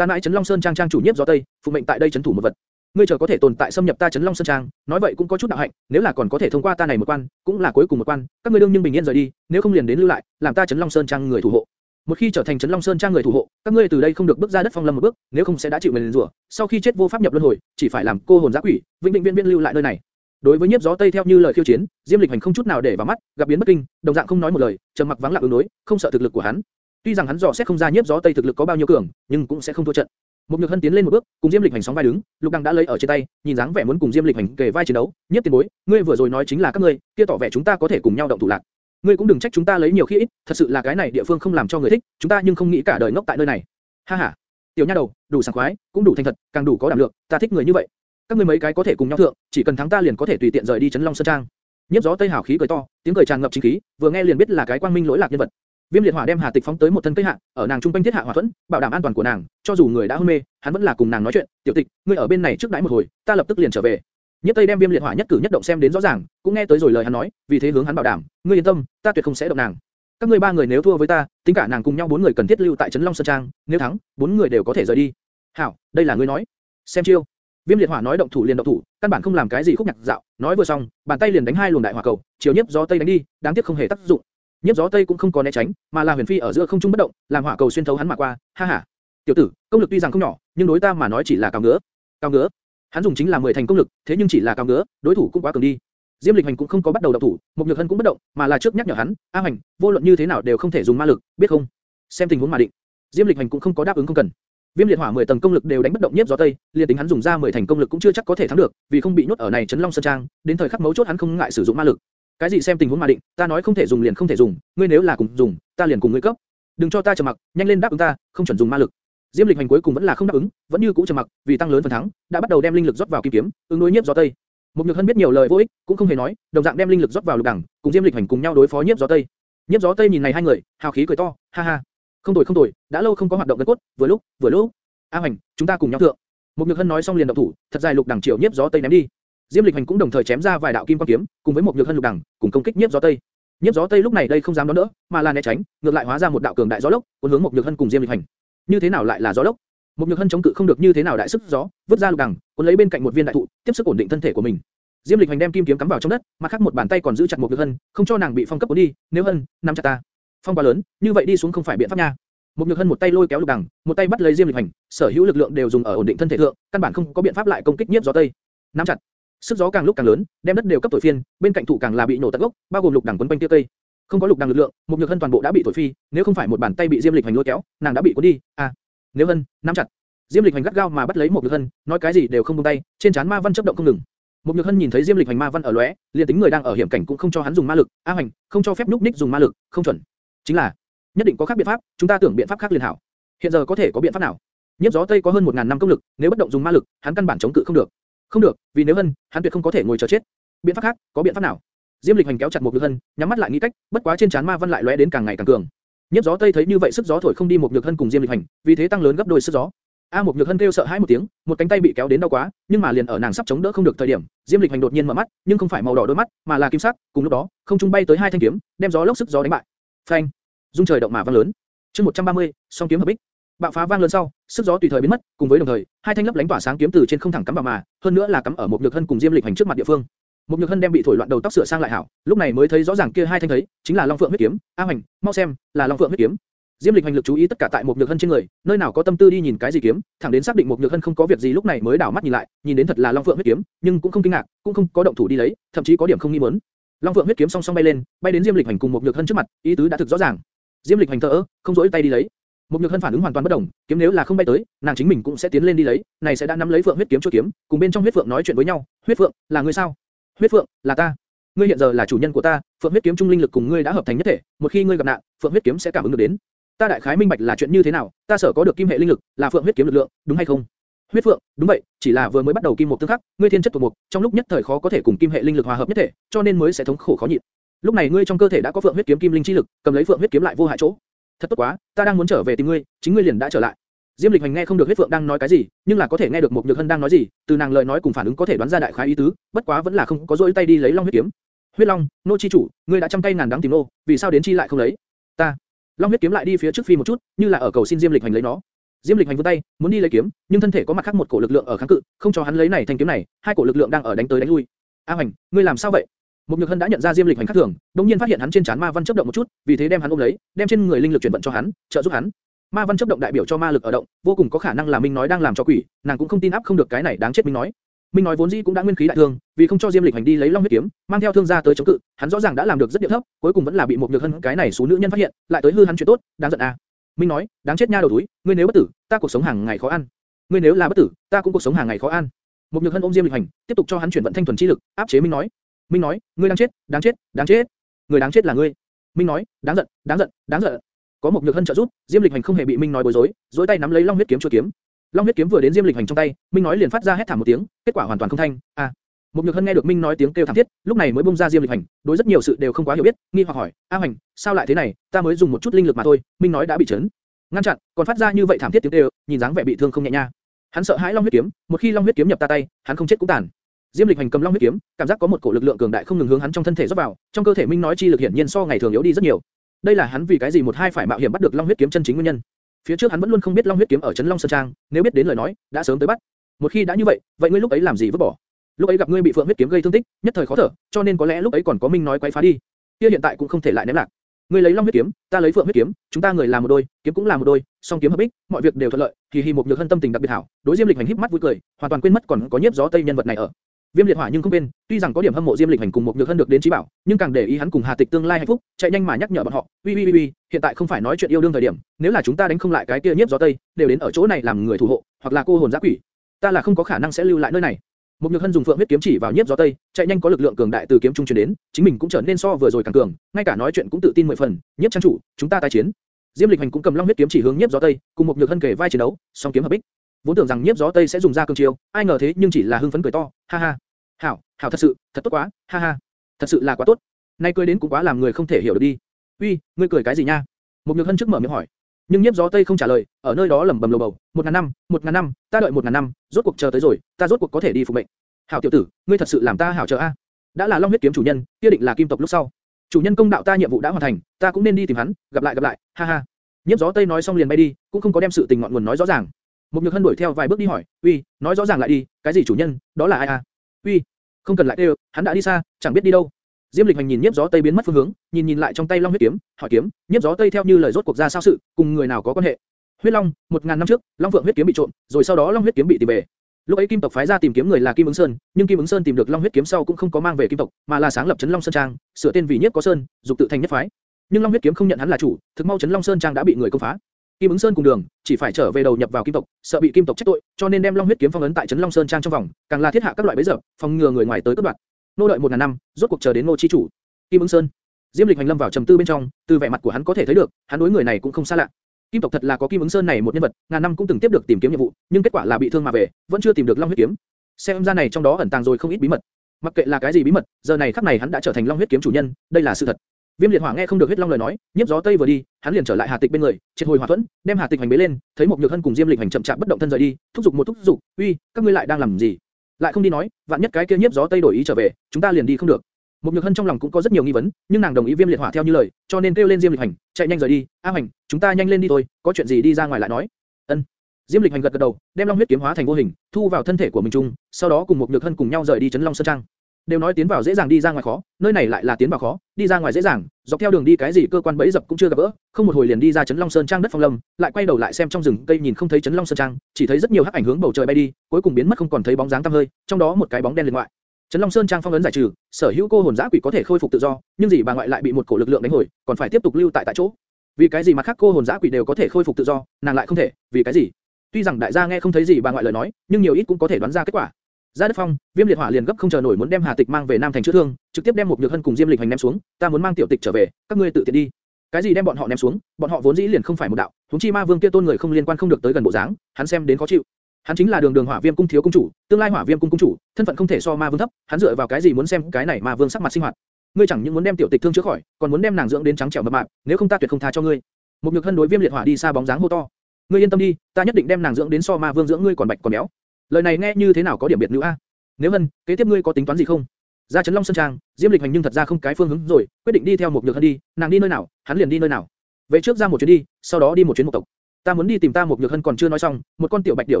Ta nãi Trấn Long Sơn Trang trang chủ nhiếp gió tây, phụ mệnh tại đây trấn thủ một vật. Ngươi chờ có thể tồn tại xâm nhập ta Trấn Long Sơn Trang, nói vậy cũng có chút đạo hạnh, nếu là còn có thể thông qua ta này một quan, cũng là cuối cùng một quan, các ngươi đương nhiên bình yên rời đi, nếu không liền đến lưu lại, làm ta Trấn Long Sơn Trang người thủ hộ. Một khi trở thành Trấn Long Sơn Trang người thủ hộ, các ngươi từ đây không được bước ra đất phong lâm một bước, nếu không sẽ đã chịu mền rủa, sau khi chết vô pháp nhập luân hồi, chỉ phải làm cô hồn giã quỷ, vĩnh vĩnh viễn viễn lưu lại nơi này. Đối với nhiếp gió tây theo như lời khiêu chiến, Diêm Lịch Hành không chút nào để vào mắt, gặp biến bất kinh, đồng dạng không nói một lời, trầm mặc vắng lặng ứng đối, không sợ thực lực của hắn. Tuy rằng hắn dò xét không ra nhiếp gió tây thực lực có bao nhiêu cường, nhưng cũng sẽ không thua trận. Một Nhược Hân tiến lên một bước, cùng Diêm Lịch Hành sóng vai đứng, Lục Đăng đã lấy ở trên tay, nhìn dáng vẻ muốn cùng Diêm Lịch Hành kề vai chiến đấu. Nhiếp tiền bối, ngươi vừa rồi nói chính là các ngươi, kia tỏ vẻ chúng ta có thể cùng nhau động thủ lạc. Ngươi cũng đừng trách chúng ta lấy nhiều khi ít, thật sự là cái này địa phương không làm cho người thích, chúng ta nhưng không nghĩ cả đời ngốc tại nơi này. Ha ha, tiểu nha đầu, đủ sảng khoái, cũng đủ thành thật, càng đủ có đảm lượng, ta thích người như vậy. Các ngươi mấy cái có thể cùng nhau thượng, chỉ cần thắng ta liền có thể tùy tiện rời đi Trấn Long Sơn Trang. Nhiếp gió tây hào khí cười to, tiếng cười tràn ngập chính khí, vừa nghe liền biết là cái quang minh lỗi lạc nhân vật. Viêm liệt hỏa đem Hà Tịch phóng tới một thân cây hạ, ở nàng trung quanh thiết hạ hỏa thuẫn, bảo đảm an toàn của nàng, cho dù người đã hôn mê, hắn vẫn là cùng nàng nói chuyện, "Tiểu Tịch, ngươi ở bên này trước đãi một hồi, ta lập tức liền trở về." Nhất Tây đem Viêm liệt hỏa nhất cử nhất động xem đến rõ ràng, cũng nghe tới rồi lời hắn nói, vì thế hướng hắn bảo đảm, "Ngươi yên tâm, ta tuyệt không sẽ động nàng. Các ngươi ba người nếu thua với ta, tính cả nàng cùng nhau bốn người cần thiết lưu tại trấn Long Sơn Trang, nếu thắng, bốn người đều có thể rời đi." "Hảo, đây là ngươi nói." Xem chiêu. Viêm liệt hỏa nói động thủ liền động thủ, căn bản không làm cái gì khúc nhạc dạo, nói vừa xong, bàn tay liền đánh hai luồng đại hỏa cầu, chiều nhiếp gió tây đánh đi, đáng tiếc không hề tác dụng. Nhiếp gió tây cũng không có né tránh, mà là huyền phi ở giữa không trung bất động, làm hỏa cầu xuyên thấu hắn mà qua. Ha ha, tiểu tử, công lực tuy rằng không nhỏ, nhưng đối ta mà nói chỉ là cao ngứa. Cao ngứa. Hắn dùng chính là 10 thành công lực, thế nhưng chỉ là cao ngứa, đối thủ cũng quá cường đi. Diêm Lịch Hành cũng không có bắt đầu động thủ, Mục Nhược Hân cũng bất động, mà là trước nhắc nhở hắn, A Hành, vô luận như thế nào đều không thể dùng ma lực, biết không? Xem tình huống mà định. Diêm Lịch Hành cũng không có đáp ứng không cần. Viêm liệt hỏa 10 tầng công lực đều đánh bất động nhiếp gió tây, liền tính hắn dùng ra 10 thành công lực cũng chưa chắc có thể thắng được, vì không bị nhốt ở này trấn Long Sơn Trang, đến thời khắc mấu chốt hắn không ngại sử dụng ma lực. Cái gì xem tình huống mà định, ta nói không thể dùng liền không thể dùng, ngươi nếu là cùng dùng, ta liền cùng ngươi cấp. Đừng cho ta trầm mặc, nhanh lên đáp ứng ta, không chuẩn dùng ma lực. Diêm Lịch Hành cuối cùng vẫn là không đáp ứng, vẫn như cũ trầm mặc, vì tăng lớn phần thắng, đã bắt đầu đem linh lực rót vào kim kiếm, ứng đối nhiếp gió tây. Một Nhược Hân biết nhiều lời vô ích, cũng không hề nói, đồng dạng đem linh lực rót vào lục đẳng, cùng Diêm Lịch Hành cùng nhau đối phó nhiếp gió tây. Nhiếp gió tây nhìn này hai người, hào khí cười to, ha ha, không tồi không tồi, đã lâu không có hoạt động gần cốt, vừa lúc, vừa lúc. A Hành, chúng ta cùng nhau thượng. Một Nhược Hân nói xong liền động thủ, thật dài lục đẳng triệu nhiếp gió tây ném đi. Diêm Lịch Hành cũng đồng thời chém ra vài đạo kim quang kiếm, cùng với một Nhược Hân lục đẳng, cùng công kích nhiếp gió tây. Nhiếp gió tây lúc này đây không dám đón đỡ, mà là né tránh, ngược lại hóa ra một đạo cường đại gió lốc, cuốn hướng một Nhược Hân cùng Diêm Lịch Hành. Như thế nào lại là gió lốc? Một Nhược Hân chống cự không được như thế nào đại sức gió, vứt ra lục đẳng, cuốn lấy bên cạnh một viên đại thụ, tiếp sức ổn định thân thể của mình. Diêm Lịch Hành đem kim kiếm cắm vào trong đất, mặt khác một bàn tay còn giữ chặt một Nhược Hân, không cho nàng bị phong cấp cuốn đi, nếu Hân, nắm chặt ta. Phong quá lớn, như vậy đi xuống không phải biện pháp nha. Một Nhược Hân một tay lôi kéo lục đằng, một tay bắt lấy Diêm Lịch Hành, sở hữu lực lượng đều dùng ở ổn định thân thể thượng, căn bản không có biện pháp lại công kích nhiếp gió tây. Nắm chặt, sức gió càng lúc càng lớn, đem đất đều cấp thổi phiên, bên cạnh thụ càng là bị nổ tận gốc, bao gồm lục đằng quấn quanh tia cây. Không có lục đằng lực lượng, một Nhược Hân toàn bộ đã bị thổi phi, nếu không phải một bàn tay bị Diêm Lịch Hành lôi kéo, nàng đã bị cuốn đi. À, nếu Hân, nắm chặt. Diêm Lịch Hành gắt gao mà bắt lấy một Nhược Hân, nói cái gì đều không buông tay, trên trán ma văn chớp động không ngừng. Một Nhược Hân nhìn thấy Diêm Lịch Hành ma văn ở lóe, liền tính người đang ở hiểm cảnh cũng không cho hắn dùng ma lực, A Hành, không cho phép núp ních dùng ma lực, không chuẩn. Chính là, nhất định có khác biện pháp, chúng ta tưởng biện pháp khác liền hảo. Hiện giờ có thể có biện pháp nào? Nhiếp gió tây có hơn 1000 năm công lực, nếu bất động dùng ma lực, hắn căn bản chống cự không được. Không được, vì nếu hân, hắn tuyệt không có thể ngồi chờ chết. Biện pháp khác, có biện pháp nào? Diêm Lịch Hành kéo chặt một Nhược Hân, nhắm mắt lại nghĩ cách, bất quá trên chán ma văn lại lóe đến càng ngày càng cường. Nhiếp gió tây thấy như vậy sức gió thổi không đi một Nhược Hân cùng Diêm Lịch Hành, vì thế tăng lớn gấp đôi sức gió. A một Nhược Hân kêu sợ hãi một tiếng, một cánh tay bị kéo đến đau quá, nhưng mà liền ở nàng sắp chống đỡ không được thời điểm, Diêm Lịch Hành đột nhiên mở mắt, nhưng không phải màu đỏ đôi mắt, mà là kim sắc. Cùng lúc đó, không trung bay tới hai thanh kiếm, đem gió lốc sức gió đánh bại. Phanh! Dung trời động mà vang lớn. Chương 130, song kiếm hợp bích. Bạo phá vang lớn sau, sức gió tùy thời biến mất, cùng với đồng thời, hai thanh lấp lánh tỏa sáng kiếm từ trên không thẳng cắm vào mà, hơn nữa là cắm ở một nhược hân cùng Diêm Lịch hành trước mặt địa phương. Một nhược hân đem bị thổi loạn đầu tóc sửa sang lại hảo, lúc này mới thấy rõ ràng kia hai thanh thấy, chính là Long Phượng huyết kiếm. A Hành, mau xem, là Long Phượng huyết kiếm. Diêm Lịch hành lực chú ý tất cả tại một nhược hân trên người, nơi nào có tâm tư đi nhìn cái gì kiếm, thẳng đến xác định một nhược hân không có việc gì lúc này mới đảo mắt nhìn lại, nhìn đến thật là Long Phượng huyết kiếm, nhưng cũng không kinh ngạc, cũng không có động thủ đi lấy, thậm chí có điểm không nghi muốn. Long Phượng huyết kiếm song song bay lên, bay đến Diêm Lịch hành cùng một nhược hân trước mặt, ý tứ đã thực rõ ràng. Diêm Lịch hành thở không dỗi tay đi lấy. Một nhược hân phản ứng hoàn toàn bất đồng, kiếm nếu là không bay tới, nàng chính mình cũng sẽ tiến lên đi lấy, này sẽ đã nắm lấy phượng huyết kiếm chuôi kiếm, cùng bên trong huyết phượng nói chuyện với nhau. Huyết phượng, là ngươi sao? Huyết phượng, là ta. Ngươi hiện giờ là chủ nhân của ta, phượng huyết kiếm trung linh lực cùng ngươi đã hợp thành nhất thể, một khi ngươi gặp nạn, phượng huyết kiếm sẽ cảm ứng được đến. Ta đại khái minh bạch là chuyện như thế nào, ta sở có được kim hệ linh lực, là phượng huyết kiếm lực lượng, đúng hay không? Huyết phượng, đúng vậy, chỉ là vừa mới bắt đầu kim một tương khắc, ngươi thiên chất thuộc mục, trong lúc nhất thời khó có thể cùng kim hệ linh lực hòa hợp nhất thể, cho nên mới sẽ thống khổ khó nhịn. Lúc này ngươi trong cơ thể đã có phượng huyết kiếm kim linh chi lực, cầm lấy phượng huyết kiếm lại vô hại chỗ. Thật tốt quá, ta đang muốn trở về tìm ngươi, chính ngươi liền đã trở lại. Diêm Lịch Hành nghe không được huyết phượng đang nói cái gì, nhưng là có thể nghe được một nhược hân đang nói gì, từ nàng lời nói cùng phản ứng có thể đoán ra đại khái ý tứ, bất quá vẫn là không có dỗi tay đi lấy long huyết kiếm. Huyết Long, nô chi chủ, ngươi đã trăm tay ngàn đắng tìm nô, vì sao đến chi lại không lấy? Ta. Long huyết kiếm lại đi phía trước phi một chút, như là ở cầu xin Diêm Lịch Hành lấy nó. Diêm Lịch Hành vươn tay, muốn đi lấy kiếm, nhưng thân thể có mặt khác một cổ lực lượng ở kháng cự, không cho hắn lấy này thành kiếm này, hai cổ lực lượng đang ở đánh tới đánh lui. A Hành, ngươi làm sao vậy? Một Nhược Hân đã nhận ra Diêm Lịch Hành khác thường, đột nhiên phát hiện hắn trên trán ma văn chớp động một chút, vì thế đem hắn ôm lấy, đem trên người linh lực chuyển vận cho hắn, trợ giúp hắn. Ma văn chớp động đại biểu cho ma lực ở động, vô cùng có khả năng là Minh nói đang làm cho quỷ, nàng cũng không tin áp không được cái này đáng chết Minh nói. Minh nói vốn dĩ cũng đã nguyên khí đại thương, vì không cho Diêm Lịch Hành đi lấy Long huyết kiếm, mang theo thương gia tới chống cự, hắn rõ ràng đã làm được rất địa thấp, cuối cùng vẫn là bị một nhược hân cái này số nữ nhân phát hiện, lại tới hư hắn chuyện tốt, đáng giận à. Minh nói, đáng chết nha đầu túi, ngươi nếu bất tử, ta cuộc sống hàng ngày khó ăn. Ngươi nếu là bất tử, ta cũng cuộc sống hàng ngày khó ăn. Một nhược hân ôm Diêm Lịch Hành, tiếp tục cho hắn chuyển vận thanh thuần chi lực, áp chế Minh nói. Minh nói, ngươi đang chết, đáng chết, đáng chết. Người đáng chết là ngươi. Minh nói, đáng giận, đáng giận, đáng giận. Có một nhược hân trợ giúp, Diêm Lịch Hành không hề bị Minh nói bối rối, duỗi tay nắm lấy Long huyết kiếm chuôi kiếm. Long huyết kiếm vừa đến Diêm Lịch Hành trong tay, Minh nói liền phát ra hét thảm một tiếng, kết quả hoàn toàn không thanh. A. một nhược hân nghe được Minh nói tiếng kêu thảm thiết, lúc này mới bung ra Diêm Lịch Hành, đối rất nhiều sự đều không quá hiểu biết, nghi hoặc hỏi, A Hành, sao lại thế này? Ta mới dùng một chút linh lực mà thôi. Minh nói đã bị chấn, ngăn chặn, còn phát ra như vậy thảm thiết tiếng kêu, nhìn dáng vẻ bị thương không nhẹ nha. Hắn sợ hãi Long huyết kiếm, một khi Long huyết kiếm nhập ta tay, hắn không chết cũng tàn. Diêm Lịch Hành cầm Long huyết kiếm, cảm giác có một cổ lực lượng cường đại không ngừng hướng hắn trong thân thể rót vào, trong cơ thể Minh nói chi lực hiển nhiên so ngày thường yếu đi rất nhiều. Đây là hắn vì cái gì một hai phải mạo hiểm bắt được Long huyết kiếm chân chính nguyên nhân. Phía trước hắn vẫn luôn không biết Long huyết kiếm ở trấn Long Sơn Trang, nếu biết đến lời nói, đã sớm tới bắt. Một khi đã như vậy, vậy ngươi lúc ấy làm gì vứt bỏ? Lúc ấy gặp ngươi bị Phượng huyết kiếm gây thương tích, nhất thời khó thở, cho nên có lẽ lúc ấy còn có Minh nói quấy phá đi. Kia hiện tại cũng không thể lại ném lạc. Ngươi lấy Long huyết kiếm, ta lấy Phượng huyết kiếm, chúng ta người làm một đôi, kiếm cũng làm một đôi, song kiếm hợp ích, mọi việc đều thuận lợi. Thì hi một nhược hân tâm tình đặc biệt hảo, đối Diêm Lịch Hành híp mắt vui cười, hoàn toàn quên mất còn có nhiếp gió tây nhân vật này ở. Viêm liệt hỏa nhưng không bên, tuy rằng có điểm hâm mộ Diêm Lịch Hành cùng một nhược hân được đến trí bảo, nhưng càng để ý hắn cùng Hà Tịch tương lai hạnh phúc, chạy nhanh mà nhắc nhở bọn họ, uy uy uy uy, hiện tại không phải nói chuyện yêu đương thời điểm, nếu là chúng ta đánh không lại cái kia nhiếp gió tây, đều đến ở chỗ này làm người thủ hộ, hoặc là cô hồn giả quỷ, ta là không có khả năng sẽ lưu lại nơi này. Một nhược hân dùng phượng huyết kiếm chỉ vào nhiếp gió tây, chạy nhanh có lực lượng cường đại từ kiếm trung truyền đến, chính mình cũng trở nên so vừa rồi càng cường, ngay cả nói chuyện cũng tự tin mười phần. nhiếp trang chủ, chúng ta tái chiến. Diêm Lịch Hành cũng cầm long huyết kiếm chỉ hướng nhiếp gió tây, cùng một nhược hân kề vai chiến đấu, song kiếm hợp bích. Vốn tưởng rằng nhiếp gió tây sẽ dùng ra cương chiêu, ai ngờ thế nhưng chỉ là hưng phấn cười to, ha ha. Hảo, hảo thật sự, thật tốt quá, ha ha. Thật sự là quá tốt. Nay cười đến cũng quá làm người không thể hiểu được đi. Uy, ngươi cười cái gì nha? Một nhược hân trước mở miệng hỏi. Nhưng nhiếp gió tây không trả lời, ở nơi đó lẩm bẩm lầu bầu, một ngàn năm, một ngàn năm, ta đợi một ngàn năm, rốt cuộc chờ tới rồi, ta rốt cuộc có thể đi phục mệnh. Hảo tiểu tử, ngươi thật sự làm ta hảo chờ a. Đã là Long huyết kiếm chủ nhân, kia định là kim tộc lúc sau. Chủ nhân công đạo ta nhiệm vụ đã hoàn thành, ta cũng nên đi tìm hắn, gặp lại gặp lại, ha ha. Nhiếp gió tây nói xong liền bay đi, cũng không có đem sự tình ngọn nguồn nói rõ ràng. Một nhược hân đuổi theo vài bước đi hỏi, uy, nói rõ ràng lại đi, cái gì chủ nhân, đó là ai a? Uy, không cần lại kêu, hắn đã đi xa, chẳng biết đi đâu. Diêm Lịch Hành nhìn nhiếp gió tây biến mất phương hướng, nhìn nhìn lại trong tay long huyết kiếm, hỏi kiếm, nhiếp gió tây theo như lời rốt cuộc ra sao sự, cùng người nào có quan hệ? Huyết Long, một ngàn năm trước, Long Phượng huyết kiếm bị trộm, rồi sau đó Long huyết kiếm bị tìm về. Lúc ấy Kim tộc phái ra tìm kiếm người là Kim Ứng Sơn, nhưng Kim Ứng Sơn tìm được Long huyết kiếm sau cũng không có mang về Kim tộc, mà là sáng lập trấn Long Sơn Trang, sửa tên vì Nhiếp Có Sơn, dục tự thành nhất phái. Nhưng Long huyết kiếm không nhận hắn là chủ, thực mau trấn Long Sơn Trang đã bị người công phá. Kim Ứng Sơn cùng đường, chỉ phải trở về đầu nhập vào Kim tộc, sợ bị Kim tộc trách tội, cho nên đem Long huyết kiếm phong ấn tại trấn Long Sơn Trang trong vòng, càng là thiết hạ các loại bẫy dập, phòng ngừa người ngoài tới cướp đoạt. Nô đợi một ngàn năm, rốt cuộc chờ đến Ngô chi chủ. Kim Ứng Sơn. Diêm Lịch hành lâm vào trầm tư bên trong, từ vẻ mặt của hắn có thể thấy được, hắn đối người này cũng không xa lạ. Kim tộc thật là có Kim Ứng Sơn này một nhân vật, ngàn năm cũng từng tiếp được tìm kiếm nhiệm vụ, nhưng kết quả là bị thương mà về, vẫn chưa tìm được Long huyết kiếm. Xem ra này trong đó ẩn tàng rồi không ít bí mật. Mặc kệ là cái gì bí mật, giờ này khắc này hắn đã trở thành Long huyết kiếm chủ nhân, đây là sự thật. Viêm liệt hỏa nghe không được huyết long lời nói, nhiếp gió tây vừa đi, hắn liền trở lại Hà Tịch bên người, triệt hồi hỏa thuẫn, đem Hà Tịch hành bế lên, thấy một nhược hân cùng Diêm Lịch hành chậm chạp bất động thân rời đi, thúc giục một thúc giục, uy, các ngươi lại đang làm gì? Lại không đi nói, vạn nhất cái kia nhiếp gió tây đổi ý trở về, chúng ta liền đi không được. Một nhược hân trong lòng cũng có rất nhiều nghi vấn, nhưng nàng đồng ý viêm liệt hỏa theo như lời, cho nên kêu lên Diêm Lịch hành, chạy nhanh rời đi. A hành, chúng ta nhanh lên đi thôi, có chuyện gì đi ra ngoài lại nói. Ân. Diêm Lịch hành gật gật đầu, đem long huyết kiếm hóa thành vô hình, thu vào thân thể của mình chung, sau đó cùng một nhược hân cùng nhau rời đi chấn long sơn trang. Đều nói tiến vào dễ dàng đi ra ngoài khó, nơi này lại là tiến vào khó, đi ra ngoài dễ dàng, dọc theo đường đi cái gì cơ quan bẫy dập cũng chưa gặp gỡ, không một hồi liền đi ra chấn long sơn trang đất phong lâm, lại quay đầu lại xem trong rừng cây nhìn không thấy chấn long sơn trang, chỉ thấy rất nhiều hắc ảnh hướng bầu trời bay đi, cuối cùng biến mất không còn thấy bóng dáng tăm hơi, trong đó một cái bóng đen liền ngoại. Trấn Long Sơn Trang phong ấn giải trừ, sở hữu cô hồn dã quỷ có thể khôi phục tự do, nhưng gì bà ngoại lại bị một cổ lực lượng đánh hồi, còn phải tiếp tục lưu tại tại chỗ. Vì cái gì mà khác cô hồn dã quỷ đều có thể khôi phục tự do, nàng lại không thể? Vì cái gì? Tuy rằng đại gia nghe không thấy gì bà ngoại lời nói, nhưng nhiều ít cũng có thể đoán ra kết quả. Ra đất phong, Viêm Liệt Hỏa liền gấp không chờ nổi muốn đem Hà Tịch mang về Nam Thành chữa thương, trực tiếp đem một nhược hân cùng Diêm Lịch hành ném xuống, ta muốn mang tiểu Tịch trở về, các ngươi tự tiện đi. Cái gì đem bọn họ ném xuống, bọn họ vốn dĩ liền không phải một đạo, chúng chi ma vương kia tôn người không liên quan không được tới gần bộ dáng, hắn xem đến khó chịu. Hắn chính là đường đường hỏa viêm cung thiếu cung chủ, tương lai hỏa viêm cung cung chủ, thân phận không thể so ma vương thấp, hắn dựa vào cái gì muốn xem cái này ma vương sắc mặt sinh hoạt? Ngươi chẳng những muốn đem tiểu tịch thương chữa khỏi, còn muốn đem nàng dưỡng đến trắng trẻo mập mạp, nếu không ta tuyệt không tha cho ngươi. Một nhược hân đối viêm liệt hỏa đi xa bóng dáng hô to. Ngươi yên tâm đi, ta nhất định đem nàng dưỡng đến so ma vương dưỡng ngươi còn bạch còn béo. Lời này nghe như thế nào có điểm biệt nữ a? Nếu hân, kế tiếp ngươi có tính toán gì không? Ra chấn long sơn trang, diêm lịch hành nhưng thật ra không cái phương hướng rồi, quyết định đi theo một nhược hân đi, nàng đi nơi nào, hắn liền đi nơi nào. Về trước ra một chuyến đi, sau đó đi một chuyến một tộc. Ta muốn đi tìm ta một nhược hân còn chưa nói xong, một con tiểu bạch điểu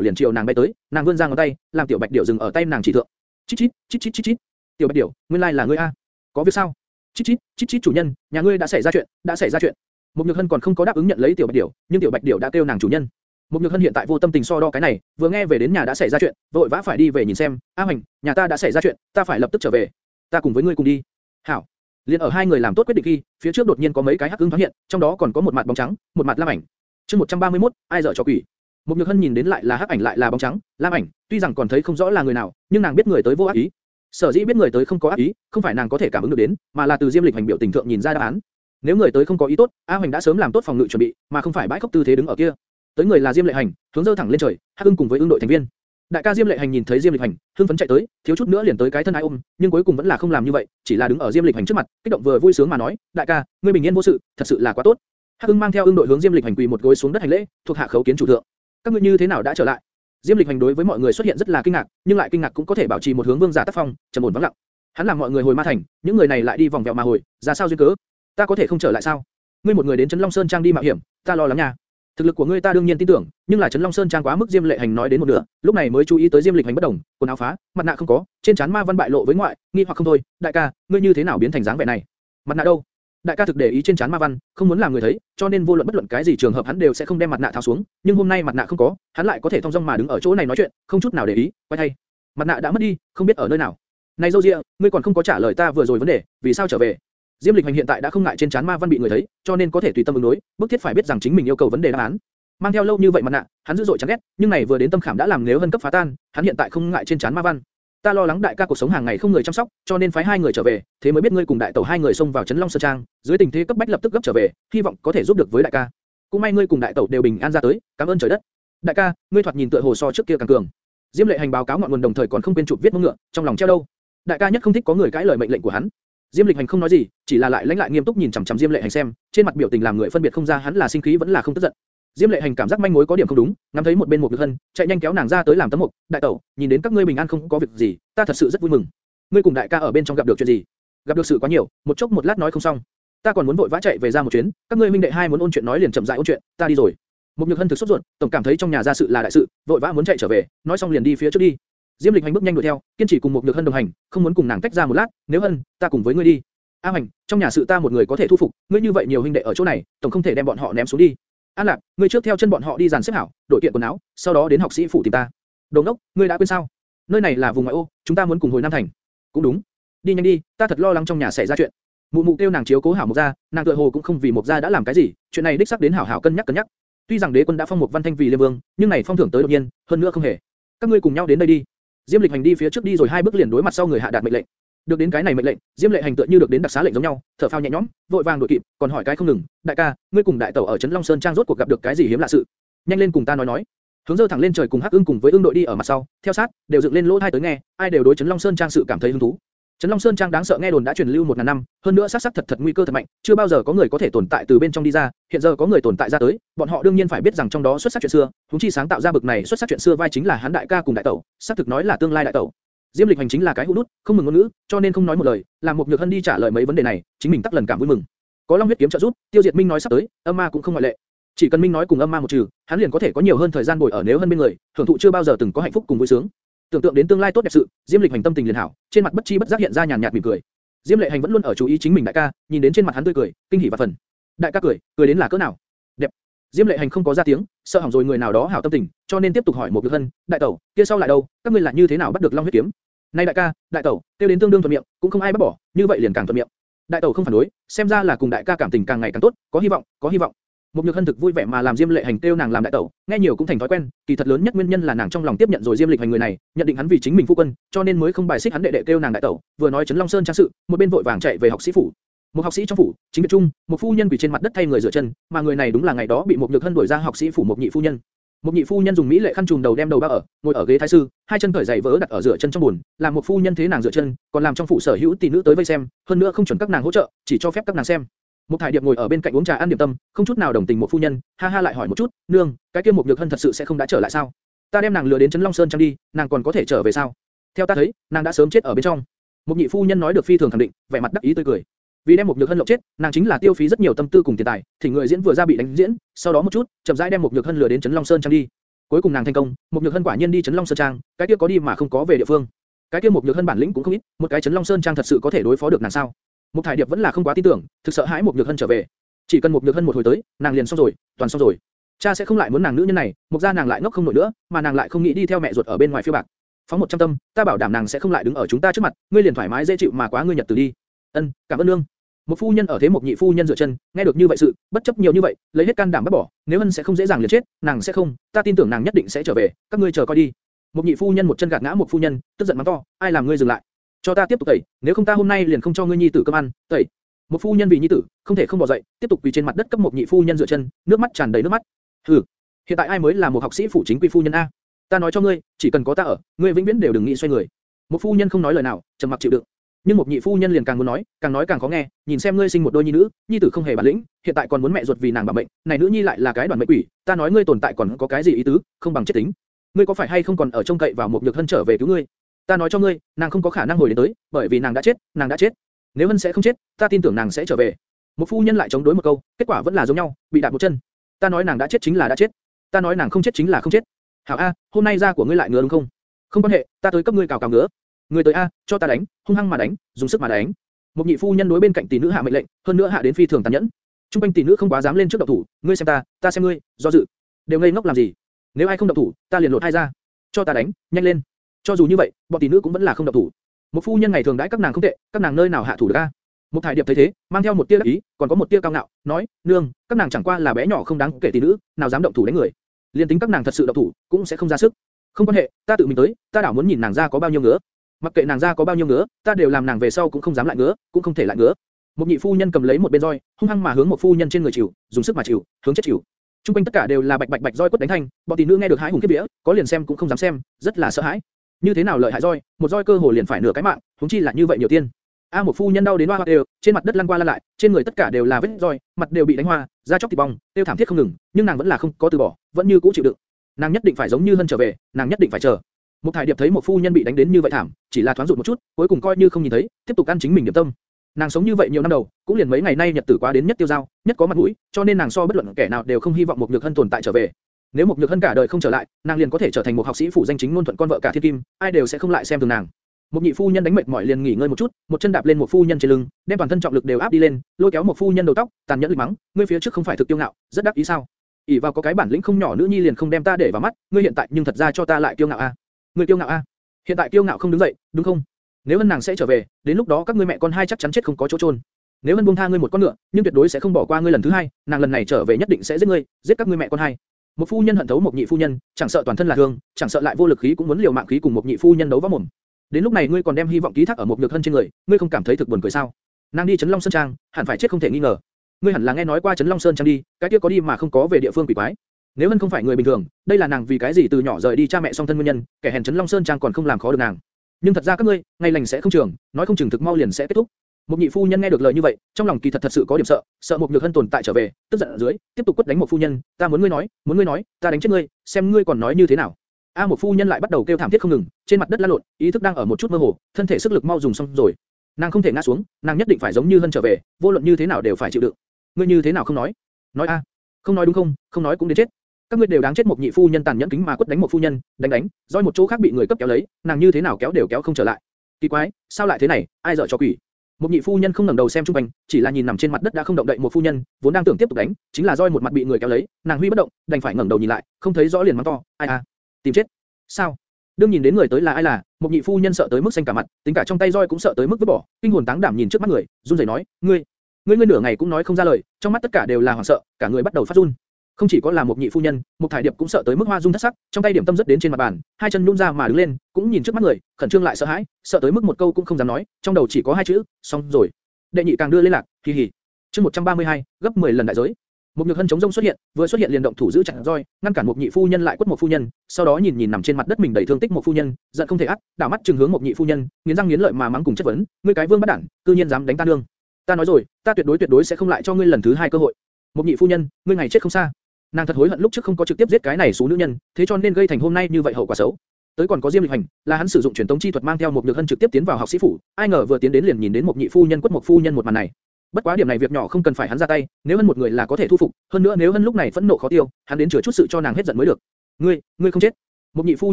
liền chiều nàng bay tới, nàng vươn ra ngón tay, làm tiểu bạch điểu dừng ở tay nàng chỉ thượng. Chít chít, chít chít chít chít. Tiểu bạch điểu, nguyên lai là ngươi a? Có việc sao? Chít chít, chít chít chủ nhân, nhà ngươi đã xảy ra chuyện, đã xảy ra chuyện. Một nhược hân còn không có đáp ứng nhận lấy tiểu bạch điểu, nhưng tiểu bạch điểu đã kêu nàng chủ nhân. Một nhược hân hiện tại vô tâm tình so đo cái này, vừa nghe về đến nhà đã xảy ra chuyện, vội vã phải đi về nhìn xem. A Hoành, nhà ta đã xảy ra chuyện, ta phải lập tức trở về. Ta cùng với ngươi cùng đi. Hảo. Liên ở hai người làm tốt quyết định khi, phía trước đột nhiên có mấy cái hắc ứng thoáng hiện, trong đó còn có một mặt bóng trắng, một mặt lam ảnh. Chương 131, ai dở trò quỷ. Một nhược hân nhìn đến lại là hắc ảnh lại là bóng trắng, lam ảnh, tuy rằng còn thấy không rõ là người nào, nhưng nàng biết người tới vô ác ý. Sở dĩ biết người tới không có ác ý, không phải nàng có thể cảm ứng được đến, mà là từ Diêm Lịch hành biểu tình thượng nhìn ra đáp án. Nếu người tới không có ý tốt, A Hoành đã sớm làm tốt phòng ngự chuẩn bị, mà không phải bãi khốc tư thế đứng ở kia. Tới người là Diêm Lệ Hành, hướng dơ thẳng lên trời, Hắc Ưng cùng với ưng đội thành viên. Đại ca Diêm Lệ Hành nhìn thấy Diêm Lịch Hành, hưng phấn chạy tới, thiếu chút nữa liền tới cái thân ái ôm, nhưng cuối cùng vẫn là không làm như vậy, chỉ là đứng ở Diêm Lịch Hành trước mặt, kích động vừa vui sướng mà nói, đại ca, ngươi bình yên vô sự, thật sự là quá tốt. Hắc Ưng mang theo ưng đội hướng Diêm Lịch Hành quỳ một gối xuống đất hành lễ, thuộc hạ khấu kiến chủ thượng. Các ngươi như thế nào đã trở lại? Diêm Lịch Hành đối với mọi người xuất hiện rất là kinh ngạc, nhưng lại kinh ngạc cũng có thể bảo trì một hướng vương giả tác phong, trầm ổn vắng lặng. Hắn làm mọi người hồi ma thành, những người này lại đi vòng vèo mà hồi, ra sao duyên cớ? Ta có thể không trở lại sao? Ngươi một người đến Trấn Long Sơn Trang đi mạo hiểm, ta lo lắng nha. Thực lực của ngươi ta đương nhiên tin tưởng, nhưng là Trấn Long Sơn Trang quá mức Diêm Lệ Hành nói đến một nửa, lúc này mới chú ý tới Diêm Lịch Hành bất đồng, quần áo phá, mặt nạ không có, trên trán ma văn bại lộ với ngoại, nghi hoặc không thôi, đại ca, ngươi như thế nào biến thành dáng vẻ này? Mặt nạ đâu? Đại ca thực để ý trên trán ma văn, không muốn làm người thấy, cho nên vô luận bất luận cái gì trường hợp hắn đều sẽ không đem mặt nạ tháo xuống, nhưng hôm nay mặt nạ không có, hắn lại có thể thông dong mà đứng ở chỗ này nói chuyện, không chút nào để ý, quay thay. Mặt nạ đã mất đi, không biết ở nơi nào. Này Dâu Dịa, ngươi còn không có trả lời ta vừa rồi vấn đề, vì sao trở về? Diêm Lịch Hành hiện tại đã không ngại trên chán ma văn bị người thấy, cho nên có thể tùy tâm ứng đối, bức thiết phải biết rằng chính mình yêu cầu vấn đề đáp án. Mang theo lâu như vậy mặt nạ, hắn dữ dội chán ghét, nhưng này vừa đến tâm khảm đã làm nếu hân cấp phá tan, hắn hiện tại không ngại trên chán ma văn. Ta lo lắng đại ca cuộc sống hàng ngày không người chăm sóc, cho nên phái hai người trở về, thế mới biết ngươi cùng đại tẩu hai người xông vào trấn Long Sơn Trang, dưới tình thế cấp bách lập tức gấp trở về, hy vọng có thể giúp được với đại ca. Cũng may ngươi cùng đại tẩu đều bình an ra tới, cảm ơn trời đất. Đại ca, ngươi thoạt nhìn tựa hồ so trước kia càng cường. Diêm Lệ Hành báo cáo ngọn nguồn đồng thời còn không quên chụp viết mông ngựa, trong lòng treo đâu. Đại ca nhất không thích có người cãi lời mệnh lệnh của hắn. Diêm Lịch Hành không nói gì, chỉ là lại lãnh lại nghiêm túc nhìn chằm chằm Diêm Lệ Hành xem, trên mặt biểu tình làm người phân biệt không ra hắn là sinh khí vẫn là không tức giận. Diêm Lệ Hành cảm giác manh mối có điểm không đúng, ngắm thấy một bên một Nhược Hân, chạy nhanh kéo nàng ra tới làm tấm mục, đại tẩu, nhìn đến các ngươi bình an không có việc gì, ta thật sự rất vui mừng. Ngươi cùng đại ca ở bên trong gặp được chuyện gì? Gặp được sự quá nhiều, một chốc một lát nói không xong. Ta còn muốn vội vã chạy về ra một chuyến, các ngươi minh đệ hai muốn ôn chuyện nói liền chậm rãi ôn chuyện, ta đi rồi. Một Nhược Hân thực sốt ruột, tổng cảm thấy trong nhà ra sự là đại sự, vội vã muốn chạy trở về, nói xong liền đi phía trước đi. Diêm Lịch Hành bước nhanh đuổi theo, kiên trì cùng một Nhược Hân đồng hành, không muốn cùng nàng tách ra một lát, nếu Hân, ta cùng với ngươi đi. A Hành, trong nhà sự ta một người có thể thu phục, ngươi như vậy nhiều huynh đệ ở chỗ này, tổng không thể đem bọn họ ném xuống đi. An Lạc, ngươi trước theo chân bọn họ đi dàn xếp hảo, đổi kiện quần áo, sau đó đến học sĩ phủ tìm ta. Đồng đốc, ngươi đã quên sao? Nơi này là vùng ngoại ô, chúng ta muốn cùng hồi Nam Thành. Cũng đúng. Đi nhanh đi, ta thật lo lắng trong nhà xảy ra chuyện. Mụ mụ kêu nàng chiếu cố hảo một gia, nàng tựa hồ cũng không vì một gia đã làm cái gì, chuyện này đích xác đến hảo hảo cân nhắc cân nhắc. Tuy rằng đế quân đã phong một văn thanh vì liêm vương, nhưng này phong thưởng tới đột nhiên, hơn nữa không hề. Các ngươi cùng nhau đến đây đi. Diêm Lịch hành đi phía trước đi rồi hai bước liền đối mặt sau người hạ đạt mệnh lệnh. Được đến cái này mệnh lệnh, Diêm Lệ Hành tựa như được đến đặc xá lệnh giống nhau, thở phào nhẹ nhõm, vội vàng đuổi kịp, còn hỏi cái không ngừng, đại ca, ngươi cùng đại tẩu ở trấn Long Sơn Trang rốt cuộc gặp được cái gì hiếm lạ sự? Nhanh lên cùng ta nói nói. Hướng dơ thẳng lên trời cùng Hắc Ưng cùng với Ưng đội đi ở mặt sau, theo sát, đều dựng lên lỗ tai tới nghe, ai đều đối trấn Long Sơn Trang sự cảm thấy hứng thú. Trấn Long Sơn Trang đáng sợ nghe đồn đã truyền lưu một ngàn năm, hơn nữa xác xác thật thật nguy cơ thật mạnh, chưa bao giờ có người có thể tồn tại từ bên trong đi ra, hiện giờ có người tồn tại ra tới, bọn họ đương nhiên phải biết rằng trong đó xuất sắc chuyện xưa, chúng chi sáng tạo ra bực này xuất sắc chuyện xưa vai chính là hắn đại ca cùng đại tẩu, xác thực nói là tương lai đại tẩu. Diêm Lịch hành chính là cái hũ nút, không mừng ngôn ngữ, cho nên không nói một lời, làm một nhược hân đi trả lời mấy vấn đề này, chính mình tắc lần cảm vui mừng. Có Long huyết kiếm trợ giúp, Tiêu Diệt Minh nói sắp tới, âm ma cũng không ngoại lệ. Chỉ cần Minh nói cùng âm ma một trừ, hắn liền có thể có nhiều hơn thời gian bồi ở nếu hơn bên người, hưởng thụ chưa bao giờ từng có hạnh phúc cùng vui sướng. Tưởng tượng đến tương lai tốt đẹp sự, Diêm Lịch hành tâm tình liền hảo, trên mặt bất chi bất giác hiện ra nhàn nhạt mỉm cười. Diêm Lệ Hành vẫn luôn ở chú ý chính mình đại ca, nhìn đến trên mặt hắn tươi cười, kinh hỉ và phần. Đại ca cười, cười đến là cỡ nào? Đẹp. Diêm Lệ Hành không có ra tiếng, sợ hỏng rồi người nào đó hảo tâm tình, cho nên tiếp tục hỏi một Nhược Hân, đại tẩu, kia sau lại đâu? Các ngươi là như thế nào bắt được Long huyết kiếm? Này đại ca, đại tẩu, tiêu đến tương đương thuận miệng, cũng không ai bắt bỏ, như vậy liền càng thuận miệng. Đại tẩu không phản đối, xem ra là cùng đại ca cảm tình càng ngày càng tốt, có hy vọng, có hy vọng. Một nhược hân thực vui vẻ mà làm Diêm Lệ Hành tiêu nàng làm đại tẩu, nghe nhiều cũng thành thói quen, kỳ thật lớn nhất nguyên nhân là nàng trong lòng tiếp nhận rồi Diêm Lịch Hành người này, nhận định hắn vì chính mình phu quân, cho nên mới không bài xích hắn đệ đệ tiêu nàng đại tẩu. Vừa nói Trấn Long Sơn trang sự, một bên vội vàng chạy về học sĩ phủ. Một học sĩ trong phủ, chính biệt trung, một phu nhân quỳ trên mặt đất thay người rửa chân, mà người này đúng là ngày đó bị một nhược hân đuổi ra học sĩ phủ một nhị phu nhân. Một nhị phu nhân dùng mỹ lệ khăn trùm đầu đem đầu bao ở, ngồi ở ghế thái sư, hai chân cởi giày vỡ đặt ở rửa chân trong buồn, làm một phu nhân thế nàng rửa chân, còn làm trong phủ sở hữu tỷ nữ tới vây xem, hơn nữa không chuẩn các nàng hỗ trợ, chỉ cho phép các nàng xem. Một thải điệp ngồi ở bên cạnh uống trà ăn điểm tâm, không chút nào đồng tình một phu nhân, ha ha lại hỏi một chút, nương, cái kia một nhược hân thật sự sẽ không đã trở lại sao? Ta đem nàng lừa đến trấn Long Sơn trang đi, nàng còn có thể trở về sao? Theo ta thấy, nàng đã sớm chết ở bên trong. Một nhị phu nhân nói được phi thường khẳng định, vẻ mặt đắc ý tươi cười. Vì đem một nhược hân lộng chết, nàng chính là tiêu phí rất nhiều tâm tư cùng tiền tài, thì người diễn vừa ra bị đánh diễn, sau đó một chút, chậm rãi đem một nhược hân lừa đến Trấn Long Sơn trang đi. Cuối cùng nàng thành công, một nhược hân quả nhiên đi Trấn Long Sơn trang, cái kia có đi mà không có về địa phương. Cái kia một nhược hân bản lĩnh cũng không ít, một cái Trấn Long Sơn trang thật sự có thể đối phó được nàng sao? Một thải điệp vẫn là không quá tin tưởng, thực sợ hãi một nhược hân trở về. Chỉ cần một nhược hân một hồi tới, nàng liền xong rồi, toàn xong rồi. Cha sẽ không lại muốn nàng nữ nhân này, một gia nàng lại ngốc không nổi nữa, mà nàng lại không nghĩ đi theo mẹ ruột ở bên ngoài phiêu bạc. Phóng một trăm tâm, ta bảo đảm nàng sẽ không lại đứng ở chúng ta trước mặt, ngươi liền thoải mái dễ chịu mà quá ngươi nhật từ đi. Ân, cảm ơn nương. Một phu nhân ở thế một nhị phu nhân dựa chân, nghe được như vậy sự, bất chấp nhiều như vậy, lấy hết can đảm bắt bỏ, nếu hân sẽ không dễ dàng liền chết, nàng sẽ không, ta tin tưởng nàng nhất định sẽ trở về, các ngươi chờ coi đi. Một nhị phu nhân một chân gạt ngã một phu nhân, tức giận mắng to, ai làm ngươi dừng lại? Cho ta tiếp tục tẩy, nếu không ta hôm nay liền không cho ngươi nhi tử cơm ăn, tẩy. Một phu nhân vì nhi tử, không thể không bỏ dậy, tiếp tục quỳ trên mặt đất cấp một nhị phu nhân dựa chân, nước mắt tràn đầy nước mắt. Hừ, hiện tại ai mới là một học sĩ phụ chính quy phu nhân a? Ta nói cho ngươi, chỉ cần có ta ở, ngươi vĩnh viễn đều đừng nghĩ xoay người. Một phu nhân không nói lời nào, trầm mặc chịu đựng. Nhưng một nhị phu nhân liền càng muốn nói, càng nói càng khó nghe, nhìn xem ngươi sinh một đôi nhi nữ, nhi tử không hề bản lĩnh, hiện tại còn muốn mẹ ruột vì nàng bảo mệnh, này nữ nhi lại là cái đoàn mệnh quỷ, ta nói ngươi tồn tại còn có cái gì ý tứ, không bằng chết tính. Ngươi có phải hay không còn ở trông cậy vào một nhược hân trở về cứu ngươi? Ta nói cho ngươi, nàng không có khả năng hồi đến tới, bởi vì nàng đã chết, nàng đã chết. Nếu hân sẽ không chết, ta tin tưởng nàng sẽ trở về. Một phu nhân lại chống đối một câu, kết quả vẫn là giống nhau, bị đạp một chân. Ta nói nàng đã chết chính là đã chết, ta nói nàng không chết chính là không chết. Hảo a, hôm nay da của ngươi lại ngứa đúng không? Không quan hệ, ta tới cấp ngươi cào cào ngứa. ngươi tới a, cho ta đánh, hung hăng mà đánh, dùng sức mà đánh. Một nhị phu nhân đối bên cạnh tỷ nữ hạ mệnh lệnh, hơn nữa hạ đến phi thường tàn nhẫn. Trung quanh tỷ nữ không quá dám lên trước động thủ, ngươi xem ta, ta xem ngươi, do dự. Đều ngây ngốc làm gì? Nếu ai không động thủ, ta liền lột hai ra. Cho ta đánh, nhanh lên. Cho dù như vậy, bọn tỷ nữ cũng vẫn là không động thủ. Một phu nhân ngày thường đãi các nàng không tệ, các nàng nơi nào hạ thủ được a? Một thải điệp thấy thế, mang theo một tia đắc ý, còn có một tia cao ngạo, nói, nương, các nàng chẳng qua là bé nhỏ không đáng kể tỷ nữ, nào dám động thủ đánh người. Liên tính các nàng thật sự động thủ, cũng sẽ không ra sức. Không quan hệ, ta tự mình tới, ta đảo muốn nhìn nàng ra có bao nhiêu ngứa. Mặc kệ nàng ra có bao nhiêu ngứa, ta đều làm nàng về sau cũng không dám lại ngứa, cũng không thể lại ngứa. Một nhị phu nhân cầm lấy một bên roi, hung hăng mà hướng một phu nhân trên người chịu, dùng sức mà chịu, hướng chết chịu. Trung quanh tất cả đều là bạch bạch bạch roi quất đánh thanh, bọn tỷ nữ nghe được hái hùng kiếp vía, có liền xem cũng không dám xem, rất là sợ hãi. Như thế nào lợi hại roi, một roi cơ hồ liền phải nửa cái mạng, huống chi là như vậy nhiều tiên. A một phu nhân đau đến hoa hoa đều, trên mặt đất lăn qua lăn lại, trên người tất cả đều là vết roi, mặt đều bị đánh hoa, da chóc thịt bong, tiêu thảm thiết không ngừng, nhưng nàng vẫn là không có từ bỏ, vẫn như cũ chịu đựng. Nàng nhất định phải giống như hân trở về, nàng nhất định phải chờ. Một thải điệp thấy một phu nhân bị đánh đến như vậy thảm, chỉ là thoáng rụt một chút, cuối cùng coi như không nhìn thấy, tiếp tục ăn chính mình điểm tâm. Nàng sống như vậy nhiều năm đầu, cũng liền mấy ngày nay nhật tử quá đến nhất tiêu giao, nhất có mặt mũi, cho nên nàng so bất luận kẻ nào đều không hy vọng một nhược hân tồn tại trở về. Nếu một nhược hân cả đời không trở lại, nàng liền có thể trở thành một học sĩ phủ danh chính ngôn thuận con vợ cả thiên kim, ai đều sẽ không lại xem thường nàng. Một nhị phu nhân đánh mệt mỏi liền nghỉ ngơi một chút, một chân đạp lên một phu nhân trên lưng, đem toàn thân trọng lực đều áp đi lên, lôi kéo một phu nhân đầu tóc, tàn nhẫn lịch mắng, ngươi phía trước không phải thực tiêu ngạo, rất đắc ý sao? ỷ vào có cái bản lĩnh không nhỏ nữ nhi liền không đem ta để vào mắt, ngươi hiện tại nhưng thật ra cho ta lại kiêu ngạo a. Ngươi kiêu ngạo a. Hiện tại kiêu ngạo không đứng dậy, đúng không? Nếu hân nàng sẽ trở về, đến lúc đó các ngươi mẹ con hai chắc chắn chết không có chỗ trôn. Nếu hân buông tha ngươi một con ngựa, nhưng tuyệt đối sẽ không bỏ qua ngươi lần thứ hai, nàng lần này trở về nhất định sẽ giết ngươi, giết các ngươi mẹ con hai. Một phu nhân hận thấu một nhị phu nhân, chẳng sợ toàn thân là thương, chẳng sợ lại vô lực khí cũng muốn liều mạng khí cùng một nhị phu nhân đấu võ mồm. Đến lúc này ngươi còn đem hy vọng ký thác ở một nhược thân trên người, ngươi không cảm thấy thực buồn cười sao? Nàng đi chấn Long Sơn Trang, hẳn phải chết không thể nghi ngờ. Ngươi hẳn là nghe nói qua chấn Long Sơn Trang đi, cái kia có đi mà không có về địa phương quỷ quái. Nếu hân không phải người bình thường, đây là nàng vì cái gì từ nhỏ rời đi cha mẹ song thân nguyên nhân, kẻ hèn chấn Long Sơn Trang còn không làm khó được nàng. Nhưng thật ra các ngươi, ngày lành sẽ không trường, nói không chừng thực mau liền sẽ kết thúc. Một nhị phu nhân nghe được lời như vậy, trong lòng kỳ thật thật sự có điểm sợ, sợ một nhược hân tồn tại trở về, tức giận ở dưới, tiếp tục quất đánh một phu nhân, ta muốn ngươi nói, muốn ngươi nói, ta đánh chết ngươi, xem ngươi còn nói như thế nào. A một phu nhân lại bắt đầu kêu thảm thiết không ngừng, trên mặt đất la lộn, ý thức đang ở một chút mơ hồ, thân thể sức lực mau dùng xong rồi. Nàng không thể ngã xuống, nàng nhất định phải giống như hân trở về, vô luận như thế nào đều phải chịu đựng. Ngươi như thế nào không nói? Nói a, không nói đúng không? Không nói cũng đến chết. Các ngươi đều đáng chết một nhị phu nhân tàn nhẫn kính mà quất đánh một phu nhân, đánh đánh, roi một chỗ khác bị người cấp kéo lấy, nàng như thế nào kéo đều kéo không trở lại. Kỳ quái, sao lại thế này? Ai dở cho quỷ? Một nhị phu nhân không ngẩng đầu xem trung quanh, chỉ là nhìn nằm trên mặt đất đã không động đậy một phu nhân, vốn đang tưởng tiếp tục đánh, chính là roi một mặt bị người kéo lấy, nàng huy bất động, đành phải ngẩng đầu nhìn lại, không thấy rõ liền mắng to, ai a, tìm chết. Sao? Đương nhìn đến người tới là ai là, một nhị phu nhân sợ tới mức xanh cả mặt, tính cả trong tay roi cũng sợ tới mức vứt bỏ, kinh hồn táng đảm nhìn trước mắt người, run rẩy nói, ngươi, ngươi ngươi nửa ngày cũng nói không ra lời, trong mắt tất cả đều là hoảng sợ, cả người bắt đầu phát run. Không chỉ có là một nhị phu nhân, một thải điệp cũng sợ tới mức hoa run thất sắc, trong tay điểm tâm rất đến trên mặt bàn, hai chân nhún ra mà đứng lên, cũng nhìn trước mắt người, khẩn trương lại sợ hãi, sợ tới mức một câu cũng không dám nói, trong đầu chỉ có hai chữ, xong rồi. Đệ nhị càng đưa lên lạc, kỳ hỉ. Chương 132, gấp 10 lần đại giới. Một nhược hân chống rông xuất hiện, vừa xuất hiện liền động thủ giữ chặt roi, ngăn cản một nhị phu nhân lại quất một phu nhân, sau đó nhìn nhìn nằm trên mặt đất mình đầy thương tích một phu nhân, giận không thể ác, đảo mắt trừng hướng một nhị phu nhân, nghiến răng nghiến lợi mà mắng cùng chất vấn, ngươi cái vương bắt đản, cư nhiên dám đánh ta nương. Ta nói rồi, ta tuyệt đối tuyệt đối sẽ không lại cho ngươi lần thứ hai cơ hội. Một nhị phu nhân, ngươi ngày chết không xa. Nàng thật hối hận lúc trước không có trực tiếp giết cái này số nữ nhân, thế cho nên gây thành hôm nay như vậy hậu quả xấu. Tới còn có Diêm Lịch Hành, là hắn sử dụng truyền tống chi thuật mang theo một nhược hân trực tiếp tiến vào học sĩ phủ, ai ngờ vừa tiến đến liền nhìn đến một nhị phu nhân quất một phu nhân một màn này. Bất quá điểm này việc nhỏ không cần phải hắn ra tay, nếu hơn một người là có thể thu phục, hơn nữa nếu hơn lúc này phẫn nộ khó tiêu, hắn đến chữa chút sự cho nàng hết giận mới được. Ngươi, ngươi không chết. Một nhị phu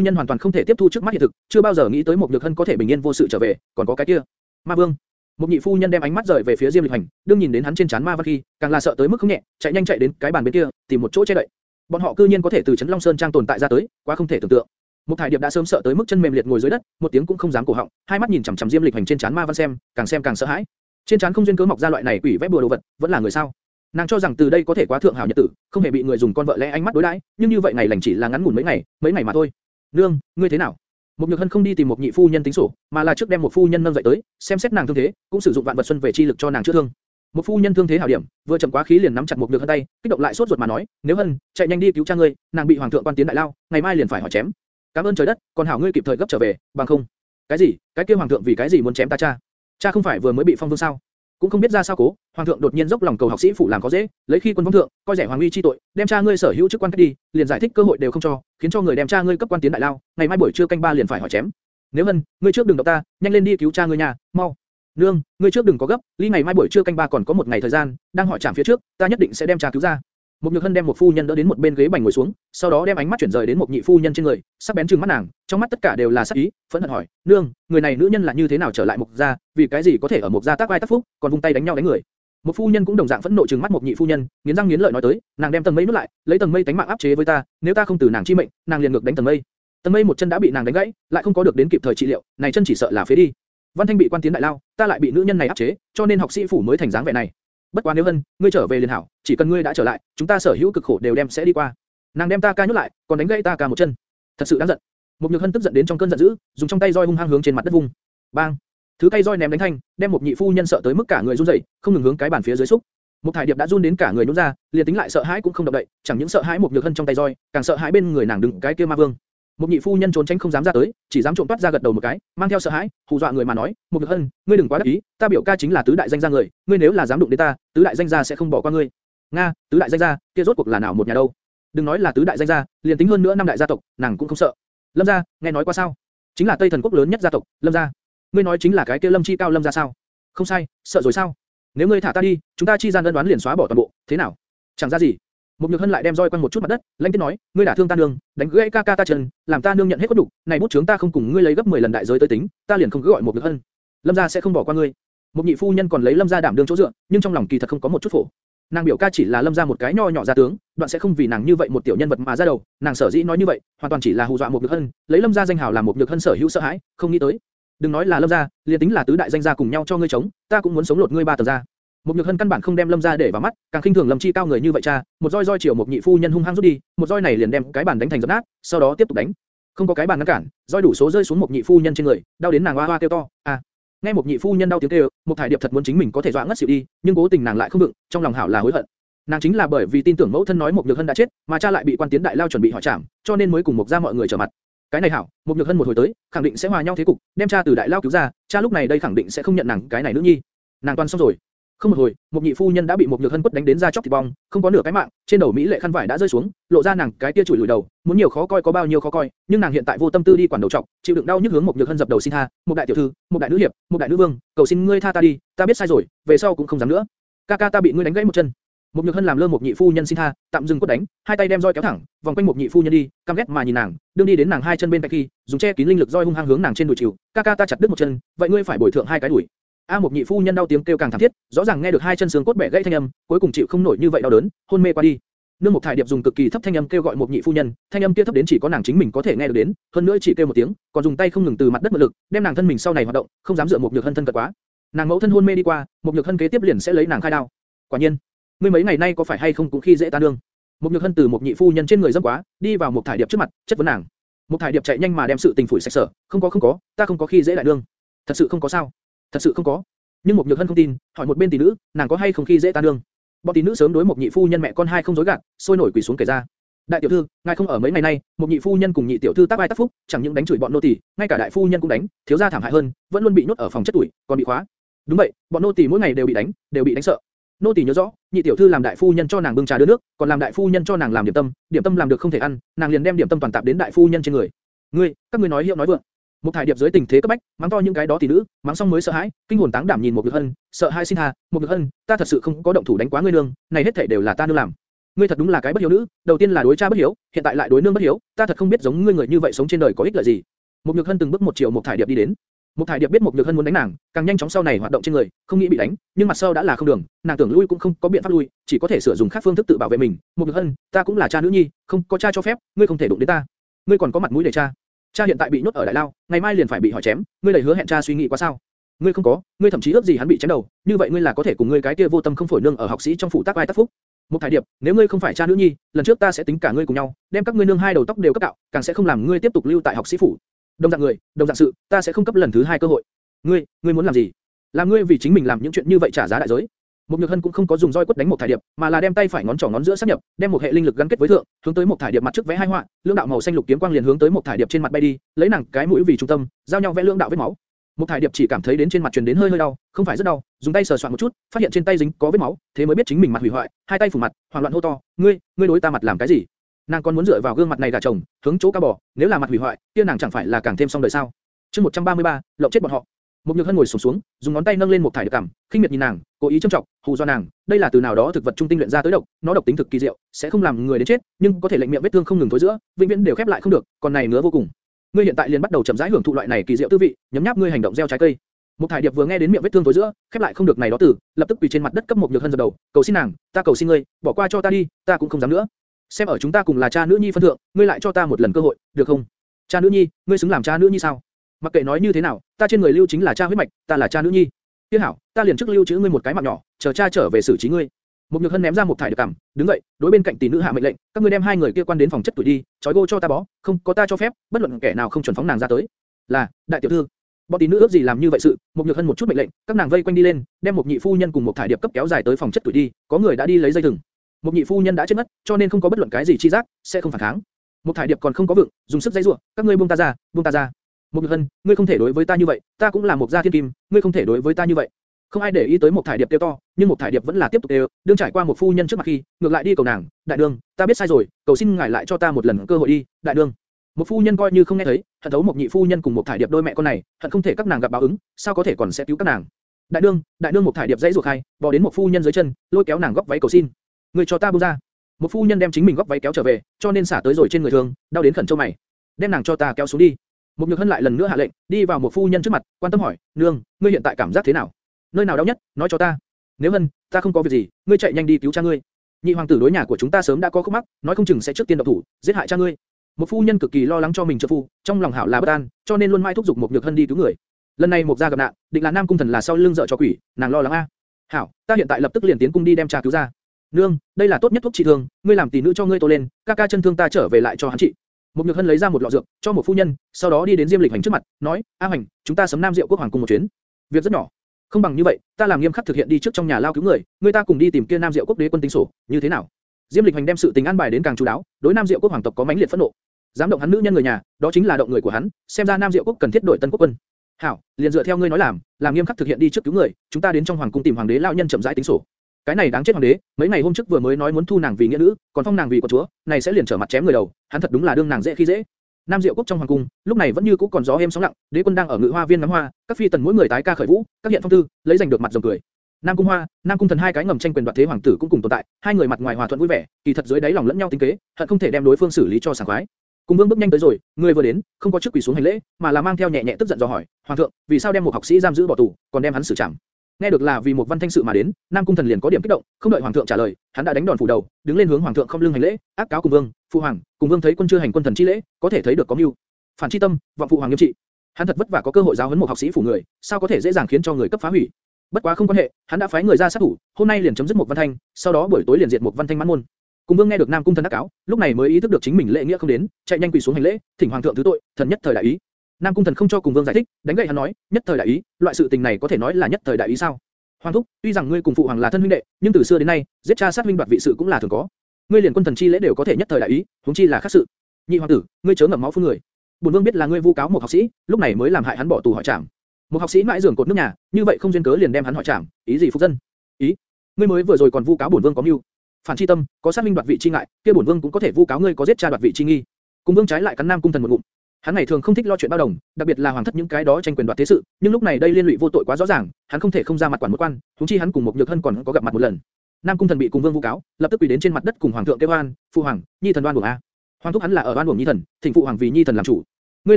nhân hoàn toàn không thể tiếp thu trước mắt hiện thực, chưa bao giờ nghĩ tới một nhược hân có thể bình yên vô sự trở về, còn có cái kia. Ma vương. Một nhị phu nhân đem ánh mắt rời về phía Diêm Lịch Hành, đương nhìn đến hắn trên chán ma văn khi, càng là sợ tới mức không nhẹ, chạy nhanh chạy đến cái bàn bên kia, tìm một chỗ che đậy. Bọn họ cư nhiên có thể từ chấn Long Sơn trang tồn tại ra tới, quá không thể tưởng tượng. Một thải điệp đã sớm sợ tới mức chân mềm liệt ngồi dưới đất, một tiếng cũng không dám cổ họng, hai mắt nhìn chằm chằm Diêm Lịch Hành trên chán ma văn xem, càng xem càng sợ hãi. Trên chán không duyên cớ mọc ra loại này quỷ vẽ bùa đồ vật, vẫn là người sao? Nàng cho rằng từ đây có thể quá thượng hảo nhật tử, không hề bị người dùng con vợ lẽ ánh mắt đối đãi, nhưng như vậy ngày lành chỉ là ngắn ngủn mấy ngày, mấy ngày mà thôi. Nương, ngươi thế nào? Một nhược hân không đi tìm một nhị phu nhân tính sổ, mà là trước đem một phu nhân nâng dậy tới, xem xét nàng thương thế, cũng sử dụng vạn vật xuân về chi lực cho nàng chữa thương. Một phu nhân thương thế hảo điểm, vừa chậm quá khí liền nắm chặt một nhược hân tay, kích động lại sốt ruột mà nói, nếu hân, chạy nhanh đi cứu cha ngươi, nàng bị hoàng thượng quan tiến đại lao, ngày mai liền phải hỏi chém. Cảm ơn trời đất, còn hảo ngươi kịp thời gấp trở về, bằng không. Cái gì? Cái kia hoàng thượng vì cái gì muốn chém ta cha? Cha không phải vừa mới bị phong vương sao? Cũng không biết ra sao cố, hoàng thượng đột nhiên dốc lòng cầu học sĩ phụ làm có dễ, lấy khi quân vong thượng, coi rẻ hoàng uy chi tội, đem cha ngươi sở hữu chức quan cách đi, liền giải thích cơ hội đều không cho, khiến cho người đem cha ngươi cấp quan tiến đại lao, ngày mai buổi trưa canh ba liền phải hỏi chém. nếu hân, ngươi trước đừng động ta, nhanh lên đi cứu cha ngươi nhà, mau. nương, ngươi trước đừng có gấp, ly ngày mai buổi trưa canh ba còn có một ngày thời gian, đang hỏi trạm phía trước, ta nhất định sẽ đem cha cứu ra. Một nhược hân đem một phu nhân đỡ đến một bên ghế bành ngồi xuống, sau đó đem ánh mắt chuyển rời đến một nhị phu nhân trên người, sắc bén trừng mắt nàng, trong mắt tất cả đều là sắc ý, phẫn hận hỏi, nương, người này nữ nhân là như thế nào trở lại một gia, vì cái gì có thể ở một gia tác vai tác phúc, còn vung tay đánh nhau đánh người. Một phu nhân cũng đồng dạng phẫn nộ trừng mắt một nhị phu nhân, nghiến răng nghiến lợi nói tới, nàng đem tầng mây nuốt lại, lấy tầng mây tánh mạng áp chế với ta, nếu ta không từ nàng chi mệnh, nàng liền ngược đánh tầng mây. Tầng mây một chân đã bị nàng đánh gãy, lại không có được đến kịp thời trị liệu, này chân chỉ sợ là phế đi. Văn Thanh bị quan tiến đại lao, ta lại bị nữ nhân này áp chế, cho nên học sĩ phủ mới thành dáng vẻ này bất quá nếu hân, ngươi trở về liền hảo, chỉ cần ngươi đã trở lại, chúng ta sở hữu cực khổ đều đem sẽ đi qua. Nàng đem ta ca nhốt lại, còn đánh gãy ta ca một chân, thật sự đáng giận. Một nhược hân tức giận đến trong cơn giận dữ, dùng trong tay roi hung hăng hướng trên mặt đất vung, bang, thứ cây roi ném đánh thanh, đem một nhị phu nhân sợ tới mức cả người run rẩy, không ngừng hướng cái bàn phía dưới xúc. Một thải điệp đã run đến cả người nhún ra, liền tính lại sợ hãi cũng không động đậy, chẳng những sợ hãi một nhược hân trong tay roi, càng sợ hãi bên người nàng đứng cái kia ma vương. Một nhị phu nhân trốn tránh không dám ra tới, chỉ dám trộm toát ra gật đầu một cái, mang theo sợ hãi, hù dọa người mà nói, một nhược hân, ngươi đừng quá đắc ý, ta biểu ca chính là tứ đại danh gia người, ngươi nếu là dám đụng đến ta, tứ đại danh gia sẽ không bỏ qua ngươi. Nga, tứ đại danh gia, kia rốt cuộc là nào một nhà đâu? Đừng nói là tứ đại danh gia, liền tính hơn nữa năm đại gia tộc, nàng cũng không sợ. Lâm gia, nghe nói qua sao? Chính là Tây thần quốc lớn nhất gia tộc, Lâm gia. Ngươi nói chính là cái kia Lâm chi cao Lâm gia sao? Không sai, sợ rồi sao? Nếu ngươi thả ta đi, chúng ta chi gian đơn đoán liền xóa bỏ toàn bộ, thế nào? Chẳng ra gì. Một nhược hân lại đem roi quanh một chút mặt đất, lanh tiết nói, ngươi đả thương ta nương, đánh gãy ca ca ta chân, làm ta nương nhận hết có đủ, này bút chướng ta không cùng ngươi lấy gấp 10 lần đại giới tới tính, ta liền không cứ gọi một nhược hân. Lâm gia sẽ không bỏ qua ngươi. Một nhị phu nhân còn lấy Lâm gia đảm đương chỗ dựa, nhưng trong lòng kỳ thật không có một chút phổ. Nàng biểu ca chỉ là Lâm gia một cái nho nhỏ gia tướng, đoạn sẽ không vì nàng như vậy một tiểu nhân vật mà ra đầu, nàng sở dĩ nói như vậy, hoàn toàn chỉ là hù dọa một nhược hân, lấy Lâm gia danh hào làm một nhược hân sở hữu sợ hãi, không nghĩ tới. Đừng nói là Lâm gia, liền tính là tứ đại danh gia cùng nhau cho ngươi chống, ta cũng muốn sống lột ngươi ba tầng ra. Một nhược hân căn bản không đem lâm gia để vào mắt, càng khinh thường lâm chi cao người như vậy cha, một roi roi chiều một nhị phu nhân hung hăng rút đi, một roi này liền đem cái bàn đánh thành dập nát, sau đó tiếp tục đánh. Không có cái bàn ngăn cản, roi đủ số rơi xuống một nhị phu nhân trên người, đau đến nàng oa oa kêu to, à. Nghe một nhị phu nhân đau tiếng kêu, một thải điệp thật muốn chính mình có thể dọa ngất xỉu đi, nhưng cố tình nàng lại không vượng, trong lòng hảo là hối hận. Nàng chính là bởi vì tin tưởng mẫu thân nói một nhược hân đã chết, mà cha lại bị quan tiến đại lao chuẩn bị hỏi trảm, cho nên mới cùng một gia mọi người trở mặt. Cái này hảo, một nhược hân một hồi tới, khẳng định sẽ hòa nhau thế cục, đem cha từ đại lao cứu ra, cha lúc này đây khẳng định sẽ không nhận nàng cái này nữ nhi. Nàng toàn xong rồi. Không một hồi, một nhị phu nhân đã bị một nhược hân quất đánh đến da chóc thịt bong, không có nửa cái mạng, trên đầu mỹ lệ khăn vải đã rơi xuống, lộ ra nàng cái tia chùi lùi đầu, muốn nhiều khó coi có bao nhiêu khó coi, nhưng nàng hiện tại vô tâm tư đi quản đầu trọng, chịu đựng đau nhức hướng một nhược hân dập đầu xin tha, một đại tiểu thư, một đại nữ hiệp, một đại nữ vương, cầu xin ngươi tha ta đi, ta biết sai rồi, về sau cũng không dám nữa. Ca ca ta bị ngươi đánh gãy một chân. Một nhược hân làm lơ một nhị phu nhân xin tha, tạm dừng quất đánh, hai tay đem roi kéo thẳng, vòng quanh một nhị phu nhân đi, căm ghét mà nhìn nàng, đương đi đến nàng hai chân bên cạnh khi, dùng che kín linh lực roi hung hăng hướng nàng trên đùi chịu, ca ca ta chặt đứt một chân, vậy ngươi phải bồi thượng hai cái đùi. A một nhị phu nhân đau tiếng kêu càng thảm thiết, rõ ràng nghe được hai chân xương cốt bẻ gãy thanh âm, cuối cùng chịu không nổi như vậy đau đớn, hôn mê qua đi. Nương một thải điệp dùng cực kỳ thấp thanh âm kêu gọi một nhị phu nhân, thanh âm kia thấp đến chỉ có nàng chính mình có thể nghe được đến, hơn nữa chỉ kêu một tiếng, còn dùng tay không ngừng từ mặt đất mượn lực, đem nàng thân mình sau này hoạt động, không dám dựa một nhược hân thân cận quá. Nàng mẫu thân hôn mê đi qua, một nhược hân kế tiếp liền sẽ lấy nàng khai đao. Quả nhiên, ngươi mấy ngày nay có phải hay không cũng khi dễ ta nương? Một nhược hân từ một nhị phu nhân trên người dâm quá, đi vào một thải điệp trước mặt, chất vấn nàng. Một thải điệp chạy nhanh mà đem sự tình phủi sạch sở, không có không có, ta không có khi dễ lại nương, thật sự không có sao, thật sự không có. Nhưng một nhược hân không tin, hỏi một bên tỷ nữ, nàng có hay không khi dễ ta nương? Bọn tỷ nữ sớm đối một nhị phu nhân mẹ con hai không dối gạt, sôi nổi quỳ xuống kể ra. Đại tiểu thư, ngài không ở mấy ngày nay, một nhị phu nhân cùng nhị tiểu thư tác ai tác phúc, chẳng những đánh chửi bọn nô tỳ, ngay cả đại phu nhân cũng đánh, thiếu gia thảm hại hơn, vẫn luôn bị nhốt ở phòng chất tuổi, còn bị khóa. Đúng vậy, bọn nô tỳ mỗi ngày đều bị đánh, đều bị đánh sợ. Nô tỳ nhớ rõ, nhị tiểu thư làm đại phu nhân cho nàng bưng trà đưa nước, còn làm đại phu nhân cho nàng làm điểm tâm, điểm tâm làm được không thể ăn, nàng liền đem điểm tâm toàn tạp đến đại phu nhân trên người. Ngươi, các ngươi nói hiệu nói vượng. Một thải điệp dưới tình thế cấp bách, mắng to những cái đó tỷ nữ, mắng xong mới sợ hãi, kinh hồn táng đảm nhìn một nhược hân, sợ hãi xin tha, một nhược hân, ta thật sự không có động thủ đánh quá ngươi nương, này hết thảy đều là ta nương làm. Ngươi thật đúng là cái bất hiếu nữ, đầu tiên là đối cha bất hiếu, hiện tại lại đối nương bất hiếu, ta thật không biết giống ngươi người như vậy sống trên đời có ích lợi gì. Một nhược hân từng bước một triệu một thải điệp đi đến, một thải điệp biết một nhược hân muốn đánh nàng, càng nhanh chóng sau này hoạt động trên người, không nghĩ bị đánh, nhưng mặt sau đã là không đường, nàng tưởng lui cũng không có biện pháp lui, chỉ có thể sử dụng khác phương thức tự bảo vệ mình. Một nhược hân, ta cũng là cha nữ nhi, không có cha cho phép, ngươi không thể đụng đến ta. Ngươi còn có mặt mũi để cha? Cha hiện tại bị nhốt ở đại lao, ngày mai liền phải bị hỏi chém, ngươi lời hứa hẹn cha suy nghĩ quá sao? Ngươi không có, ngươi thậm chí ước gì hắn bị chém đầu, như vậy ngươi là có thể cùng ngươi cái kia vô tâm không phổi nương ở học sĩ trong phủ tác vai tác phúc. Một thải điệp, nếu ngươi không phải cha nữ nhi, lần trước ta sẽ tính cả ngươi cùng nhau, đem các ngươi nương hai đầu tóc đều cắt cạo, càng sẽ không làm ngươi tiếp tục lưu tại học sĩ phủ. Đồng dạng người, đồng dạng sự, ta sẽ không cấp lần thứ hai cơ hội. Ngươi, ngươi muốn làm gì? Làm ngươi vì chính mình làm những chuyện như vậy trả giá đại giới. Một Nhược Hân cũng không có dùng roi quất đánh một thải điệp, mà là đem tay phải ngón trỏ ngón giữa sát nhập, đem một hệ linh lực gắn kết với thượng, hướng tới một thải điệp mặt trước vẽ hai họa, lưỡng đạo màu xanh lục kiếm quang liền hướng tới một thải điệp trên mặt bay đi, lấy nàng cái mũi vì trung tâm, giao nhau vẽ lưỡng đạo vết máu. Một thải điệp chỉ cảm thấy đến trên mặt truyền đến hơi hơi đau, không phải rất đau, dùng tay sờ soạn một chút, phát hiện trên tay dính có vết máu, thế mới biết chính mình mặt hủy hoại, hai tay phủ mặt, hoảng loạn hô to, ngươi, ngươi đối ta mặt làm cái gì? Nàng còn muốn dựa vào gương mặt này gả chồng, hướng chỗ cao bò, nếu là mặt hủy hoại, kia nàng chẳng phải là càng thêm xong đời sao? Chương 133, lộng chết bọn họ. Một nhược hân ngồi sụp xuống, xuống, dùng ngón tay nâng lên một thải được cảm, khinh miệt nhìn nàng, cố ý châm trọng, hù do nàng. Đây là từ nào đó thực vật trung tinh luyện ra tới độc, nó độc tính thực kỳ diệu, sẽ không làm người đến chết, nhưng có thể lệnh miệng vết thương không ngừng thối giữa, vĩnh viễn đều khép lại không được, còn này ngứa vô cùng. Ngươi hiện tại liền bắt đầu chậm rãi hưởng thụ loại này kỳ diệu tư vị, nhấm nháp ngươi hành động gieo trái cây. Một thải điệp vừa nghe đến miệng vết thương thối giữa, khép lại không được này đó tử, lập tức quỳ trên mặt đất cấp một nhược hân dập đầu, cầu xin nàng, ta cầu xin ngươi, bỏ qua cho ta đi, ta cũng không dám nữa. Xem ở chúng ta cùng là cha nữ nhi phân thượng, ngươi lại cho ta một lần cơ hội, được không? Cha nữ nhi, ngươi xứng làm cha nữ nhi sao? Mặc kệ nói như thế nào, ta trên người lưu chính là cha huyết mạch, ta là cha nữ nhi. Tiếc hảo, ta liền trước lưu trữ ngươi một cái mạng nhỏ, chờ cha trở về xử trí ngươi. Một nhược hân ném ra một thải được cảm, đứng dậy, đối bên cạnh tỷ nữ hạ mệnh lệnh, các ngươi đem hai người kia quan đến phòng chất tuổi đi, trói gô cho ta bó, không có ta cho phép, bất luận kẻ nào không chuẩn phóng nàng ra tới. Là, đại tiểu thư. Bọn tỷ nữ ước gì làm như vậy sự, một nhược hân một chút mệnh lệnh, các nàng vây quanh đi lên, đem một nhị phu nhân cùng một thải điệp cấp kéo dài tới phòng chất tuổi đi, có người đã đi lấy dây thừng. Một nhị phu nhân đã chết mất, cho nên không có bất luận cái gì chi giác, sẽ không phản kháng. Một thải điệp còn không có vượng, dùng sức dây rủa, các ngươi buông ta ra, buông ta ra. Một Nhược Hân, ngươi không thể đối với ta như vậy, ta cũng là một gia thiên kim, ngươi không thể đối với ta như vậy. Không ai để ý tới một thải điệp tiêu to, nhưng một thải điệp vẫn là tiếp tục đều, đương trải qua một phu nhân trước mặt khi, ngược lại đi cầu nàng, đại đương, ta biết sai rồi, cầu xin ngài lại cho ta một lần cơ hội đi, đại đương. Một phu nhân coi như không nghe thấy, hận thấu một nhị phu nhân cùng một thải điệp đôi mẹ con này, hận không thể các nàng gặp báo ứng, sao có thể còn sẽ cứu các nàng. Đại đương, đại đương một thải điệp dãy ruột khai, bò đến một phu nhân dưới chân, lôi kéo nàng góc váy cầu xin. Ngươi cho ta buông ra. Một phu nhân đem chính mình góc váy kéo trở về, cho nên xả tới rồi trên người thường, đau đến khẩn châu mày. Đem nàng cho ta kéo xuống đi. Một nhược hân lại lần nữa hạ lệnh, đi vào một phu nhân trước mặt, quan tâm hỏi, nương, ngươi hiện tại cảm giác thế nào? Nơi nào đau nhất, nói cho ta. Nếu hân, ta không có việc gì, ngươi chạy nhanh đi cứu cha ngươi. Nhị hoàng tử đối nhà của chúng ta sớm đã có khúc mắc, nói không chừng sẽ trước tiên động thủ, giết hại cha ngươi. Một phu nhân cực kỳ lo lắng cho mình trợ phu, trong lòng hảo là bất an, cho nên luôn mãi thúc giục một nhược hân đi cứu người. Lần này một gia gặp nạn, định là nam cung thần là sau lưng dở cho quỷ, nàng lo lắng a. Hảo, ta hiện tại lập tức liền tiến cung đi đem cha cứu ra. Nương, đây là tốt nhất thuốc trị thương, ngươi làm tỷ nữ cho ngươi tô lên, ca ca chân thương ta trở về lại cho hắn trị. Một Nhược Hân lấy ra một lọ dược, cho một phu nhân, sau đó đi đến Diêm Lịch Hành trước mặt, nói: "A Hành, chúng ta sớm Nam Diệu Quốc hoàng cung một chuyến. Việc rất nhỏ, không bằng như vậy, ta làm nghiêm khắc thực hiện đi trước trong nhà lao cứu người, người ta cùng đi tìm kia Nam Diệu Quốc đế quân tính sổ, như thế nào?" Diêm Lịch Hành đem sự tình an bài đến càng chú đáo, đối Nam Diệu Quốc hoàng tộc có mãnh liệt phẫn nộ. Dám động hắn nữ nhân người nhà, đó chính là động người của hắn, xem ra Nam Diệu Quốc cần thiết đổi tân quốc quân. Hảo, liền dựa theo ngươi nói làm, làm nghiêm khắc thực hiện đi trước cứu người, chúng ta đến trong hoàng cung tìm hoàng đế lão nhân chậm rãi tính sổ. Cái này đáng chết hoàng đế, mấy ngày hôm trước vừa mới nói muốn thu nàng vì nghĩa nữ, còn phong nàng vì của chúa, này sẽ liền trở mặt chém người đầu, hắn thật đúng là đương nàng dễ khi dễ. Nam Diệu quốc trong hoàng cung, lúc này vẫn như cũ còn gió êm sóng lặng, đế quân đang ở ngự hoa viên ngắm hoa, các phi tần mỗi người tái ca khởi vũ, các hiện phong tư, lấy giành được mặt rồng cười. Nam cung hoa, Nam cung thần hai cái ngầm tranh quyền đoạt thế hoàng tử cũng cùng tồn tại, hai người mặt ngoài hòa thuận vui vẻ, kỳ thật dưới đáy lòng lẫn nhau tính kế, hận không thể đem đối phương xử lý cho sảng khoái. Cùng Vương bước nhanh tới rồi, người vừa đến, không có trước quỳ xuống hành lễ, mà là mang theo nhẹ nhẹ tức giận do hỏi, hoàng thượng, vì sao đem một học sĩ giam giữ bỏ tù, còn đem hắn xử trảm? Nghe được là vì một văn thanh sự mà đến, Nam cung thần liền có điểm kích động, không đợi hoàng thượng trả lời, hắn đã đánh đòn phủ đầu, đứng lên hướng hoàng thượng không lưng hành lễ, ác cáo cùng vương, phụ hoàng, cùng vương thấy quân chưa hành quân thần chi lễ, có thể thấy được có mưu, phản chi tâm, vọng phụ hoàng nghiêm trị. Hắn thật vất vả có cơ hội giáo huấn một học sĩ phủ người, sao có thể dễ dàng khiến cho người cấp phá hủy? Bất quá không quan hệ, hắn đã phái người ra sát thủ, hôm nay liền chấm dứt một văn thanh, sau đó buổi tối liền diệt một văn thanh mãn môn. Cùng Vương nghe được Nam cung thần ác cáo, lúc này mới ý thức được chính mình lễ nghĩa không đến, chạy nhanh quỳ xuống hành lễ, thỉnh hoàng thượng thứ tội, thần nhất thời đại ý. Nam cung thần không cho cùng Vương giải thích, đánh gậy hắn nói, nhất thời đại ý, loại sự tình này có thể nói là nhất thời đại ý sao? Hoàng thúc, tuy rằng ngươi cùng phụ hoàng là thân huynh đệ, nhưng từ xưa đến nay, giết cha sát huynh đoạt vị sự cũng là thường có. Ngươi liền quân thần chi lễ đều có thể nhất thời đại ý, huống chi là khác sự. Nhị hoàng tử, ngươi chớ ngậm máu phun người. Bổn vương biết là ngươi vu cáo một học sĩ, lúc này mới làm hại hắn bỏ tù hỏi trảm. Một học sĩ mãi giường cột nước nhà, như vậy không duyên cớ liền đem hắn hỏi trảm, ý gì phục dân? Ý, ngươi mới vừa rồi còn vu cáo bổn vương có mưu. Phản chi tâm, có sát minh đoạt vị chi ngại, kia bổn vương cũng có thể vu cáo ngươi có giết cha đoạt vị chi nghi. Cùng vương trái lại cắn nam cung thần một ngụm. Hắn ngày thường không thích lo chuyện bao đồng, đặc biệt là hoàng thất những cái đó tranh quyền đoạt thế sự, nhưng lúc này đây liên lụy vô tội quá rõ ràng, hắn không thể không ra mặt quản một quan, huống chi hắn cùng một nhược thân còn có gặp mặt một lần. Nam cung thần bị cùng vương vu cáo, lập tức quỳ đến trên mặt đất cùng hoàng thượng kêu oan, phụ hoàng, nhi thần đoan buồng a. Hoàng thúc hắn là ở đoan buồng nhi thần, thỉnh phụ hoàng vì nhi thần làm chủ. Ngươi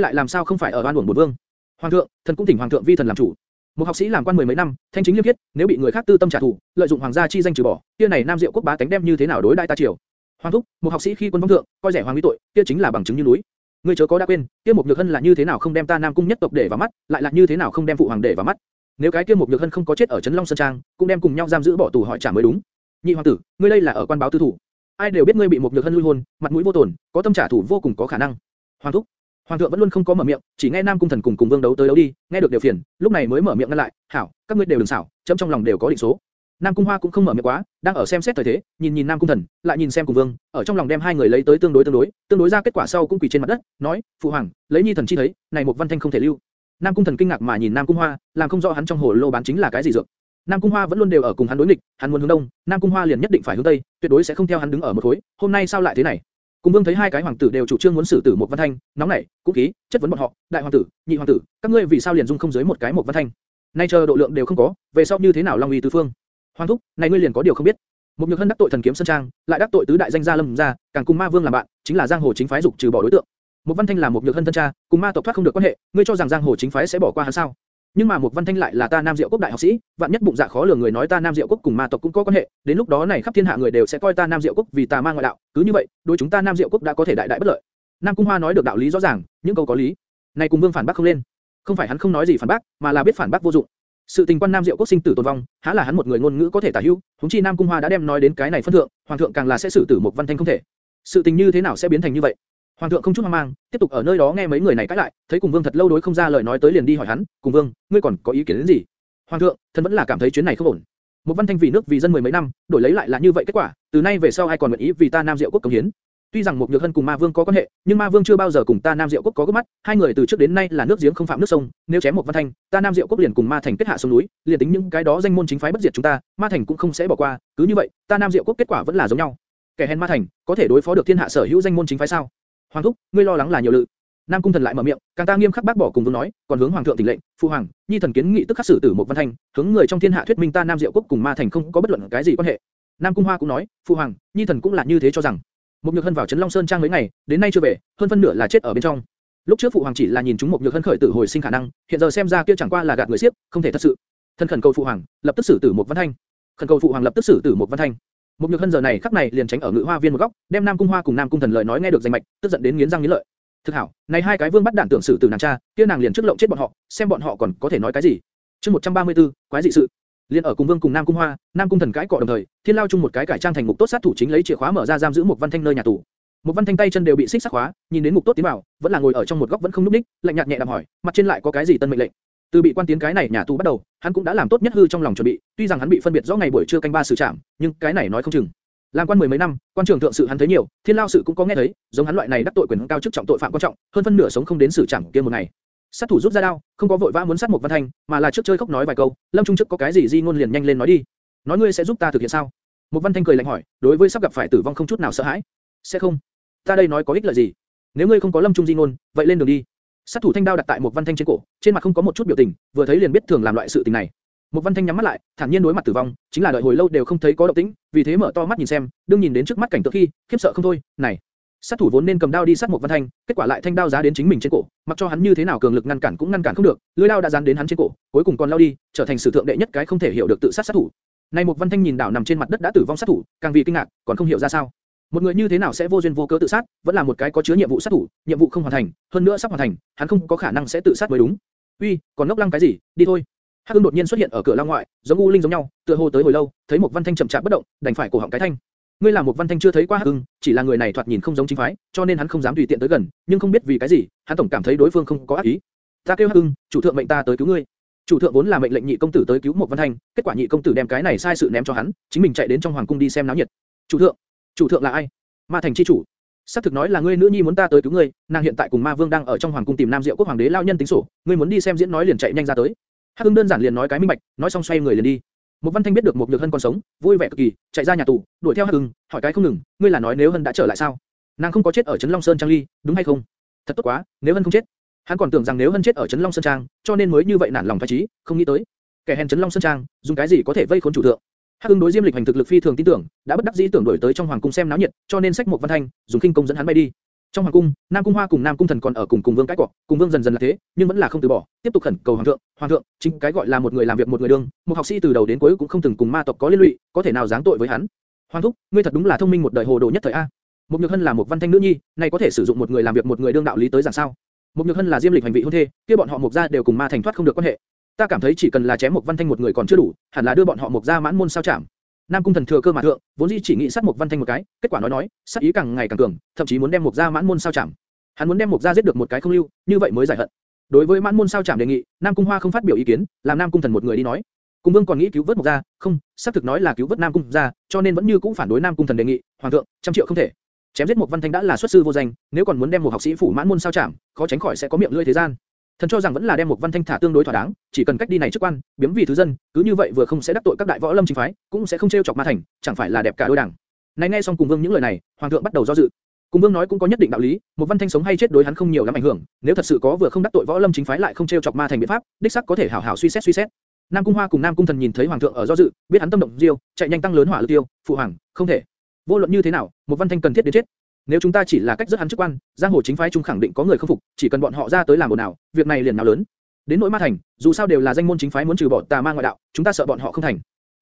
lại làm sao không phải ở đoan buồng bổn vương? Hoàng thượng, thần cũng thỉnh hoàng thượng vi thần làm chủ. Một học sĩ làm quan mười mấy năm, thanh chính liêm khiết, nếu bị người khác tư tâm trả thù, lợi dụng hoàng gia chi danh trừ bỏ, kia này Nam Diệu quốc bá tánh đem như thế nào đối đại ta triều? Hoàng thúc, một học sĩ khi quân vong thượng, coi rẻ hoàng uy tội, kia chính là bằng chứng như núi. Ngươi chớ có đã quên, kia một nhược hân là như thế nào không đem ta Nam cung nhất tộc để vào mắt, lại là như thế nào không đem phụ hoàng để vào mắt. Nếu cái kia một nhược hân không có chết ở chấn Long Sơn Trang, cũng đem cùng nhau giam giữ bỏ tù hỏi trả mới đúng. Nhị hoàng tử, ngươi đây là ở quan báo tư thủ. Ai đều biết ngươi bị một nhược hân lui hôn, mặt mũi vô tổn, có tâm trả thù vô cùng có khả năng. Hoàng thúc, Hoàng thượng vẫn luôn không có mở miệng, chỉ nghe Nam cung thần cùng cùng Vương đấu tới đấu đi, nghe được đều phiền, lúc này mới mở miệng ngăn lại, "Hảo, các ngươi đều đừng xảo, chấm trong lòng đều có định số." Nam cung Hoa cũng không mở miệng quá, đang ở xem xét thời thế, nhìn nhìn Nam cung thần, lại nhìn xem cung Vương, ở trong lòng đem hai người lấy tới tương đối tương đối, tương đối ra kết quả sau cũng quỳ trên mặt đất, nói, "Phụ hoàng, lấy nhi thần chi thấy, này một văn thanh không thể lưu." Nam cung thần kinh ngạc mà nhìn Nam cung Hoa, làm không rõ hắn trong hồ lô bán chính là cái gì dược. Nam Cung Hoa vẫn luôn đều ở cùng hắn đối nghịch, hắn muốn hướng đông, Nam Cung Hoa liền nhất định phải hướng tây, tuyệt đối sẽ không theo hắn đứng ở một khối. Hôm nay sao lại thế này? Cung Vương thấy hai cái hoàng tử đều chủ trương muốn xử tử một Văn Thanh, nóng nảy, cũng khí, chất vấn bọn họ, đại hoàng tử, nhị hoàng tử, các ngươi vì sao liền dung không dưới một cái một Văn Thanh? Nay chờ độ lượng đều không có, về sau như thế nào long uy tứ phương? Hoàng thúc, này ngươi liền có điều không biết. Một nhược hân đắc tội thần kiếm sơn trang, lại đắc tội tứ đại danh gia lâm gia, càng cùng ma vương làm bạn, chính là giang hồ chính phái dục trừ bỏ đối tượng. Một Văn Thanh là một nhược hân thân cha, cùng ma tộc thoát không được quan hệ, ngươi cho rằng giang hồ chính phái sẽ bỏ qua hắn sao? Nhưng mà một Văn Thanh lại là ta Nam Diệu Quốc đại học sĩ, vạn nhất bụng dạ khó lường người nói ta Nam Diệu Quốc cùng ma tộc cũng có quan hệ, đến lúc đó này khắp thiên hạ người đều sẽ coi ta Nam Diệu Quốc vì tà ma ngoại đạo, cứ như vậy, đối chúng ta Nam Diệu Quốc đã có thể đại đại bất lợi. Nam Cung Hoa nói được đạo lý rõ ràng, những câu có lý. Này cùng Vương phản bác không lên, không phải hắn không nói gì phản bác, mà là biết phản bác vô dụng. Sự tình quan Nam Diệu Quốc sinh tử tồn vong, há là hắn một người ngôn ngữ có thể tả hữu, huống chi Nam Cung Hoa đã đem nói đến cái này phân thượng, hoàng thượng càng là sẽ xử tử một Văn Thanh không thể. Sự tình như thế nào sẽ biến thành như vậy? Hoàng thượng không chút hoang mang, tiếp tục ở nơi đó nghe mấy người này cãi lại, thấy cùng Vương thật lâu đối không ra lời nói tới liền đi hỏi hắn, cùng Vương, ngươi còn có ý kiến đến gì? Hoàng thượng, thần vẫn là cảm thấy chuyến này không ổn. Một văn thanh vì nước vì dân mười mấy năm, đổi lấy lại là như vậy kết quả, từ nay về sau ai còn nguyện ý vì ta Nam Diệu quốc cống hiến? Tuy rằng một nhược hân cùng Ma Vương có quan hệ, nhưng Ma Vương chưa bao giờ cùng ta Nam Diệu quốc có gấp mắt, hai người từ trước đến nay là nước giếng không phạm nước sông, nếu chém một văn thanh, ta Nam Diệu quốc liền cùng Ma Thành kết hạ sông núi, liền tính những cái đó danh môn chính phái bất diệt chúng ta, Ma Thành cũng không sẽ bỏ qua, cứ như vậy, ta Nam Diệu quốc kết quả vẫn là giống nhau. Kẻ hèn Ma Thành, có thể đối phó được thiên hạ sở hữu danh môn chính phái sao? Hoàng thúc, ngươi lo lắng là nhiều lự. Nam cung thần lại mở miệng, càng ta nghiêm khắc bác bỏ cùng vương nói, còn hướng hoàng thượng tỉnh lệnh, phụ hoàng, nhi thần kiến nghị tức khắc xử tử một văn thanh, hướng người trong thiên hạ thuyết minh ta Nam Diệu quốc cùng Ma Thành không có bất luận cái gì quan hệ. Nam cung hoa cũng nói, phụ hoàng, nhi thần cũng là như thế cho rằng. Một nhược hân vào trấn Long Sơn trang mấy ngày, đến nay chưa về, hơn phân nửa là chết ở bên trong. Lúc trước phụ hoàng chỉ là nhìn chúng một nhược hân khởi tử hồi sinh khả năng, hiện giờ xem ra kia chẳng qua là gạt người xiếc, không thể thật sự. Thân khẩn cầu phụ hoàng, lập tức xử tử một văn thanh. Khẩn cầu phụ hoàng lập tức xử tử một văn thanh. Một nhược hân giờ này khắc này liền tránh ở ngự hoa viên một góc, đem Nam cung Hoa cùng Nam cung Thần lời nói nghe được danh mạch, tức giận đến nghiến răng nghiến lợi. Thực hảo, này hai cái vương bắt đản tưởng xử tử nàng cha, kia nàng liền trước lộng chết bọn họ, xem bọn họ còn có thể nói cái gì. Chương 134, quái dị sự. Liên ở cung vương cùng Nam cung Hoa, Nam cung Thần cãi cọ đồng thời, Thiên Lao chung một cái cải trang thành ngục tốt sát thủ chính lấy chìa khóa mở ra giam giữ một văn thanh nơi nhà tù. Một văn thanh tay chân đều bị xích sắc khóa, nhìn đến ngục tốt tiến vào, vẫn là ngồi ở trong một góc vẫn không núp đích, lạnh nhạt nhẹ đạm hỏi, mặt trên lại có cái gì tân mệnh lệnh? Từ bị quan tiến cái này nhà tù bắt đầu, hắn cũng đã làm tốt nhất hư trong lòng chuẩn bị, tuy rằng hắn bị phân biệt rõ ngày buổi trưa canh ba xử trảm, nhưng cái này nói không chừng. Làm quan mười mấy năm, quan trưởng thượng sự hắn thấy nhiều, thiên lao sự cũng có nghe thấy, giống hắn loại này đắc tội quyền cao chức trọng tội phạm quan trọng, hơn phân nửa sống không đến xử trảm kia một ngày. Sát thủ rút ra đao, không có vội vã muốn sát một văn thanh, mà là trước chơi khóc nói vài câu, lâm trung trước có cái gì di ngôn liền nhanh lên nói đi. Nói ngươi sẽ giúp ta thực hiện sao? Một văn thanh cười lạnh hỏi, đối với sắp gặp phải tử vong không chút nào sợ hãi. Sẽ không. Ta đây nói có ích lợi gì? Nếu ngươi không có lâm trung di ngôn, vậy lên đường đi. Sát thủ thanh đao đặt tại một văn thanh trên cổ, trên mặt không có một chút biểu tình, vừa thấy liền biết thường làm loại sự tình này. Một Văn Thanh nhắm mắt lại, thản nhiên đối mặt tử vong, chính là đợi hồi lâu đều không thấy có động tĩnh, vì thế mở to mắt nhìn xem, đương nhìn đến trước mắt cảnh tượng khi, khiếp sợ không thôi, này, sát thủ vốn nên cầm đao đi sát một Văn Thanh, kết quả lại thanh đao giá đến chính mình trên cổ, mặc cho hắn như thế nào cường lực ngăn cản cũng ngăn cản không được, lưỡi đao đã dán đến hắn trên cổ, cuối cùng còn lao đi, trở thành sử thượng đệ nhất cái không thể hiểu được tự sát sát thủ. Nay một Văn Thanh nhìn đảo nằm trên mặt đất đã tử vong sát thủ, càng vì kinh ngạc, còn không hiểu ra sao. Một người như thế nào sẽ vô duyên vô cớ tự sát, vẫn là một cái có chứa nhiệm vụ sát thủ, nhiệm vụ không hoàn thành, hơn nữa sắp hoàn thành, hắn không có khả năng sẽ tự sát mới đúng. Uy, còn ngốc lăng cái gì, đi thôi. Hắc Ưng đột nhiên xuất hiện ở cửa lao ngoại, giống u linh giống nhau, tựa hồ tới hồi lâu, thấy một Văn Thanh chậm chạp bất động, đành phải cổ họng cái thanh. Ngươi là một Văn Thanh chưa thấy qua Hắc Ưng, chỉ là người này thoạt nhìn không giống chính phái, cho nên hắn không dám tùy tiện tới gần, nhưng không biết vì cái gì, hắn tổng cảm thấy đối phương không có ác ý. Ta kêu Hắc Ưng, chủ thượng mệnh ta tới cứu ngươi. Chủ thượng vốn là mệnh lệnh nhị công tử tới cứu một Văn Thanh, kết quả nhị công tử đem cái này sai sự ném cho hắn, chính mình chạy đến trong hoàng cung đi xem náo nhiệt. Chủ thượng, chủ thượng là ai? Ma Thành chi chủ. Sắc thực nói là ngươi nữ nhi muốn ta tới cứu ngươi, nàng hiện tại cùng Ma Vương đang ở trong hoàng cung tìm Nam Diệu quốc hoàng đế lao nhân tính sổ, ngươi muốn đi xem diễn nói liền chạy nhanh ra tới. Hắc Ưng đơn giản liền nói cái minh bạch, nói xong xoay người liền đi. Một Văn Thanh biết được một Nhược Hân còn sống, vui vẻ cực kỳ, chạy ra nhà tù, đuổi theo Hắc Hưng, hỏi cái không ngừng, ngươi là nói nếu Hân đã trở lại sao? Nàng không có chết ở trấn Long Sơn Trang Ly, đúng hay không? Thật tốt quá, nếu hân không chết. Hắn còn tưởng rằng nếu hân chết ở Trấn Long Sơn Trang, cho nên mới như vậy nản lòng phái trí, không nghĩ tới. Kẻ hèn Trấn Long Sơn Trang, dùng cái gì có thể vây khốn chủ thượng? Hắc Hưng đối Diêm Lịch hành thực lực phi thường tin tưởng, đã bất đắc dĩ tưởng đuổi tới trong hoàng cung xem náo nhiệt, cho nên sách một văn thanh, dùng kinh công dẫn hắn bay đi. Trong hoàng cung, Nam Cung Hoa cùng Nam Cung Thần còn ở cùng cùng Vương cái cọ, cùng Vương dần dần là thế, nhưng vẫn là không từ bỏ, tiếp tục khẩn cầu hoàng thượng, hoàng thượng, chính cái gọi là một người làm việc một người đương, một học sĩ từ đầu đến cuối cũng không từng cùng ma tộc có liên lụy, có thể nào giáng tội với hắn? Hoàng thúc, ngươi thật đúng là thông minh một đời hồ đồ nhất thời a. Một Nhược Hân là một văn thanh nữ nhi, này có thể sử dụng một người làm việc một người đương đạo lý tới giảng sao? Một Nhược Hân là Diêm Lịch hành vị hôn thê, kia bọn họ một gia đều cùng ma thành thoát không được quan hệ. Ta cảm thấy chỉ cần là chém một văn thanh một người còn chưa đủ, hẳn là đưa bọn họ một gia mãn môn sao chạm Nam cung thần thừa cơ mà thượng, vốn dĩ chỉ nghĩ sát một văn thanh một cái, kết quả nói nói, sát ý càng ngày càng cường, thậm chí muốn đem một gia mãn môn sao chạm. Hắn muốn đem một gia giết được một cái không lưu, như vậy mới giải hận. Đối với mãn môn sao chạm đề nghị, Nam cung Hoa không phát biểu ý kiến, làm Nam cung thần một người đi nói. Cung Vương còn nghĩ cứu vớt một gia, không, xác thực nói là cứu vớt Nam cung gia, cho nên vẫn như cũ phản đối Nam cung thần đề nghị, hoàng thượng, trăm triệu không thể. Chém giết một văn thanh đã là xuất sư vô danh, nếu còn muốn đem một học sĩ phủ mãn môn sao chạm, khó tránh khỏi sẽ có miệng lưỡi thế gian. Thần cho rằng vẫn là đem một văn thanh thả tương đối thỏa đáng, chỉ cần cách đi này chức quan, biếm vì thứ dân, cứ như vậy vừa không sẽ đắc tội các đại võ lâm chính phái, cũng sẽ không treo chọc ma thành, chẳng phải là đẹp cả đôi đảng. Này nghe xong cùng vương những lời này, hoàng thượng bắt đầu do dự. Cùng vương nói cũng có nhất định đạo lý, một văn thanh sống hay chết đối hắn không nhiều lắm ảnh hưởng, nếu thật sự có vừa không đắc tội võ lâm chính phái lại không treo chọc ma thành biện pháp, đích xác có thể hảo hảo suy xét suy xét. Nam Cung Hoa cùng Nam Cung Thần nhìn thấy hoàng thượng ở do dự, biết hắn tâm động diêu, chạy nhanh tăng lớn hỏa lực tiêu, phụ hoàng, không thể. Vô luận như thế nào, một văn thanh cần thiết đến chết. Nếu chúng ta chỉ là cách rất hắn chức quan, giang hồ chính phái trung khẳng định có người không phục, chỉ cần bọn họ ra tới làm ồn nào, việc này liền nào lớn. Đến nỗi ma thành, dù sao đều là danh môn chính phái muốn trừ bỏ tà ma ngoại đạo, chúng ta sợ bọn họ không thành.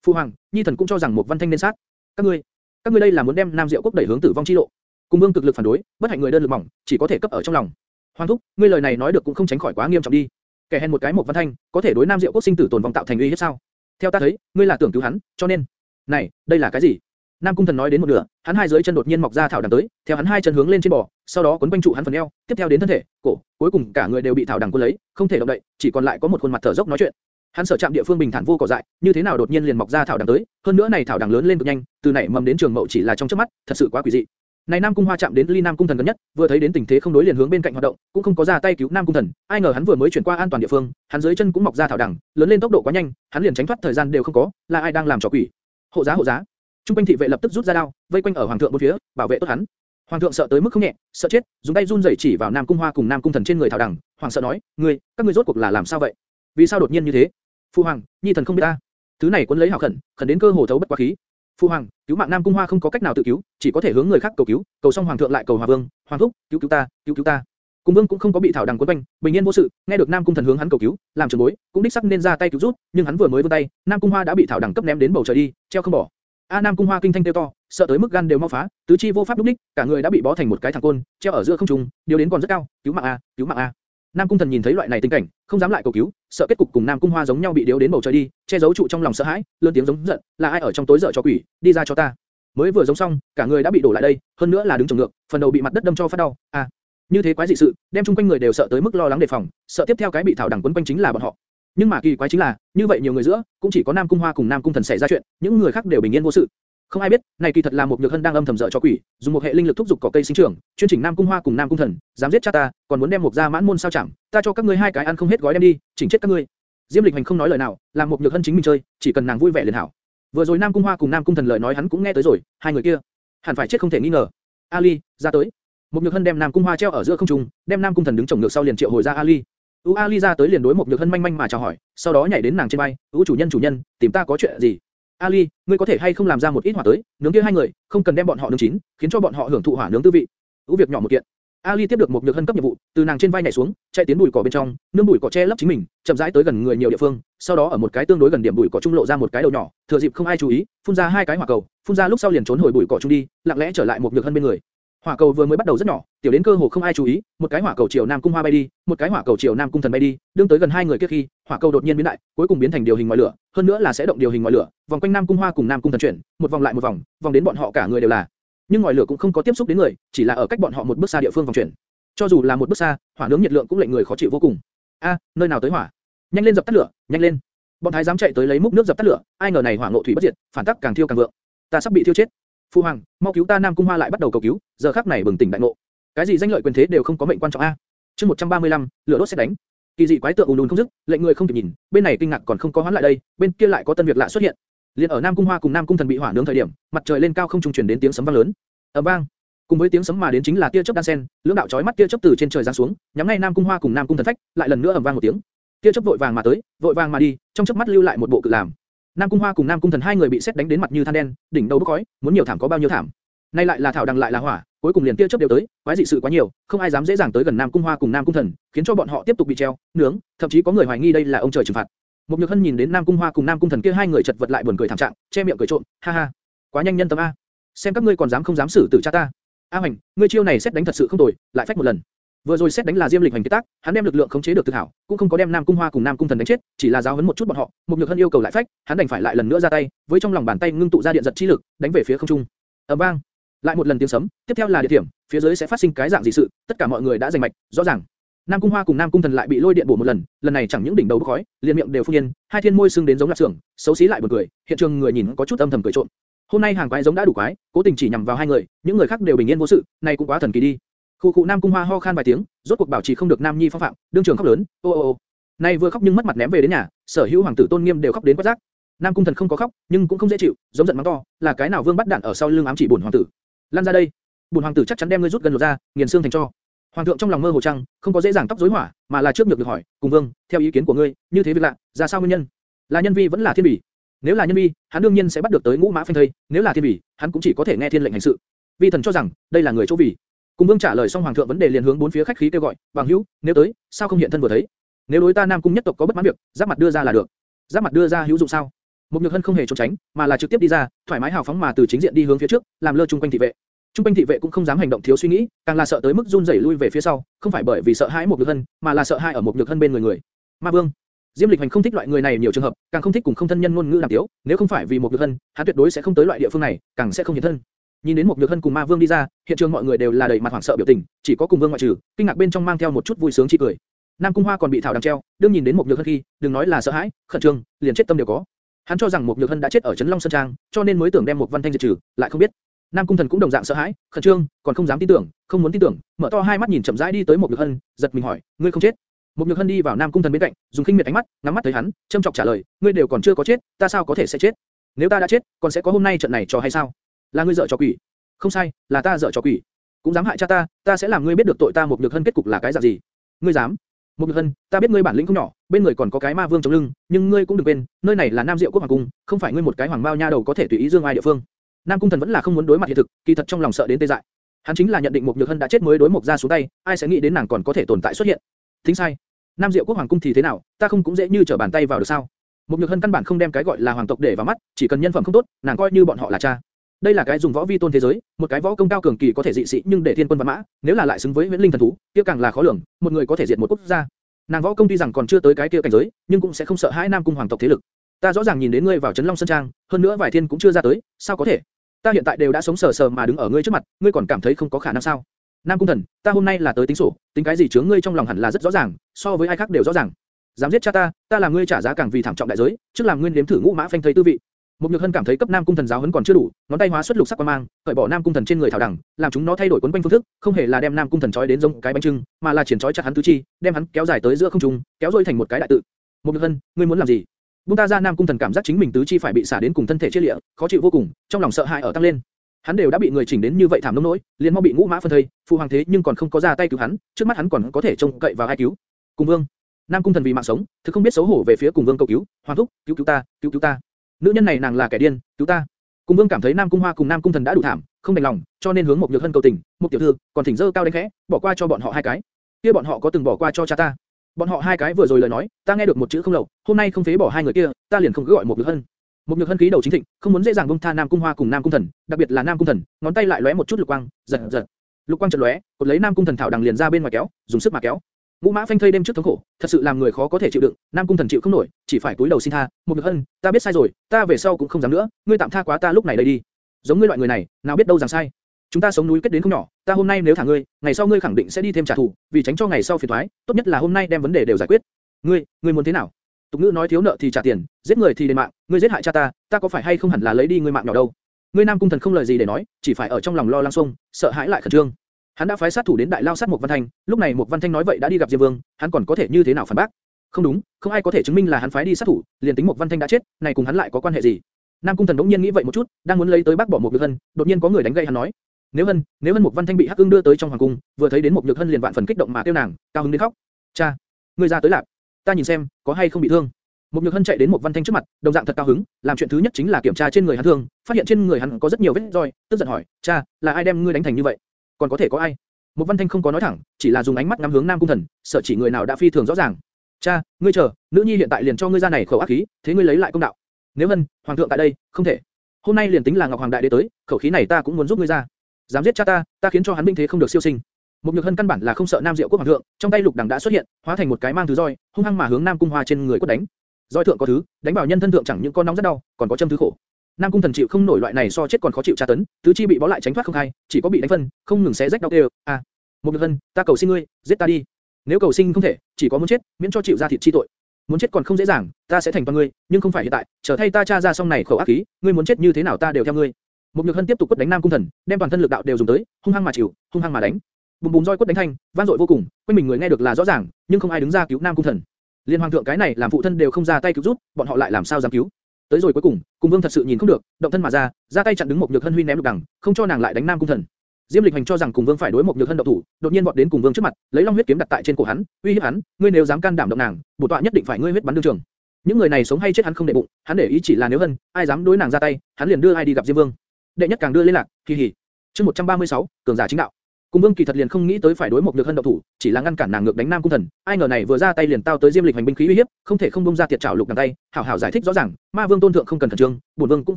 Phu hoàng, Nhi thần cũng cho rằng một văn thanh nên sát. Các ngươi, các ngươi đây là muốn đem Nam Diệu quốc đẩy hướng tử vong chi lộ. Cung Vương cực lực phản đối, bất hạnh người đơn lực mỏng, chỉ có thể cấp ở trong lòng. Hoàng thúc, ngươi lời này nói được cũng không tránh khỏi quá nghiêm trọng đi. Kẻ hèn một cái một văn thanh, có thể đối Nam Diệu quốc sinh tử tồn vong tạo thành uy hiếp sao? Theo ta thấy, ngươi là tưởng cứu hắn, cho nên, này, đây là cái gì? Nam Cung Thần nói đến một nửa, hắn hai dưới chân đột nhiên mọc ra thảo đằng tới, theo hắn hai chân hướng lên trên bò, sau đó cuốn quanh trụ hắn phần eo, tiếp theo đến thân thể, cổ, cuối cùng cả người đều bị thảo đằng cuốn lấy, không thể động đậy, chỉ còn lại có một khuôn mặt thở dốc nói chuyện. Hắn sở chạm địa phương bình thản vô cỏ dại, như thế nào đột nhiên liền mọc ra thảo đằng tới, hơn nữa này thảo đằng lớn lên cực nhanh, từ nảy mầm đến trường mậu chỉ là trong chớp mắt, thật sự quá quỷ dị. Này Nam Cung Hoa chạm đến Ly Nam Cung Thần gần nhất, vừa thấy đến tình thế không đối liền hướng bên cạnh hoạt động, cũng không có ra tay cứu Nam Cung Thần, ai ngờ hắn vừa mới chuyển qua an toàn địa phương, hắn dưới chân cũng mọc ra thảo đằng, lớn lên tốc độ quá nhanh, hắn liền tránh thoát thời gian đều không có, là ai đang làm trò quỷ? Hộ giá hộ giá. Trung quanh thị vệ lập tức rút ra đao, vây quanh ở hoàng thượng bốn phía, bảo vệ tốt hắn. Hoàng thượng sợ tới mức không nhẹ, sợ chết, dùng tay run rẩy chỉ vào Nam Cung Hoa cùng Nam Cung Thần trên người thảo đằng, hoàng sợ nói, ngươi, các ngươi rốt cuộc là làm sao vậy? Vì sao đột nhiên như thế? Phu hoàng, nhi thần không biết ta. Thứ này cuốn lấy hảo khẩn, khẩn đến cơ hồ thấu bất quá khí. Phu hoàng, cứu mạng Nam Cung Hoa không có cách nào tự cứu, chỉ có thể hướng người khác cầu cứu, cầu xong hoàng thượng lại cầu hòa vương, hoàng thúc, cứu cứu ta, cứu cứu ta. Cung Vương cũng không có bị thảo đằng cuốn quanh, bình yên vô sự, nghe được Nam Cung Thần hướng hắn cầu cứu, làm trường bối, cũng đích sắc nên ra tay cứu giúp, nhưng hắn vừa mới vươn tay, Nam Cung Hoa đã bị thảo đằng cấp ném đến bầu trời đi, treo không bỏ. A Nam Cung Hoa kinh thanh kêu to, sợ tới mức gan đều mau phá, tứ chi vô pháp lúc đích, cả người đã bị bó thành một cái thằng côn, treo ở giữa không trung, điều đến còn rất cao, cứu mạng a, cứu mạng a. Nam Cung Thần nhìn thấy loại này tình cảnh, không dám lại cầu cứu, sợ kết cục cùng Nam Cung Hoa giống nhau bị điếu đến bầu trời đi, che giấu trụ trong lòng sợ hãi, lớn tiếng giống giận, là ai ở trong tối dở cho quỷ, đi ra cho ta. Mới vừa giống xong, cả người đã bị đổ lại đây, hơn nữa là đứng trồng ngược, phần đầu bị mặt đất đâm cho phát đau. A, như thế quái dị sự, đem chung quanh người đều sợ tới mức lo lắng đề phòng, sợ tiếp theo cái bị thảo đẳng quấn quanh chính là bọn họ. Nhưng mà kỳ quái chính là, như vậy nhiều người giữa, cũng chỉ có Nam Cung Hoa cùng Nam Cung Thần xảy ra chuyện, những người khác đều bình yên vô sự. Không ai biết, này kỳ thật là một nhược hân đang âm thầm dở cho quỷ, dùng một hệ linh lực thúc giục cỏ cây sinh trưởng, chuyên chỉnh Nam Cung Hoa cùng Nam Cung Thần, dám giết cha ta, còn muốn đem một gia mãn môn sao chẳng, ta cho các ngươi hai cái ăn không hết gói đem đi, chỉnh chết các ngươi. Diêm Lịch Hành không nói lời nào, làm một nhược hân chính mình chơi, chỉ cần nàng vui vẻ liền hảo. Vừa rồi Nam Cung Hoa cùng Nam Cung Thần lời nói hắn cũng nghe tới rồi, hai người kia, hẳn phải chết không thể nghi ngờ. Ali, ra tới. Một nhược hân đem Nam Cung Hoa treo ở giữa không trung, đem Nam Cung Thần đứng chồng ngược sau liền triệu hồi ra Ali. U Ali ra tới liền đối một nhược hân manh manh mà chào hỏi, sau đó nhảy đến nàng trên vai, "U chủ nhân chủ nhân, tìm ta có chuyện gì?" Ali, ngươi có thể hay không làm ra một ít hỏa tới, nướng kia hai người, không cần đem bọn họ nướng chín, khiến cho bọn họ hưởng thụ hỏa nướng tư vị. U việc nhỏ một kiện. Ali tiếp được một nhược hân cấp nhiệm vụ, từ nàng trên vai nhảy xuống, chạy tiến bụi cỏ bên trong, nương bụi cỏ che lấp chính mình, chậm rãi tới gần người nhiều địa phương, sau đó ở một cái tương đối gần điểm bụi cỏ trung lộ ra một cái đầu nhỏ, thừa dịp không ai chú ý, phun ra hai cái hỏa cầu, phun ra lúc sau liền trốn hồi bụi cỏ trung đi, lặng lẽ trở lại một nhược hân bên người. Hỏa cầu vừa mới bắt đầu rất nhỏ, tiểu đến cơ hồ không ai chú ý, một cái hỏa cầu chiều Nam Cung Hoa bay đi, một cái hỏa cầu chiều Nam Cung Thần bay đi, đương tới gần hai người kia khi, hỏa cầu đột nhiên biến đại, cuối cùng biến thành điều hình ngoài lửa, hơn nữa là sẽ động điều hình ngoài lửa, vòng quanh Nam Cung Hoa cùng Nam Cung Thần chuyển, một vòng lại một vòng, vòng đến bọn họ cả người đều là. Nhưng ngòi lửa cũng không có tiếp xúc đến người, chỉ là ở cách bọn họ một bước xa địa phương vòng chuyển. Cho dù là một bước xa, hỏa nướng nhiệt lượng cũng lệnh người khó chịu vô cùng. A, nơi nào tới hỏa? Nhanh lên dập tắt lửa, nhanh lên! Bọn thái giám chạy tới lấy múc nước dập tắt lửa, ai ngờ này hỏa ngộ thủy bất diệt, phản tắc càng thiêu càng vượng. Ta sắp bị thiêu chết. Phu hoàng, mau cứu ta Nam Cung Hoa lại bắt đầu cầu cứu, giờ khắc này bừng tỉnh đại ngộ. Cái gì danh lợi quyền thế đều không có mệnh quan trọng a. Chương 135, lửa đốt sẽ đánh. Kỳ dị quái tượng ùn ùn không dứt, lệnh người không kịp nhìn, bên này kinh ngạc còn không có hoán lại đây, bên kia lại có tân việc lạ xuất hiện. Liên ở Nam Cung Hoa cùng Nam Cung Thần bị hỏa nướng thời điểm, mặt trời lên cao không trung truyền đến tiếng sấm vang lớn. ầm vang, Cùng với tiếng sấm mà đến chính là tia chớp đan sen, lưỡng đạo chói mắt tia chớp từ trên trời giáng xuống, nhắm ngay Nam Cung Hoa cùng Nam Cung Thần Phách, lại lần nữa ầm vang một tiếng. Tia chớp vội vàng mà tới, vội vàng mà đi, trong chớp mắt lưu lại một bộ cự làm. Nam Cung Hoa cùng Nam Cung Thần hai người bị xét đánh đến mặt như than đen, đỉnh đầu bốc khói, muốn nhiều thảm có bao nhiêu thảm. Nay lại là thảo đằng lại là hỏa, cuối cùng liền tia chớp đều tới, quái dị sự quá nhiều, không ai dám dễ dàng tới gần Nam Cung Hoa cùng Nam Cung Thần, khiến cho bọn họ tiếp tục bị treo, nướng, thậm chí có người hoài nghi đây là ông trời trừng phạt. Một Nhược Hân nhìn đến Nam Cung Hoa cùng Nam Cung Thần kia hai người chật vật lại buồn cười thảm trạng, che miệng cười trộm, ha ha, quá nhanh nhân tâm a, xem các ngươi còn dám không dám xử tử cha ta. A Hoành, ngươi chiêu này xét đánh thật sự không tồi, lại phách một lần. Vừa rồi xét đánh là Diêm Lịch hành kế tác, hắn đem lực lượng khống chế được thực hảo, cũng không có đem Nam Cung Hoa cùng Nam Cung Thần đánh chết, chỉ là giáo huấn một chút bọn họ. Một Nhược Hân yêu cầu lại phách, hắn đành phải lại lần nữa ra tay, với trong lòng bàn tay ngưng tụ ra điện giật chi lực, đánh về phía không trung. ầm vang, lại một lần tiếng sấm, tiếp theo là địa điểm, phía dưới sẽ phát sinh cái dạng gì sự, tất cả mọi người đã giành mạch, rõ ràng. Nam Cung Hoa cùng Nam Cung Thần lại bị lôi điện bổ một lần, lần này chẳng những đỉnh đầu bốc khói, liền miệng đều phun nhiên hai thiên môi sưng đến giống lạp xưởng, xấu xí lại buồn cười, hiện trường người nhìn có chút âm thầm cười trộm. Hôm nay hàng quái giống đã đủ quái, cố tình chỉ nhằm vào hai người, những người khác đều bình yên vô sự, này cũng quá thần kỳ đi. Khu cụ Nam Cung Hoa ho khan vài tiếng, rốt cuộc bảo trì không được Nam Nhi phong phạm, đương trường khóc lớn, ô ô ô. Này vừa khóc nhưng mất mặt ném về đến nhà, sở hữu hoàng tử tôn nghiêm đều khóc đến quát giác. Nam Cung Thần không có khóc, nhưng cũng không dễ chịu, giống giận mắng to, là cái nào vương bắt đạn ở sau lưng ám chỉ bổn hoàng tử. Lan ra đây, bổn hoàng tử chắc chắn đem ngươi rút gần lột ra, nghiền xương thành cho. Hoàng thượng trong lòng mơ hồ trăng, không có dễ dàng tóc rối hỏa, mà là trước nhược được hỏi, cùng vương, theo ý kiến của ngươi, như thế việc lạ, ra sao nguyên nhân? Là nhân vi vẫn là thiên bỉ? Nếu là nhân vi, hắn đương nhiên sẽ bắt được tới ngũ mã phanh thây, nếu là thiên bỉ, hắn cũng chỉ có thể nghe thiên lệnh hành sự. Vi thần cho rằng, đây là người chỗ vì cung vương trả lời xong hoàng thượng vấn đề liền hướng bốn phía khách khí kêu gọi, bằng hữu, nếu tới, sao không hiện thân vừa thấy? Nếu đối ta nam cung nhất tộc có bất mãn việc, giáp mặt đưa ra là được. Giáp mặt đưa ra hữu dụng sao? Một nhược hân không hề trốn tránh, mà là trực tiếp đi ra, thoải mái hào phóng mà từ chính diện đi hướng phía trước, làm lơ trung quanh thị vệ. Trung quanh thị vệ cũng không dám hành động thiếu suy nghĩ, càng là sợ tới mức run rẩy lui về phía sau, không phải bởi vì sợ hãi một nhược hân, mà là sợ hãi ở một nhược hân bên người người. Ma Vương, Diêm Lịch Hành không thích loại người này nhiều trường hợp, càng không thích cùng không thân nhân ngôn ngữ làm tiếu, nếu không phải vì một nhược hân, hắn tuyệt đối sẽ không tới loại địa phương này, càng sẽ không hiện thân. Nhìn đến một nhược hân cùng Ma Vương đi ra, hiện trường mọi người đều là đầy mặt hoảng sợ biểu tình, chỉ có cùng Vương ngoại trừ, kinh ngạc bên trong mang theo một chút vui sướng chi cười. Nam Cung Hoa còn bị thảo đằng treo, đương nhìn đến một nhược hân khi, đừng nói là sợ hãi, khẩn trương, liền chết tâm đều có. Hắn cho rằng một nhược hân đã chết ở trấn Long Sơn Trang, cho nên mới tưởng đem một văn thanh diệt trừ, lại không biết Nam Cung Thần cũng đồng dạng sợ hãi, khẩn trương, còn không dám tin tưởng, không muốn tin tưởng, mở to hai mắt nhìn chậm rãi đi tới một Nhược Hân, giật mình hỏi, ngươi không chết? Một Nhược Hân đi vào Nam Cung Thần bên cạnh, dùng khinh miệt ánh mắt, ngắm mắt thấy hắn, châm chọc trả lời, ngươi đều còn chưa có chết, ta sao có thể sẽ chết? Nếu ta đã chết, còn sẽ có hôm nay trận này cho hay sao? Là ngươi dở trò quỷ? Không sai, là ta dở trò quỷ. Cũng dám hại cha ta, ta sẽ làm ngươi biết được tội ta một Nhược Hân kết cục là cái dạng gì. Ngươi dám? Một Nhược Hân, ta biết ngươi bản lĩnh không nhỏ, bên người còn có cái ma vương chống lưng, nhưng ngươi cũng đừng quên, nơi này là Nam Diệu quốc hoàng cung, không phải ngươi một cái hoàng bao nha đầu có thể tùy ý dương ai địa phương. Nam Cung Thần vẫn là không muốn đối mặt hiện thực, kỳ thật trong lòng sợ đến tê dại. Hắn chính là nhận định một Nhược Hân đã chết mới đối một gia xuống tay, ai sẽ nghĩ đến nàng còn có thể tồn tại xuất hiện. Thính sai. Nam Diệu Quốc Hoàng cung thì thế nào, ta không cũng dễ như trở bàn tay vào được sao? Một Nhược Hân căn bản không đem cái gọi là hoàng tộc để vào mắt, chỉ cần nhân phẩm không tốt, nàng coi như bọn họ là cha. Đây là cái dùng võ vi tôn thế giới, một cái võ công cao cường kỳ có thể dị sĩ nhưng để thiên quân vạn mã, nếu là lại xứng với huyễn Linh thần thú, kia càng là khó lường, một người có thể diệt một quốc gia. Nàng võ công tuy rằng còn chưa tới cái kia cảnh giới, nhưng cũng sẽ không sợ hãi Nam cung hoàng tộc thế lực. Ta rõ ràng nhìn đến ngươi vào trấn Long Sơn Trang, hơn nữa vài thiên cũng chưa ra tới, sao có thể? Ta hiện tại đều đã sống sờ sờ mà đứng ở ngươi trước mặt, ngươi còn cảm thấy không có khả năng sao? Nam Cung Thần, ta hôm nay là tới tính sổ, tính cái gì chướng ngươi trong lòng hẳn là rất rõ ràng, so với ai khác đều rõ ràng. Dám giết cha ta, ta làm ngươi trả giá càng vì thảm trọng đại giới, trước làm ngươi nếm thử ngũ mã phanh thây tư vị. Một Nhược Hân cảm thấy cấp Nam Cung Thần giáo huấn còn chưa đủ, ngón tay hóa xuất lục sắc quang mang, cởi bỏ Nam Cung Thần trên người thảo đẳng, làm chúng nó thay đổi quấn quanh phương thức, không hề là đem Nam Cung Thần trói đến giống cái bánh trưng, mà là triển trói chặt hắn tứ chi, đem hắn kéo dài tới giữa không trung, kéo rồi thành một cái đại tự. Một Nhược Hân, ngươi muốn làm gì? Bung ta ra Nam Cung Thần cảm giác chính mình tứ chi phải bị xả đến cùng thân thể chia liệt, khó chịu vô cùng, trong lòng sợ hãi ở tăng lên. Hắn đều đã bị người chỉnh đến như vậy thảm nông nỗi, liền mau bị ngũ mã phân thây, phụ hoàng thế nhưng còn không có ra tay cứu hắn, trước mắt hắn còn có thể trông cậy vào ai cứu? Cùng Vương, Nam Cung Thần vì mạng sống, thực không biết xấu hổ về phía Cùng Vương cầu cứu, hoàng thúc, cứu cứu ta, cứu cứu ta. Nữ nhân này nàng là kẻ điên, cứu ta. cung Vương cảm thấy Nam Cung Hoa cùng Nam Cung Thần đã đủ thảm, không đành lòng, cho nên hướng một nhược hân cầu tình, một tiểu thư, còn thỉnh dơ cao đánh khẽ, bỏ qua cho bọn họ hai cái. Kia bọn họ có từng bỏ qua cho cha ta. Bọn họ hai cái vừa rồi lời nói, ta nghe được một chữ không lậu, hôm nay không phế bỏ hai người kia, ta liền không cứ gọi một nhược hân. Một nhược hân khí đầu chính thịnh, không muốn dễ dàng buông tha Nam Cung Hoa cùng Nam Cung Thần, đặc biệt là Nam Cung Thần, ngón tay lại lóe một chút lục quang, giật giật. Lục quang chợt lóe, cột lấy Nam Cung Thần thảo đằng liền ra bên ngoài kéo, dùng sức mà kéo. Ngũ mã phanh thây đêm trước thống khổ, thật sự làm người khó có thể chịu đựng. Nam Cung Thần chịu không nổi, chỉ phải cúi đầu xin tha. Một nhược hân, ta biết sai rồi, ta về sau cũng không dám nữa, ngươi tạm tha quá ta lúc này đây đi. Giống ngươi loại người này, nào biết đâu rằng sai. Chúng ta sống núi kết đến không nhỏ, ta hôm nay nếu thả ngươi, ngày sau ngươi khẳng định sẽ đi thêm trả thù, vì tránh cho ngày sau phiền toái, tốt nhất là hôm nay đem vấn đề đều giải quyết. Ngươi, ngươi muốn thế nào? Tục ngữ nói thiếu nợ thì trả tiền, giết người thì đền mạng, ngươi giết hại cha ta, ta có phải hay không hẳn là lấy đi ngươi mạng nhỏ đâu? Ngươi Nam Cung Thần không lời gì để nói, chỉ phải ở trong lòng lo lắng xung, sợ hãi lại khẩn trương. Hắn đã phái sát thủ đến đại lao sát một Văn Thanh, lúc này một Văn Thanh nói vậy đã đi gặp Diêm Vương, hắn còn có thể như thế nào phản bác? Không đúng, không ai có thể chứng minh là hắn phái đi sát thủ, liền tính một Văn Thanh đã chết, này cùng hắn lại có quan hệ gì? Nam Cung Thần đống nhiên nghĩ vậy một chút, đang muốn lấy tới bác bỏ một Nhược Hân, đột nhiên có người đánh gậy hắn nói, Nếu Hân, nếu Hân Mục Văn Thanh bị Hắc Ưng đưa tới trong hoàng cung, vừa thấy đến một Nhược Hân liền vạn phần kích động mà kêu nàng, cao hứng đến khóc. Cha, ngươi ra tới lạc, ta nhìn xem, có hay không bị thương. một Nhược Hân chạy đến Mục Văn Thanh trước mặt, đồng dạng thật cao hứng, làm chuyện thứ nhất chính là kiểm tra trên người hắn thương, phát hiện trên người hắn có rất nhiều vết roi, tức giận hỏi, cha, là ai đem ngươi đánh thành như vậy? Còn có thể có ai? Mục Văn Thanh không có nói thẳng, chỉ là dùng ánh mắt ngắm hướng Nam Cung Thần, sợ chỉ người nào đã phi thường rõ ràng. Cha, ngươi chờ, nữ nhi hiện tại liền cho ngươi ra này khẩu ác khí, thế ngươi lấy lại công đạo. Nếu Hân, hoàng thượng tại đây, không thể. Hôm nay liền tính là Ngọc Hoàng đại đế tới, khẩu khí này ta cũng muốn giúp ngươi ra. Dám giết cha ta, ta khiến cho hắn binh thế không được siêu sinh. Một nhược hân căn bản là không sợ Nam Diệu quốc hoàng thượng, trong tay lục đằng đã xuất hiện, hóa thành một cái mang thứ roi, hung hăng mà hướng Nam Cung Hoa trên người quất đánh. Roi thượng có thứ, đánh vào nhân thân thượng chẳng những con nóng rất đau, còn có châm thứ khổ. Nam Cung Thần chịu không nổi loại này so chết còn khó chịu tra tấn, tứ chi bị bó lại tránh thoát không khai, chỉ có bị đánh phân, không ngừng xé rách đau đớn. À, một nhược hân, ta cầu xin ngươi, giết ta đi. Nếu cầu sinh không thể, chỉ có muốn chết, miễn cho chịu ra thịt chi tội. Muốn chết còn không dễ dàng, ta sẽ thành toàn ngươi, nhưng không phải hiện tại, chờ thay ta tra ra xong này khẩu ác khí, ngươi muốn chết như thế nào ta đều theo ngươi. Một nhược hân tiếp tục quất đánh Nam Cung Thần, đem toàn thân lực đạo đều dùng tới, hung hăng mà chịu, hung hăng mà đánh. Bùm bùm roi quất đánh thanh, vang dội vô cùng, quanh mình người nghe được là rõ ràng, nhưng không ai đứng ra cứu Nam Cung Thần. Liên hoàng thượng cái này làm phụ thân đều không ra tay cứu giúp, bọn họ lại làm sao dám cứu? Tới rồi cuối cùng, cung Vương thật sự nhìn không được, động thân mà ra, ra tay chặn đứng một nhược hân huy ném lục đằng, không cho nàng lại đánh Nam Cung Thần. Diêm Lịch Hành cho rằng Cùng Vương phải đối một nhược hân động thủ, đột nhiên vọt đến Cùng Vương trước mặt, lấy long huyết kiếm đặt tại trên cổ hắn, uy hiếp hắn, ngươi nếu dám can đảm động nàng, bổ tọa nhất định phải ngươi huyết bắn đương trường. Những người này sống hay chết hắn không để bụng, hắn để ý chỉ là nếu hân, ai dám đối nàng ra tay, hắn liền đưa ai đi gặp Diêm Vương. Đệ nhất càng đưa liên lạc, kỳ hỉ. Chương 136, cường giả chính đạo. Cung Vương kỳ thật liền không nghĩ tới phải đối một được hân động thủ, chỉ là ngăn cản nàng ngược đánh Nam Cung Thần, ai ngờ này vừa ra tay liền tao tới Diêm Lịch hành binh khí uy hiếp, không thể không bung ra tiệt trảo lục đằng tay, hảo hảo giải thích rõ ràng, Ma Vương tôn thượng không cần thần trương, bổn vương cũng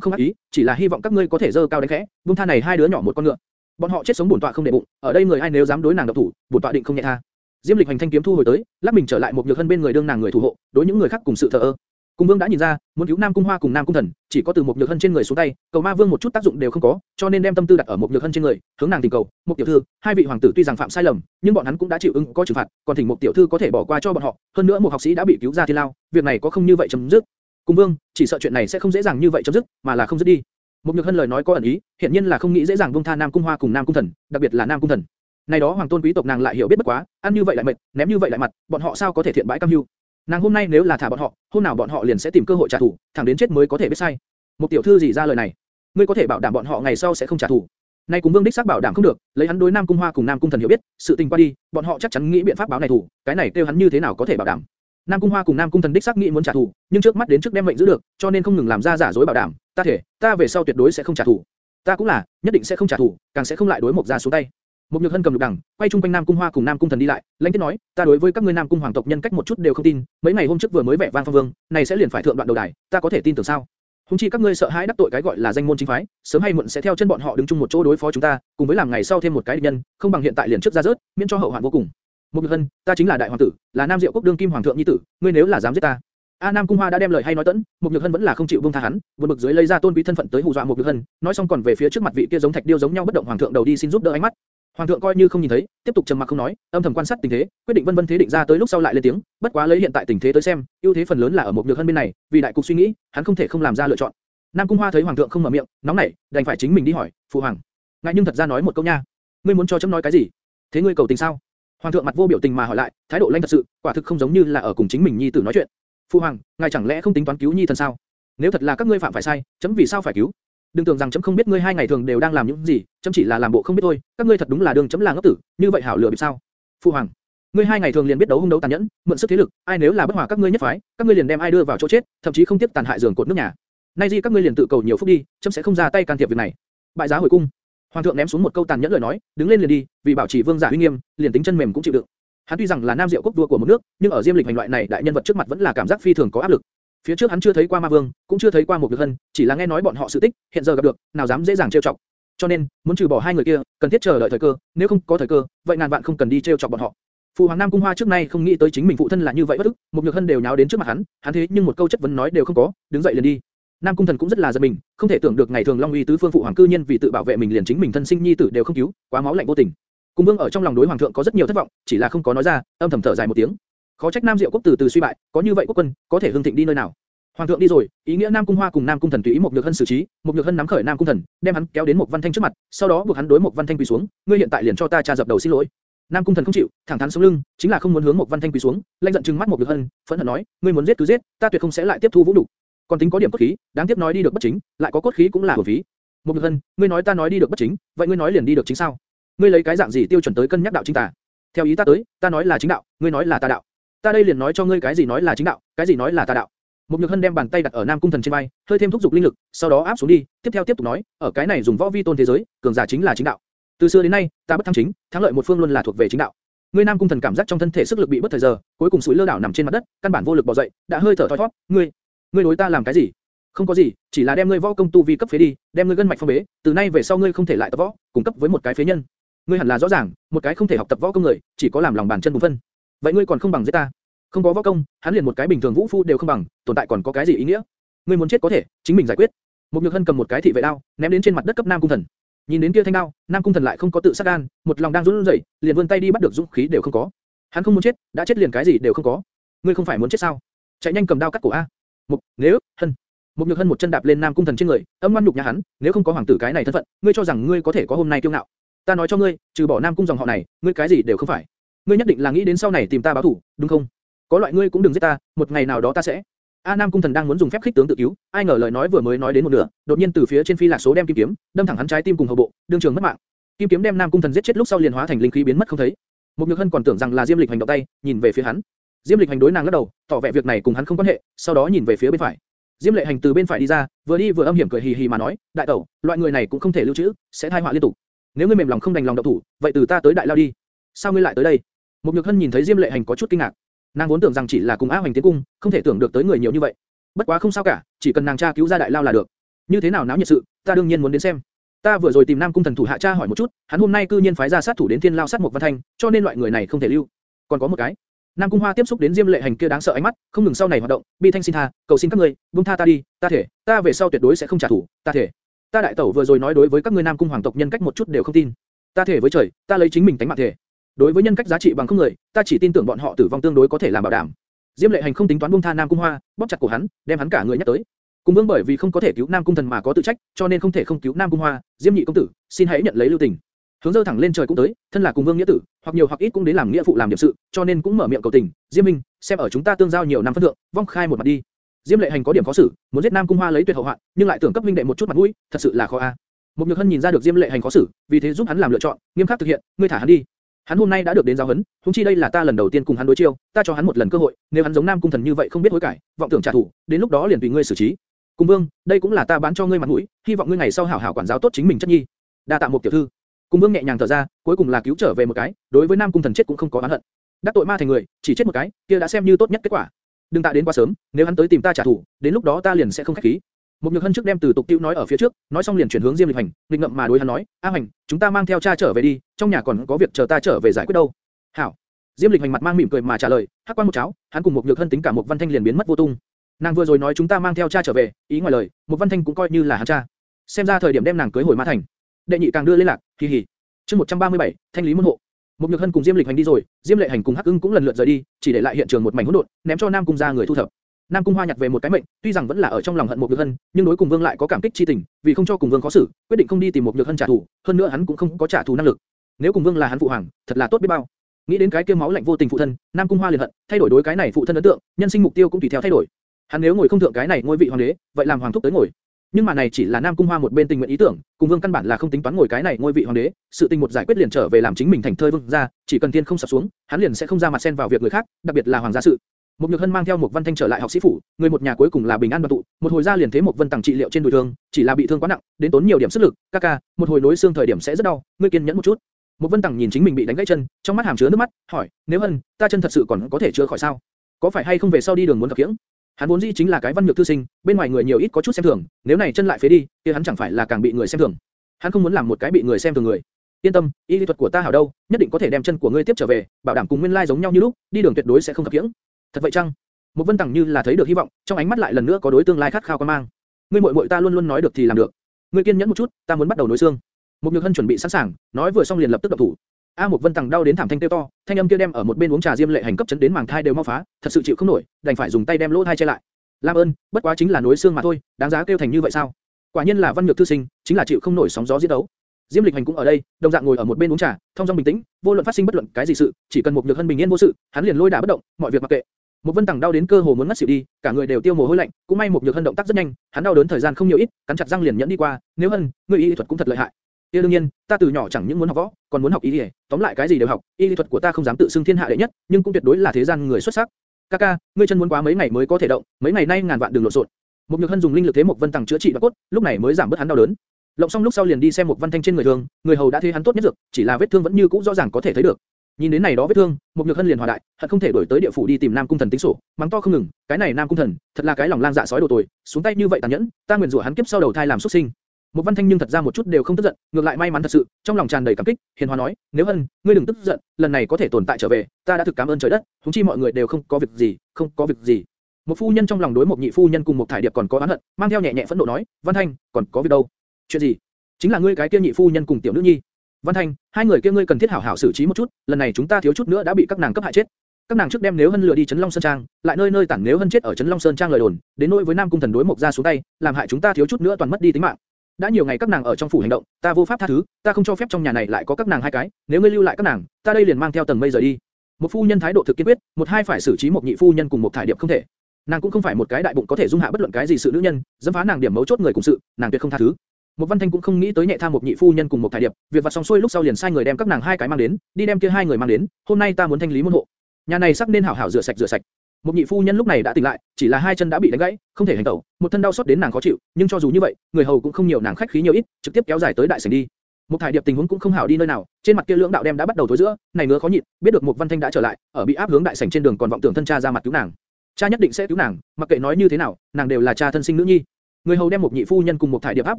không ác ý, chỉ là hy vọng các ngươi có thể dơ cao đánh khẽ, buông tha này hai đứa nhỏ một con ngựa. Bọn họ chết sống bổn tọa không để bụng, ở đây người ai nếu dám đối nàng động thủ, bổn tọa định không nhẹ tha. Diêm Lịch hành thanh kiếm thu hồi tới, lắc mình trở lại một nhược hân bên người đương nàng người thủ hộ, đối những người khác cùng sự thờ ơ. Cung Vương đã nhìn ra, muốn cứu Nam Cung Hoa cùng Nam Cung Thần, chỉ có từ một nhược hân trên người xuống tay, cầu Ma Vương một chút tác dụng đều không có, cho nên đem tâm tư đặt ở một nhược hân trên người, hướng nàng tình cầu. Một tiểu thư, hai vị hoàng tử tuy rằng phạm sai lầm, nhưng bọn hắn cũng đã chịu ứng có trừng phạt, còn thỉnh một tiểu thư có thể bỏ qua cho bọn họ. Hơn nữa một học sĩ đã bị cứu ra thiên lao, việc này có không như vậy chấm dứt. Cung Vương, chỉ sợ chuyện này sẽ không dễ dàng như vậy chấm dứt, mà là không dứt đi. Một nhược hân lời nói có ẩn ý, hiện nhiên là không nghĩ dễ dàng buông tha Nam Cung Hoa cùng Nam Cung Thần, đặc biệt là Nam Cung Thần. Này đó hoàng tôn quý tộc nàng lại hiểu biết bất quá, ăn như vậy lại mệt, ném như vậy lại mặt, bọn họ sao có thể thiện bãi cam hưu? Nàng hôm nay nếu là thả bọn họ, hôm nào bọn họ liền sẽ tìm cơ hội trả thù, thẳng đến chết mới có thể biết sai. Một tiểu thư gì ra lời này? Ngươi có thể bảo đảm bọn họ ngày sau sẽ không trả thù? Nay cùng Vương đích xác bảo đảm không được, lấy hắn đối Nam Cung Hoa cùng Nam Cung Thần hiểu biết, sự tình qua đi, bọn họ chắc chắn nghĩ biện pháp báo này thù, cái này kêu hắn như thế nào có thể bảo đảm? Nam Cung Hoa cùng Nam Cung Thần đích xác nghĩ muốn trả thù, nhưng trước mắt đến trước đem mệnh giữ được, cho nên không ngừng làm ra giả dối bảo đảm, ta thể, ta về sau tuyệt đối sẽ không trả thù. Ta cũng là, nhất định sẽ không trả thù, càng sẽ không lại đối một gia xuống tay. Một nhược hân cầm lục đằng, quay chung quanh Nam Cung Hoa cùng Nam Cung Thần đi lại, lãnh tiết nói, ta đối với các ngươi Nam Cung hoàng tộc nhân cách một chút đều không tin, mấy ngày hôm trước vừa mới vẻ vang phong vương, này sẽ liền phải thượng đoạn đầu đài, ta có thể tin tưởng sao? Hùng chi các ngươi sợ hãi đắc tội cái gọi là danh môn chính phái, sớm hay muộn sẽ theo chân bọn họ đứng chung một chỗ đối phó chúng ta, cùng với làm ngày sau thêm một cái địch nhân, không bằng hiện tại liền trước ra rớt, miễn cho hậu hoạn vô cùng. Một nhược hân, ta chính là đại hoàng tử, là Nam Diệu quốc đương kim hoàng thượng nhi tử, ngươi nếu là dám giết ta, A Nam Cung Hoa đã đem lời hay nói tẫn, Mục Nhược Hân vẫn là không chịu buông tha hắn, buồn bực dưới lấy ra tôn quý thân phận tới hù dọa Mục Nhược Hân, nói xong còn về phía trước mặt vị kia giống thạch điêu giống nhau bất động hoàng thượng đầu đi xin giúp đỡ ánh mắt. Hoàng thượng coi như không nhìn thấy, tiếp tục trầm mặc không nói, âm thầm quan sát tình thế, quyết định vân vân thế định ra tới lúc sau lại lên tiếng, bất quá lấy hiện tại tình thế tới xem, ưu thế phần lớn là ở một nhược hân bên này, vì đại cục suy nghĩ, hắn không thể không làm ra lựa chọn. Nam Cung Hoa thấy hoàng thượng không mở miệng, nóng nảy, đành phải chính mình đi hỏi, phụ hoàng, ngài nhưng thật ra nói một câu nha, ngươi muốn cho chấm nói cái gì? Thế ngươi cầu tình sao? Hoàng thượng mặt vô biểu tình mà hỏi lại, thái độ lanh thật sự, quả thực không giống như là ở cùng chính mình nhi tử nói chuyện. Phụ hoàng, ngài chẳng lẽ không tính toán cứu nhi thần sao? Nếu thật là các ngươi phạm phải sai, chấm vì sao phải cứu? Đừng tưởng rằng chấm không biết ngươi hai ngày thường đều đang làm những gì, chấm chỉ là làm bộ không biết thôi. Các ngươi thật đúng là đường chấm là ngốc tử, như vậy hảo lựa bị sao? Phu hoàng, ngươi hai ngày thường liền biết đấu hung đấu tàn nhẫn, mượn sức thế lực, ai nếu là bất hòa các ngươi nhất phái, các ngươi liền đem ai đưa vào chỗ chết, thậm chí không tiếp tàn hại giường cột nước nhà. Nay gì các ngươi liền tự cầu nhiều phúc đi, chấm sẽ không ra tay can thiệp việc này. Bại giá hồi cung. Hoàng thượng ném xuống một câu tàn nhẫn lời nói, đứng lên liền đi, vì bảo trì vương giả uy nghiêm, liền tính chân mềm cũng chịu đựng. Hắn tuy rằng là nam diệu quốc vua của một nước, nhưng ở diêm lịch hành loại này đại nhân vật trước mặt vẫn là cảm giác phi thường có áp lực. Phía trước hắn chưa thấy qua ma vương, cũng chưa thấy qua một được hân, chỉ là nghe nói bọn họ sự tích, hiện giờ gặp được, nào dám dễ dàng trêu chọc. Cho nên, muốn trừ bỏ hai người kia, cần thiết chờ đợi thời cơ, nếu không có thời cơ, vậy ngàn vạn không cần đi trêu chọc bọn họ. Phụ hoàng Nam Cung Hoa trước nay không nghĩ tới chính mình phụ thân là như vậy bất ức, một nhược hân đều nháo đến trước mặt hắn, hắn thế nhưng một câu chất vấn nói đều không có, đứng dậy liền đi. Nam Cung Thần cũng rất là giật mình, không thể tưởng được ngày thường Long Uy tứ phương phụ hoàng cư nhiên vì tự bảo vệ mình liền chính mình thân sinh nhi tử đều không cứu, quá máu lạnh vô tình. Cung Vương ở trong lòng đối hoàng thượng có rất nhiều thất vọng, chỉ là không có nói ra, âm thầm thở dài một tiếng. Khó trách Nam Diệu quốc từ từ suy bại, có như vậy quốc quân, có thể hưng thịnh đi nơi nào? Hoàng thượng đi rồi, ý nghĩa Nam Cung Hoa cùng Nam Cung Thần tùy ý một nhược hân xử trí, một nhược hân nắm khởi Nam Cung Thần, đem hắn kéo đến một Văn Thanh trước mặt, sau đó buộc hắn đối một Văn Thanh quỳ xuống, ngươi hiện tại liền cho ta trà dập đầu xin lỗi. Nam Cung Thần không chịu, thẳng thắn sống lưng, chính là không muốn hướng một Văn Thanh quỳ xuống, lanh giận trừng mắt một nhược hân, phẫn hận nói, ngươi muốn giết cứ giết, ta tuyệt không sẽ lại tiếp thu vũ đủ. Còn tính có điểm cốt khí, đáng tiếc nói đi được bất chính, lại có cốt khí cũng là bổ phí. Một Nhược Hân, ngươi nói ta nói đi được bất chính, vậy ngươi nói liền đi được chính sao? Ngươi lấy cái dạng gì tiêu chuẩn tới cân nhắc đạo chính tà? Theo ý ta tới, ta nói là chính đạo, ngươi nói là tà đạo. Ta đây liền nói cho ngươi cái gì nói là chính đạo, cái gì nói là tà đạo. Một Nhược Hân đem bàn tay đặt ở Nam Cung Thần trên vai, hơi thêm thúc dục linh lực, sau đó áp xuống đi, tiếp theo tiếp tục nói, ở cái này dùng võ vi tôn thế giới, cường giả chính là chính đạo. Từ xưa đến nay, ta bất thắng chính, thắng lợi một phương luôn là thuộc về chính đạo. Ngươi Nam Cung Thần cảm giác trong thân thể sức lực bị bất thời giờ, cuối cùng sủi lơ đảo nằm trên mặt đất, căn bản vô lực bò dậy, đã hơi thở thoi thoát. Ngươi, ngươi đối ta làm cái gì? Không có gì, chỉ là đem ngươi võ công tu vi cấp phế đi, đem ngươi gân mạch phong bế, từ nay về sau ngươi không thể lại tập võ, cung cấp với một cái phế nhân. Ngươi hẳn là rõ ràng, một cái không thể học tập võ công người, chỉ có làm lòng bàn chân bùn phân. Vậy ngươi còn không bằng giết ta. Không có võ công, hắn liền một cái bình thường vũ phu đều không bằng, tồn tại còn có cái gì ý nghĩa? Ngươi muốn chết có thể, chính mình giải quyết. Một Nhược Hân cầm một cái thị vệ đao, ném đến trên mặt đất cấp Nam Cung Thần. Nhìn đến kia thanh đao, Nam Cung Thần lại không có tự sát đan, một lòng đang run rẩy, liền vươn tay đi bắt được dũng khí đều không có. Hắn không muốn chết, đã chết liền cái gì đều không có. Ngươi không phải muốn chết sao? Chạy nhanh cầm đao cắt cổ a. Một, nếu, Hân. Một Nhược Hân một chân đạp lên Nam Cung Thần trên người, âm ngoan nhục nhã hắn, nếu không có hoàng tử cái này thân phận, ngươi cho rằng ngươi có thể có hôm nay kiêu ngạo? Ta nói cho ngươi, trừ bỏ Nam Cung dòng họ này, ngươi cái gì đều không phải. Ngươi nhất định là nghĩ đến sau này tìm ta báo thù, đúng không? Có loại ngươi cũng đừng giết ta, một ngày nào đó ta sẽ. A Nam Cung Thần đang muốn dùng phép khích tướng tự cứu, ai ngờ lời nói vừa mới nói đến một nửa, đột nhiên từ phía trên phi lạc số đem kim kiếm, đâm thẳng hắn trái tim cùng hậu bộ, đương trường mất mạng. Kim kiếm đem Nam Cung Thần giết chết lúc sau liền hóa thành linh khí biến mất không thấy. Một Nhược Hân còn tưởng rằng là Diêm Lịch hành động tay, nhìn về phía hắn. Diêm Lịch hành đối nàng lắc đầu, tỏ vẻ việc này cùng hắn không quan hệ, sau đó nhìn về phía bên phải. Diêm Lệ hành từ bên phải đi ra, vừa đi vừa âm hiểm cười hì hì mà nói, đại tẩu, loại người này cũng không thể lưu trữ, sẽ tai họa liên tục. Nếu ngươi mềm lòng không đành lòng động thủ, vậy từ ta tới đại lao đi. Sao ngươi lại tới đây? Một Nhược Hân nhìn thấy Diêm Lệ hành có chút kinh ngạc. Nàng vốn tưởng rằng chỉ là cùng A Hoành tiến cung, không thể tưởng được tới người nhiều như vậy. Bất quá không sao cả, chỉ cần nàng cha cứu ra đại lao là được. Như thế nào náo nhiệt sự, ta đương nhiên muốn đến xem. Ta vừa rồi tìm Nam cung thần thủ hạ cha hỏi một chút, hắn hôm nay cư nhiên phái ra sát thủ đến Thiên Lao sát một Văn Thanh, cho nên loại người này không thể lưu. Còn có một cái, Nam Cung Hoa tiếp xúc đến Diêm Lệ Hành kia đáng sợ ánh mắt, không ngừng sau này hoạt động, bi thanh xin tha, cầu xin các ngươi, buông tha ta đi, ta thể, ta về sau tuyệt đối sẽ không trả thù, ta thể. Ta đại tẩu vừa rồi nói đối với các ngươi Nam Cung hoàng tộc nhân cách một chút đều không tin. Ta thể với trời, ta lấy chính mình tánh mạng thể. Đối với nhân cách giá trị bằng không người, ta chỉ tin tưởng bọn họ tử vong tương đối có thể làm bảo đảm. Diêm Lệ Hành không tính toán buông tha Nam Cung Hoa, bóp chặt cổ hắn, đem hắn cả người nhắc tới. Cung Vương bởi vì không có thể cứu Nam Cung Thần mà có tự trách, cho nên không thể không cứu Nam Cung Hoa. Diêm Nhị công tử, xin hãy nhận lấy lưu tình. Hướng dơ thẳng lên trời cũng tới, thân là Cung Vương nghĩa tử, hoặc nhiều hoặc ít cũng đến làm nghĩa phụ làm điểm sự, cho nên cũng mở miệng cầu tình. Diêm Minh, xem ở chúng ta tương giao nhiều năm phân thượng, vong khai một mặt đi. Diêm Lệ Hành có điểm khó xử, muốn giết Nam Cung Hoa lấy tuyệt hậu hoạn, nhưng lại tưởng cấp minh đệ một chút mặt mũi, thật sự là khó a. Một Nhược Hân nhìn ra được Diêm Lệ Hành khó xử, vì thế giúp hắn làm lựa chọn, nghiêm khắc thực hiện, ngươi thả hắn đi. Hắn hôm nay đã được đến giáo huấn, huống chi đây là ta lần đầu tiên cùng hắn đối chiêu, ta cho hắn một lần cơ hội, nếu hắn giống Nam Cung Thần như vậy không biết hối cải, vọng tưởng trả thù, đến lúc đó liền tùy ngươi xử trí. Cung Vương, đây cũng là ta bán cho ngươi mặt mũi, hy vọng ngươi ngày sau hảo hảo quản giáo tốt chính mình chất nhi. Đa tạ một tiểu thư. Cung Vương nhẹ nhàng thở ra, cuối cùng là cứu trở về một cái, đối với Nam Cung Thần chết cũng không có oán hận. Đắc tội ma thành người, chỉ chết một cái, kia đã xem như tốt nhất kết quả. Đừng tạ đến quá sớm, nếu hắn tới tìm ta trả thù, đến lúc đó ta liền sẽ không khách khí. Một nhược hân trước đem từ tục tiêu nói ở phía trước, nói xong liền chuyển hướng Diêm Lịch Hành, lịch ngậm mà đối hắn nói, A Hành, chúng ta mang theo cha trở về đi, trong nhà còn có việc chờ ta trở về giải quyết đâu. Hảo. Diêm Lịch Hành mặt mang mỉm cười mà trả lời, hắc quan một cháo, hắn cùng một nhược hân tính cả một văn thanh liền biến mất vô tung. Nàng vừa rồi nói chúng ta mang theo cha trở về, ý ngoài lời, một văn thanh cũng coi như là hắn cha. Xem ra thời điểm đem nàng cưới hồi ma thành. Đệ nhị càng đưa lên lạc, kỳ hỉ. Chương 137, thanh lý môn hộ. Một nhược hân cùng Diêm Lịch Hành đi rồi, Diêm Lệ Hành cùng Hắc Ưng cũng lần lượt rời đi, chỉ để lại hiện trường một mảnh hỗn độn, ném cho Nam Cung gia người thu thập. Nam Cung Hoa nhặt về một cái mệnh, tuy rằng vẫn là ở trong lòng hận một nhược hân, nhưng đối cùng Vương lại có cảm kích chi tình, vì không cho cùng Vương khó xử, quyết định không đi tìm một nhược hân trả thù, hơn nữa hắn cũng không có trả thù năng lực. Nếu cùng Vương là hắn phụ hoàng, thật là tốt biết bao. Nghĩ đến cái kia máu lạnh vô tình phụ thân, Nam Cung Hoa liền hận, thay đổi đối cái này phụ thân ấn tượng, nhân sinh mục tiêu cũng tùy theo thay đổi. Hắn nếu ngồi không thượng cái này ngôi vị hoàng đế, vậy làm hoàng thúc tới ngồi. Nhưng mà này chỉ là Nam Cung Hoa một bên tình nguyện ý tưởng, cùng Vương căn bản là không tính toán ngồi cái này ngôi vị hoàng đế, sự tình một giải quyết liền trở về làm chính mình thành thơi vương gia, chỉ cần tiên không sập xuống, hắn liền sẽ không ra mặt xen vào việc người khác, đặc biệt là hoàng gia sự. Một Nhược Hân mang theo một Văn Thanh trở lại học sĩ phủ, người một nhà cuối cùng là bình an đoàn tụ, một hồi ra liền thế một Vân Tằng trị liệu trên đùi thương, chỉ là bị thương quá nặng, đến tốn nhiều điểm sức lực, ca ca, một hồi nối xương thời điểm sẽ rất đau, ngươi kiên nhẫn một chút. Một Vân Tằng nhìn chính mình bị đánh gãy chân, trong mắt hàm chứa nước mắt, hỏi, nếu Hân, ta chân thật sự còn có thể chữa khỏi sao? Có phải hay không về sau đi đường muốn gặp kiếng? Hắn vốn dĩ chính là cái văn nhược thư sinh, bên ngoài người nhiều ít có chút xem thường, nếu này chân lại phế đi, kia hắn chẳng phải là càng bị người xem thường. Hắn không muốn làm một cái bị người xem thường người. Yên tâm, y lý thuật của ta hảo đâu, nhất định có thể đem chân của ngươi tiếp trở về, bảo đảm cùng nguyên lai giống nhau như lúc, đi đường tuyệt đối sẽ không gặp kiếng. Thật vậy chăng? Một Vân Tằng như là thấy được hy vọng, trong ánh mắt lại lần nữa có đối tương lai khát khao quan mang. Ngươi muội muội ta luôn luôn nói được thì làm được. Ngươi kiên nhẫn một chút, ta muốn bắt đầu nối xương. Một Nhược Hân chuẩn bị sẵn sàng, nói vừa xong liền lập tức động thủ. A Mục Vân Tằng đau đến thảm thanh tiêu to, thanh âm kia đem ở một bên uống trà diêm lệ hành cấp chấn đến màng thai đều mau phá, thật sự chịu không nổi, đành phải dùng tay đem lỗ thai che lại. Lam ơn, bất quá chính là nối xương mà thôi, đáng giá kêu thành như vậy sao? Quả nhiên là văn nhược thư sinh, chính là chịu không nổi sóng gió diễn đấu. Diêm Lịch Hành cũng ở đây, đồng dạng ngồi ở một bên uống trà, thông dong bình tĩnh, vô luận phát sinh bất luận cái gì sự, chỉ cần một nhược hân bình yên vô sự, hắn liền lôi đả bất động, mọi việc mặc kệ một vân tằng đau đến cơ hồ muốn ngất xỉu đi, cả người đều tiêu mồ hôi lạnh, cũng may một nhược hân động tác rất nhanh, hắn đau đớn thời gian không nhiều ít, cắn chặt răng liền nhẫn đi qua, nếu hân, người y thuật cũng thật lợi hại. Kia đương nhiên, ta từ nhỏ chẳng những muốn học võ, còn muốn học y y, tóm lại cái gì đều học, y lý thuật của ta không dám tự xưng thiên hạ đệ nhất, nhưng cũng tuyệt đối là thế gian người xuất sắc. Kaka, ngươi chân muốn quá mấy ngày mới có thể động, mấy ngày nay ngàn vạn đường lộn xộn. Một nhược hân dùng linh lực thế một vân tằng chữa trị đoạn cốt, lúc này mới giảm bớt hắn đau đớn. Lộng xong lúc sau liền đi xem một văn thanh trên người thương, người hầu đã thấy hắn tốt nhất dược, chỉ là vết thương vẫn như cũ rõ ràng có thể thấy được. Nhìn đến này đó vết thương, một nhược hân liền hòa đại, hận không thể đuổi tới địa phủ đi tìm Nam cung thần tính sổ, mắng to không ngừng, cái này Nam cung thần, thật là cái lòng lang dạ sói đồ tồi, xuống tay như vậy tàn nhẫn, ta nguyện rủa hắn kiếp sau đầu thai làm xuất sinh. Một văn thanh nhưng thật ra một chút đều không tức giận, ngược lại may mắn thật sự, trong lòng tràn đầy cảm kích, hiền hòa nói, nếu hân, ngươi đừng tức giận, lần này có thể tồn tại trở về, ta đã thực cảm ơn trời đất, chúng chi mọi người đều không có việc gì, không có việc gì. Một phu nhân trong lòng đối một nhị phu nhân cùng một thải điệp còn có oán hận, mang theo nhẹ nhẹ phẫn nộ nói, văn thanh, còn có việc đâu? Chuyện gì? Chính là ngươi cái kia nhị phu nhân cùng tiểu nữ nhi. Văn thanh, hai người kia ngươi cần thiết hảo hảo xử trí một chút, lần này chúng ta thiếu chút nữa đã bị các nàng cấp hại chết. Các nàng trước đem nếu hân lừa đi Trấn Long Sơn Trang, lại nơi nơi tản nếu hân chết ở Trấn Long Sơn Trang lời đồn, đến nỗi với Nam cung thần đối mộc ra xuống tay, làm hại chúng ta thiếu chút nữa toàn mất đi tính mạng. Đã nhiều ngày các nàng ở trong phủ hành động, ta vô pháp tha thứ, ta không cho phép trong nhà này lại có các nàng hai cái, nếu ngươi lưu lại các nàng, ta đây liền mang theo tầng mây rời đi. Một phu nhân thái độ thực kiên quyết, một hai phải xử trí một nhị phu nhân cùng một thải điệp không thể. Nàng cũng không phải một cái đại bụng có thể dung hạ bất luận cái gì sự nữ nhân, dám phá nàng điểm mấu chốt người cùng sự, nàng tuyệt không tha thứ. Một Văn Thanh cũng không nghĩ tới nhẹ tha một nhị phu nhân cùng một thải điệp, việc vặt xong xuôi lúc sau liền sai người đem các nàng hai cái mang đến, đi đem kia hai người mang đến, hôm nay ta muốn thanh lý môn hộ. Nhà này sắp nên hảo hảo rửa sạch rửa sạch. Một nhị phu nhân lúc này đã tỉnh lại, chỉ là hai chân đã bị đánh gãy, không thể hành tẩu, một thân đau sốt đến nàng khó chịu, nhưng cho dù như vậy, người hầu cũng không nhiều nàng khách khí nhiều ít, trực tiếp kéo dài tới đại sảnh đi. Một thải điệp tình huống cũng không hảo đi nơi nào, trên mặt kia lưỡng đạo đem đã bắt đầu tối giữa, này ngứa khó nhịn, biết được một văn thanh đã trở lại, ở bị áp hướng đại sảnh trên đường còn vọng tưởng thân cha ra mặt cứu nàng. Cha nhất định sẽ cứu nàng, mặc kệ nói như thế nào, nàng đều là cha thân sinh nữ nhi. Người hầu đem một nhị phu nhân cùng một thải điệp áp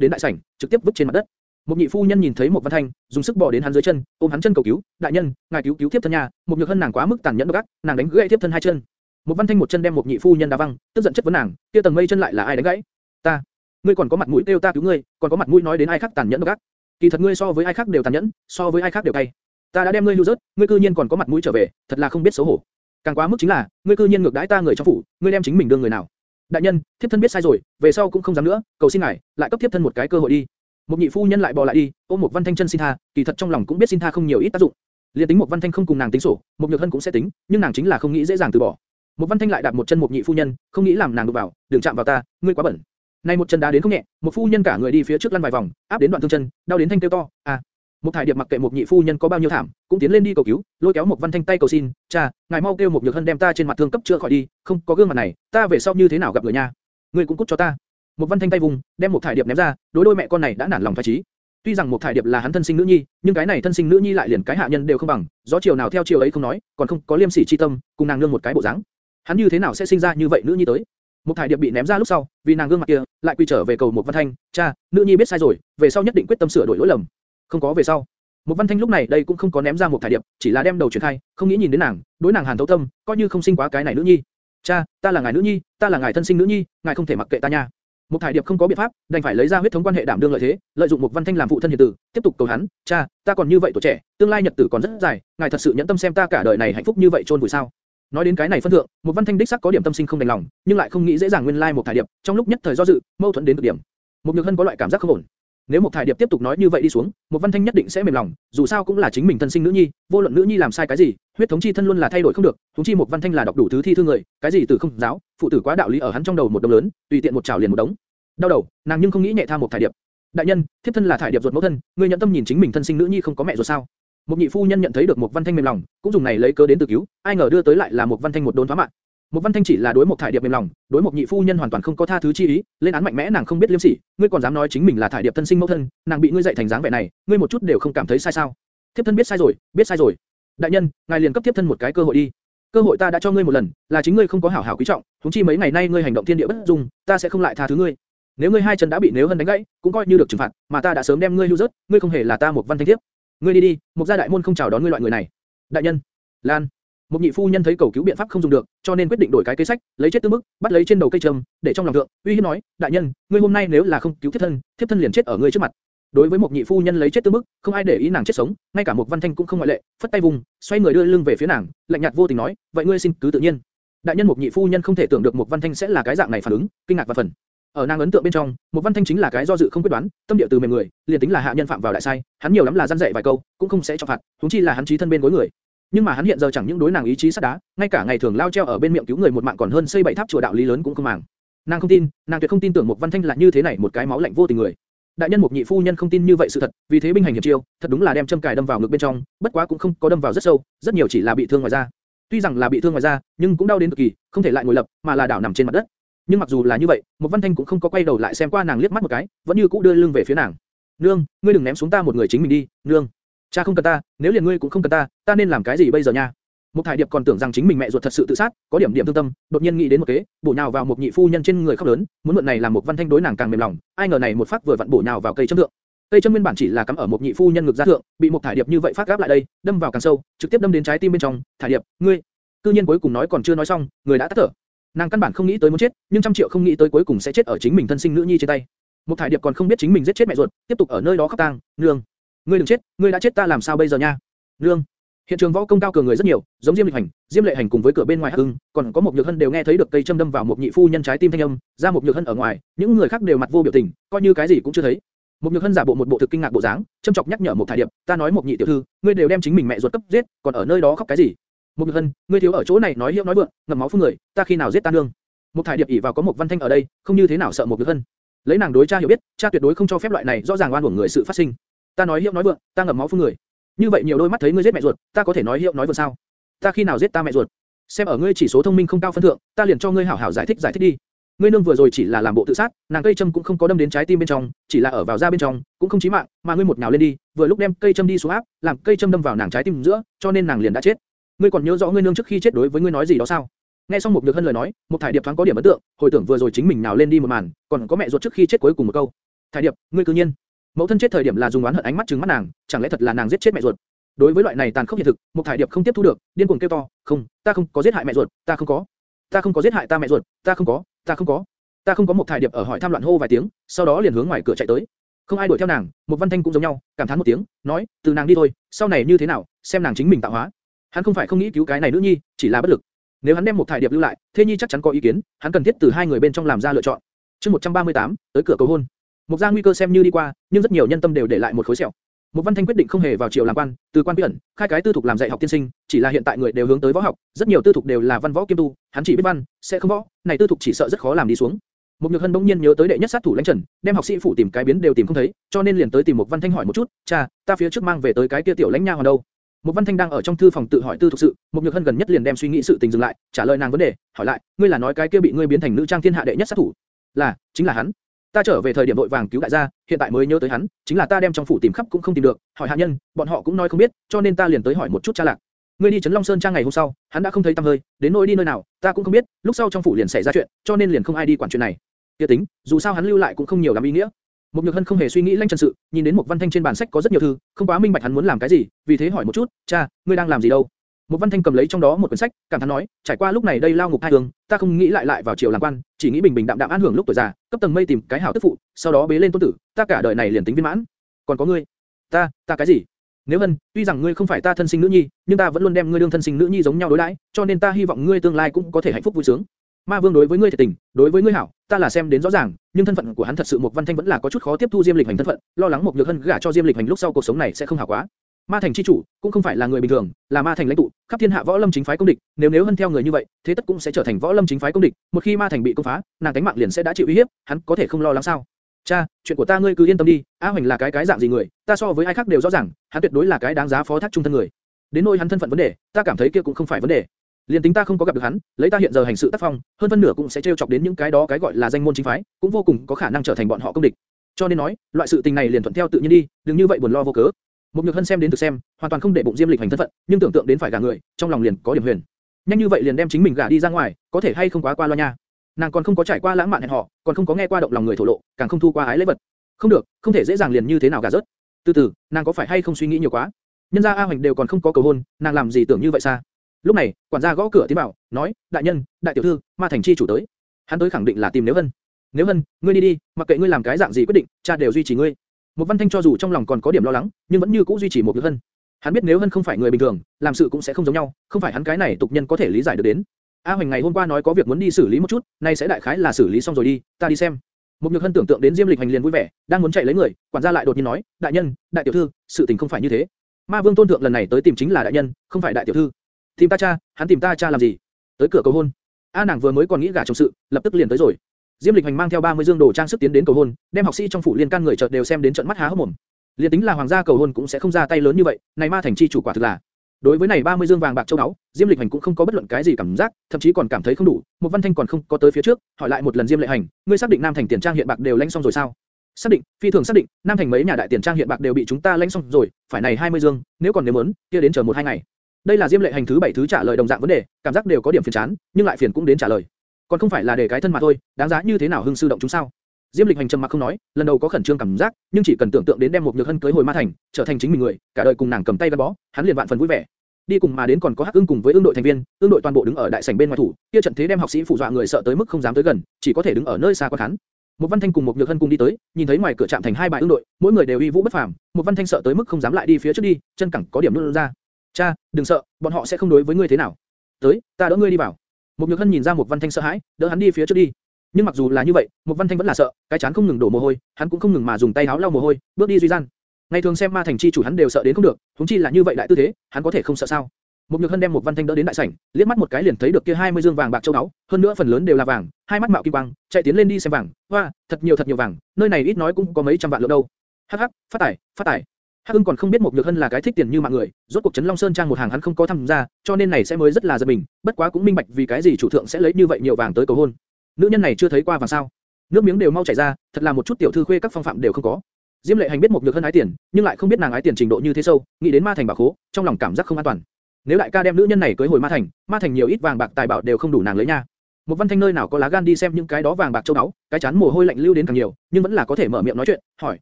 đến đại sảnh, trực tiếp vứt trên mặt đất. Một nhị phu nhân nhìn thấy một văn thanh, dùng sức bò đến hắn dưới chân, ôm hắn chân cầu cứu, đại nhân, ngài cứu cứu tiếp thân nhà, một nhược hân nàng quá mức tàn nhẫn độc ác, nàng đánh gãy tiếp thân hai chân. Một văn thanh một chân đem một nhị phu nhân đá văng, tức giận chất vấn nàng, kia tầng mây chân lại là ai đánh gãy? Ta. Ngươi còn có mặt mũi kêu ta cứu ngươi, còn có mặt mũi nói đến ai khác tàn nhẫn độc ác. Kỳ thật ngươi so với ai khác đều tàn nhẫn, so với ai khác đều cay. Ta đã đem ngươi lưu rớt, ngươi cư nhiên còn có mặt mũi trở về, thật là không biết xấu hổ. Càng quá mức chính là, ngươi cư nhiên ngược đãi ta người trong phủ, ngươi đem chính mình đương người nào? Đại nhân, thiếp thân biết sai rồi, về sau cũng không dám nữa, cầu xin ngài, lại cấp thiếp thân một cái cơ hội đi. Một nhị phu nhân lại bò lại đi, ôm một văn thanh chân xin tha, kỳ thật trong lòng cũng biết xin tha không nhiều ít tác dụng. Liên tính một văn thanh không cùng nàng tính sổ, một nhược hân cũng sẽ tính, nhưng nàng chính là không nghĩ dễ dàng từ bỏ. Một văn thanh lại đạp một chân một nhị phu nhân, không nghĩ làm nàng đụng vào, đừng chạm vào ta, ngươi quá bẩn. Nay một chân đá đến không nhẹ, một phu nhân cả người đi phía trước lăn vài vòng, áp đến đoạn thương chân, đau đến thanh kêu to, à. Một thải điệp mặc kệ một nhị phu nhân có bao nhiêu thảm, cũng tiến lên đi cầu cứu, lôi kéo một văn thanh tay cầu xin, cha, ngài mau kêu một nhược hân đem ta trên mặt thương cấp chữa khỏi đi, không có gương mặt này, ta về sau như thế nào gặp người nha? Ngươi cũng cút cho ta. Một văn thanh tay vùng, đem một thải điệp ném ra, đối đôi mẹ con này đã nản lòng phái trí. Tuy rằng một thải điệp là hắn thân sinh nữ nhi, nhưng cái này thân sinh nữ nhi lại liền cái hạ nhân đều không bằng, gió chiều nào theo chiều ấy không nói, còn không có liêm sỉ chi tâm, cùng nàng nương một cái bộ dáng. Hắn như thế nào sẽ sinh ra như vậy nữ nhi tới? Một thải điệp bị ném ra lúc sau, vì nàng gương mặt kia, lại quy trở về cầu một văn thanh, cha, nữ nhi biết sai rồi, về sau nhất định quyết tâm sửa đổi lỗi lầm. Không có về sau. Một văn thanh lúc này đây cũng không có ném ra một thải điệp, chỉ là đem đầu chuyển khai, không nghĩ nhìn đến nàng, đối nàng hàn thấu tâm, coi như không sinh quá cái này nữ nhi. Cha, ta là ngài nữ nhi, ta là ngài thân sinh nữ nhi, ngài không thể mặc kệ ta nha. Một thải điệp không có biện pháp, đành phải lấy ra huyết thống quan hệ đảm đương lợi thế, lợi dụng một văn thanh làm phụ thân hiền tử, tiếp tục cầu hắn, cha, ta còn như vậy tuổi trẻ, tương lai nhật tử còn rất dài, ngài thật sự nhẫn tâm xem ta cả đời này hạnh phúc như vậy trôn vùi sao? Nói đến cái này phân thượng, một văn thanh đích xác có điểm tâm sinh không đành lòng, nhưng lại không nghĩ dễ dàng nguyên lai like một thải điệp, trong lúc nhất thời do dự, mâu thuẫn đến cực điểm. Một nhược hân có loại cảm giác không ổn. Nếu một thải điệp tiếp tục nói như vậy đi xuống, một văn thanh nhất định sẽ mềm lòng, dù sao cũng là chính mình thân sinh nữ nhi, vô luận nữ nhi làm sai cái gì, huyết thống chi thân luôn là thay đổi không được, chúng chi một văn thanh là đọc đủ thứ thi thư người, cái gì từ không giáo, phụ tử quá đạo lý ở hắn trong đầu một đống lớn, tùy tiện một chảo liền một đống. Đau đầu, nàng nhưng không nghĩ nhẹ tha một thải điệp. Đại nhân, thiếp thân là thải điệp ruột mẫu thân, ngươi nhận tâm nhìn chính mình thân sinh nữ nhi không có mẹ ruột sao? Một nhị phu nhân nhận thấy được một văn thanh mềm lòng, cũng dùng này lấy cớ đến từ cứu, ai ngờ đưa tới lại là một văn thanh một đốn phá mạng. Một văn thanh chỉ là đối một thải điệp mềm lòng, đối một nhị phu nhân hoàn toàn không có tha thứ chi ý, lên án mạnh mẽ nàng không biết liêm sỉ, ngươi còn dám nói chính mình là thải điệp thân sinh mẫu thân, nàng bị ngươi dạy thành dáng vẻ này, ngươi một chút đều không cảm thấy sai sao? Thiếp thân biết sai rồi, biết sai rồi. Đại nhân, ngài liền cấp thiếp thân một cái cơ hội đi. Cơ hội ta đã cho ngươi một lần, là chính ngươi không có hảo hảo quý trọng, huống chi mấy ngày nay ngươi hành động thiên địa bất dung, ta sẽ không lại tha thứ ngươi. Nếu ngươi hai chân đã bị nếu hân đánh gãy, cũng coi như được trừng phạt, mà ta đã sớm đem ngươi lưu rớt, ngươi không hề là ta một văn thanh thiếp. Ngươi đi đi, một gia đại môn không chào đón ngươi loại người này. Đại nhân, Lan, một nhị phu nhân thấy cầu cứu biện pháp không dùng được, cho nên quyết định đổi cái kế sách, lấy chết tương bức, bắt lấy trên đầu cây trầm, để trong lòng thượng, uy hiếp nói, đại nhân, ngươi hôm nay nếu là không cứu thiếp thân, thiếp thân liền chết ở ngươi trước mặt. Đối với một nhị phu nhân lấy chết tương bức, không ai để ý nàng chết sống, ngay cả một văn thanh cũng không ngoại lệ, phất tay vùng, xoay người đưa lưng về phía nàng, lạnh nhạt vô tình nói, vậy ngươi xin cứ tự nhiên. Đại nhân một nhị phu nhân không thể tưởng được một văn thanh sẽ là cái dạng này phản ứng, kinh ngạc và phần. Ở nàng ấn tượng bên trong, một văn thanh chính là cái do dự không quyết đoán, tâm địa từ mềm người, liền tính là hạ nhân phạm vào đại sai, hắn nhiều lắm là gian dạy vài câu, cũng không sẽ cho phạt, huống chi là hắn trí thân bên gối người nhưng mà hắn hiện giờ chẳng những đối nàng ý chí sắt đá, ngay cả ngày thường lao treo ở bên miệng cứu người một mạng còn hơn xây bảy tháp chùa đạo lý lớn cũng không màng. Nàng không tin, nàng tuyệt không tin tưởng một Văn Thanh là như thế này một cái máu lạnh vô tình người. Đại nhân một nhị phu nhân không tin như vậy sự thật, vì thế binh hành hiểm chiêu, thật đúng là đem châm cài đâm vào ngực bên trong, bất quá cũng không có đâm vào rất sâu, rất nhiều chỉ là bị thương ngoài da. Tuy rằng là bị thương ngoài da, nhưng cũng đau đến cực kỳ, không thể lại ngồi lập, mà là đảo nằm trên mặt đất. Nhưng mặc dù là như vậy, một Văn Thanh cũng không có quay đầu lại xem qua nàng liếc mắt một cái, vẫn như cũ đưa lưng về phía nàng. Nương, ngươi đừng ném xuống ta một người chính mình đi, nương. Cha không cần ta, nếu liền ngươi cũng không cần ta, ta nên làm cái gì bây giờ nha? Mục Thải Điệp còn tưởng rằng chính mình mẹ ruột thật sự tự sát, có điểm điểm thương tâm, đột nhiên nghĩ đến một kế, bổ nhào vào một nhị phu nhân trên người khóc lớn, muốn mượn này làm một văn thanh đối nàng càng mềm lòng, ai ngờ này một phát vừa vặn bổ nhào vào cây châm thượng. Cây châm nguyên bản chỉ là cắm ở một nhị phu nhân ngực ra thượng, bị một Thải Điệp như vậy phát gáp lại đây, đâm vào càng sâu, trực tiếp đâm đến trái tim bên trong. Thải Điệp, ngươi, cư nhiên cuối cùng nói còn chưa nói xong, người đã tắt thở. Nàng căn bản không nghĩ tới muốn chết, nhưng trăm triệu không nghĩ tới cuối cùng sẽ chết ở chính mình thân sinh nữ nhi trên tay. Một Thải Điệp còn không biết chính mình giết chết mẹ ruột, tiếp tục ở nơi đó khóc tang, nương, ngươi đừng chết, ngươi đã chết ta làm sao bây giờ nha, nương. Hiện trường võ công cao cường người rất nhiều, giống Diêm Lịch Hành, Diêm Lệ Hành cùng với cửa bên ngoài Hưng, còn có một Nhược Hân đều nghe thấy được cây châm đâm vào một nhị phu nhân trái tim thanh âm, ra một Nhược Hân ở ngoài, những người khác đều mặt vô biểu tình, coi như cái gì cũng chưa thấy. Một Nhược Hân giả bộ một bộ thực kinh ngạc bộ dáng, châm chọc nhắc nhở một Thải Điệp, ta nói một nhị tiểu thư, ngươi đều đem chính mình mẹ ruột cấp giết, còn ở nơi đó khóc cái gì? Một Nhược Hân, ngươi thiếu ở chỗ này nói hiệu nói vượng, ngậm máu phun người, ta khi nào giết ta nương? Một Thải Điệp ỉ vào có một Văn Thanh ở đây, không như thế nào sợ một Nhược Hân. Lấy nàng đối cha hiểu biết, cha tuyệt đối không cho phép loại này rõ ràng oan uổng người sự phát sinh. Ta nói hiệu nói vượng, ta ngậm máu phun người. Như vậy nhiều đôi mắt thấy ngươi giết mẹ ruột, ta có thể nói hiệu nói vượng sao? Ta khi nào giết ta mẹ ruột? Xem ở ngươi chỉ số thông minh không cao phân thượng, ta liền cho ngươi hảo hảo giải thích giải thích đi. Ngươi nương vừa rồi chỉ là làm bộ tự sát, nàng cây châm cũng không có đâm đến trái tim bên trong, chỉ là ở vào da bên trong, cũng không chí mạng, mà ngươi một nhào lên đi, vừa lúc đem cây châm đi xuống áp, làm cây châm đâm vào nàng trái tim giữa, cho nên nàng liền đã chết. Ngươi còn nhớ rõ ngươi nương trước khi chết đối với ngươi nói gì đó sao? Nghe xong một được hân lời nói, một thải điệp thoáng có điểm ấn tượng, hồi tưởng vừa rồi chính mình nào lên đi một màn, còn có mẹ ruột trước khi chết cuối cùng một câu. Thải điệp, ngươi cư nhiên, mẫu thân chết thời điểm là dùng oán hận ánh mắt trừng mắt nàng, chẳng lẽ thật là nàng giết chết mẹ ruột? Đối với loại này tàn khốc hiện thực, một thải điệp không tiếp thu được, điên cuồng kêu to, không, ta không có giết hại mẹ ruột, ta không có, ta không có giết hại ta mẹ ruột, ta không có, ta không có, ta không có một thải điệp ở hỏi tham loạn hô vài tiếng, sau đó liền hướng ngoài cửa chạy tới. Không ai đuổi theo nàng, một văn thanh cũng giống nhau, cảm thán một tiếng, nói, từ nàng đi thôi, sau này như thế nào, xem nàng chính mình tạo hóa. Hắn không phải không nghĩ cứu cái này nữ nhi, chỉ là bất lực. Nếu hắn đem một thải điệp lưu lại, Thê Nhi chắc chắn có ý kiến, hắn cần thiết từ hai người bên trong làm ra lựa chọn. Chương 138, tới cửa cầu hôn. Một gia nguy cơ xem như đi qua, nhưng rất nhiều nhân tâm đều để lại một khối sẹo. Một Văn Thanh quyết định không hề vào triều làm quan, từ quan bí ẩn, khai cái tư thục làm dạy học tiên sinh, chỉ là hiện tại người đều hướng tới võ học, rất nhiều tư thục đều là văn võ kiêm tu, hắn chỉ biết văn, sẽ không võ, này tư thục chỉ sợ rất khó làm đi xuống. Một Nhược Hân bỗng nhiên nhớ tới đệ nhất sát thủ lãnh trần, đem học sĩ phụ tìm cái biến đều tìm không thấy, cho nên liền tới tìm một Văn Thanh hỏi một chút, cha, ta phía trước mang về tới cái kia tiểu lãnh nha hoàn đâu? Một Văn Thanh đang ở trong thư phòng tự hỏi tư thục sự, một Nhược Hân gần nhất liền đem suy nghĩ sự tình dừng lại, trả lời nàng vấn đề, hỏi lại, ngươi là nói cái kia bị ngươi biến thành nữ trang thiên hạ đệ nhất sát thủ? Là, chính là hắn. Ta trở về thời điểm vội vàng cứu đại gia, hiện tại mới nhớ tới hắn, chính là ta đem trong phủ tìm khắp cũng không tìm được, hỏi hạ nhân, bọn họ cũng nói không biết, cho nên ta liền tới hỏi một chút cha lạc. Ngươi đi Trấn Long Sơn trang ngày hôm sau, hắn đã không thấy tăm hơi, đến nơi đi nơi nào, ta cũng không biết, lúc sau trong phủ liền xảy ra chuyện, cho nên liền không ai đi quản chuyện này. Tiêu tính, dù sao hắn lưu lại cũng không nhiều lắm ý nghĩa. mục Nhược Hân không hề suy nghĩ lanh trần sự, nhìn đến một văn thanh trên bàn sách có rất nhiều thư, không quá minh bạch hắn muốn làm cái gì, vì thế hỏi một chút, cha, ngươi đang làm gì đâu? Một văn thanh cầm lấy trong đó một quyển sách, cảm thán nói, trải qua lúc này đây lao ngục hai đường, ta không nghĩ lại lại vào triều làm quan, chỉ nghĩ bình bình đạm đạm an hưởng lúc tuổi già, cấp tầng mây tìm cái hảo tức phụ, sau đó bế lên tôn tử, ta cả đời này liền tính viên mãn. Còn có ngươi, ta, ta cái gì? Nếu Hân, tuy rằng ngươi không phải ta thân sinh nữ nhi, nhưng ta vẫn luôn đem ngươi đương thân sinh nữ nhi giống nhau đối đãi, cho nên ta hy vọng ngươi tương lai cũng có thể hạnh phúc vui sướng. Ma Vương đối với ngươi thiệt tình, đối với ngươi hảo, ta là xem đến rõ ràng, nhưng thân phận của hắn thật sự một văn thanh vẫn là có chút khó tiếp thu Diêm Lịch Hành thân phận, lo lắng một nhược hân gả cho Diêm Lịch Hành lúc sau cuộc sống này sẽ không hảo quá. Ma Thành chi chủ cũng không phải là người bình thường, là Ma Thành lãnh tụ, khắp thiên hạ võ lâm chính phái công địch, nếu nếu hân theo người như vậy, thế tất cũng sẽ trở thành võ lâm chính phái công địch. Một khi Ma Thành bị công phá, nàng cánh mạng liền sẽ đã chịu uy hiếp, hắn có thể không lo lắng sao? Cha, chuyện của ta ngươi cứ yên tâm đi, A Hoành là cái cái dạng gì người, ta so với ai khác đều rõ ràng, hắn tuyệt đối là cái đáng giá phó thác trung thân người. Đến nỗi hắn thân phận vấn đề, ta cảm thấy kia cũng không phải vấn đề. Liên tính ta không có gặp được hắn, lấy ta hiện giờ hành sự tác phong, hơn phân nửa cũng sẽ trêu chọc đến những cái đó cái gọi là danh môn chính phái, cũng vô cùng có khả năng trở thành bọn họ công địch. Cho nên nói, loại sự tình này liền thuận theo tự nhiên đi, đừng như vậy buồn lo vô cớ. Một nhược hân xem đến thực xem, hoàn toàn không để bụng diêm lịch hành thân phận, nhưng tưởng tượng đến phải gả người, trong lòng liền có điểm huyền. Nhanh như vậy liền đem chính mình gả đi ra ngoài, có thể hay không quá qua loa nha. Nàng còn không có trải qua lãng mạn hẹn hò, còn không có nghe qua động lòng người thổ lộ, càng không thu qua ái lễ vật. Không được, không thể dễ dàng liền như thế nào gả rớt. Từ từ, nàng có phải hay không suy nghĩ nhiều quá? Nhân gia A Hoành đều còn không có cầu hôn, nàng làm gì tưởng như vậy xa? Lúc này, quản gia gõ cửa tiến vào, nói, đại nhân, đại tiểu thư, ma thành chi chủ tới. Hắn tới khẳng định là tìm nếu hân. Nếu hân, ngươi đi đi, mặc kệ ngươi làm cái dạng gì quyết định, cha đều duy trì ngươi. Một văn thanh cho dù trong lòng còn có điểm lo lắng, nhưng vẫn như cũ duy trì một nhược hân. Hắn biết nếu hân không phải người bình thường, làm sự cũng sẽ không giống nhau, không phải hắn cái này tục nhân có thể lý giải được đến. A Hoành ngày hôm qua nói có việc muốn đi xử lý một chút, nay sẽ đại khái là xử lý xong rồi đi, ta đi xem. Một nhược hân tưởng tượng đến Diêm Lịch Hành liền vui vẻ, đang muốn chạy lấy người, quản gia lại đột nhiên nói, đại nhân, đại tiểu thư, sự tình không phải như thế. Ma Vương tôn thượng lần này tới tìm chính là đại nhân, không phải đại tiểu thư. Tìm ta cha, hắn tìm ta cha làm gì? Tới cửa cầu hôn. A nàng vừa mới còn nghĩ gả chồng sự, lập tức liền tới rồi. Diêm Lịch Hành mang theo 30 dương đồ trang sức tiến đến cầu hôn, đem học sĩ trong phủ liên can người chợt đều xem đến trợn mắt há hốc mồm. Liên tính là hoàng gia cầu hôn cũng sẽ không ra tay lớn như vậy, này ma thành chi chủ quả thực là. Đối với này 30 dương vàng bạc châu báu, Diêm Lịch Hành cũng không có bất luận cái gì cảm giác, thậm chí còn cảm thấy không đủ. Một Văn Thanh còn không có tới phía trước, hỏi lại một lần Diêm Lệ Hành, ngươi xác định Nam Thành tiền trang hiện bạc đều lãnh xong rồi sao? Xác định, phi thường xác định, Nam Thành mấy nhà đại tiền trang hiện bạc đều bị chúng ta lãnh xong rồi, phải này 20 dương, nếu còn nếu muốn, kia đến chờ một hai ngày. Đây là Diêm Lệ Hành thứ bảy thứ trả lời đồng dạng vấn đề, cảm giác đều có điểm phiền chán, nhưng lại phiền cũng đến trả lời. Còn không phải là để cái thân mà thôi, đáng giá như thế nào hưng sư động chúng sao? Diêm Lịch hành trầm mặc không nói, lần đầu có khẩn trương cảm giác, nhưng chỉ cần tưởng tượng đến đem một nhược hân cưới hồi ma thành, trở thành chính mình người, cả đời cùng nàng cầm tay gắn bó, hắn liền vạn phần vui vẻ. Đi cùng mà đến còn có Hắc Ưng cùng với Ưng đội thành viên, Ưng đội toàn bộ đứng ở đại sảnh bên ngoài thủ, kia trận thế đem học sĩ phụ dọa người sợ tới mức không dám tới gần, chỉ có thể đứng ở nơi xa quan khán. Một Văn Thanh cùng một Nhược Hân cùng đi tới, nhìn thấy ngoài cửa trạm thành hai bài Ưng đội, mỗi người đều uy vũ bất phàm, một Văn Thanh sợ tới mức không dám lại đi phía trước đi, chân cẳng có điểm nứt ra. Cha, đừng sợ, bọn họ sẽ không đối với ngươi thế nào. Tới, ta đỡ ngươi đi vào. Một Nhược Hân nhìn ra một Văn Thanh sợ hãi, đỡ hắn đi phía trước đi. Nhưng mặc dù là như vậy, một Văn Thanh vẫn là sợ, cái chán không ngừng đổ mồ hôi, hắn cũng không ngừng mà dùng tay áo lau mồ hôi, bước đi duy gian. Ngày thường xem ma thành chi chủ hắn đều sợ đến không được, huống chi là như vậy đại tư thế, hắn có thể không sợ sao? Một Nhược Hân đem một Văn Thanh đỡ đến đại sảnh, liếc mắt một cái liền thấy được kia 20 dương vàng bạc châu báu, hơn nữa phần lớn đều là vàng, hai mắt mạo kim quang, chạy tiến lên đi xem vàng, hoa, thật nhiều thật nhiều vàng, nơi này ít nói cũng có mấy trăm vạn lượng đâu. Hắc hắc, phát tài, phát tài. Hắc Ưng còn không biết một Nhược Hân là cái thích tiền như mạng người, rốt cuộc Trấn Long Sơn trang một hàng hắn không có tham gia, cho nên này sẽ mới rất là giật mình, bất quá cũng minh bạch vì cái gì chủ thượng sẽ lấy như vậy nhiều vàng tới cầu hôn. Nữ nhân này chưa thấy qua vàng sao? Nước miếng đều mau chảy ra, thật là một chút tiểu thư khuê các phong phạm đều không có. Diêm Lệ Hành biết một Nhược Hân ái tiền, nhưng lại không biết nàng ái tiền trình độ như thế sâu, nghĩ đến ma thành bảo khố, trong lòng cảm giác không an toàn. Nếu đại ca đem nữ nhân này cưới hồi ma thành, ma thành nhiều ít vàng bạc tài bảo đều không đủ nàng lấy nha. Một Văn Thanh nơi nào có lá gan đi xem những cái đó vàng bạc châu báu, cái chán mồ hôi lạnh lưu đến càng nhiều, nhưng vẫn là có thể mở miệng nói chuyện, hỏi,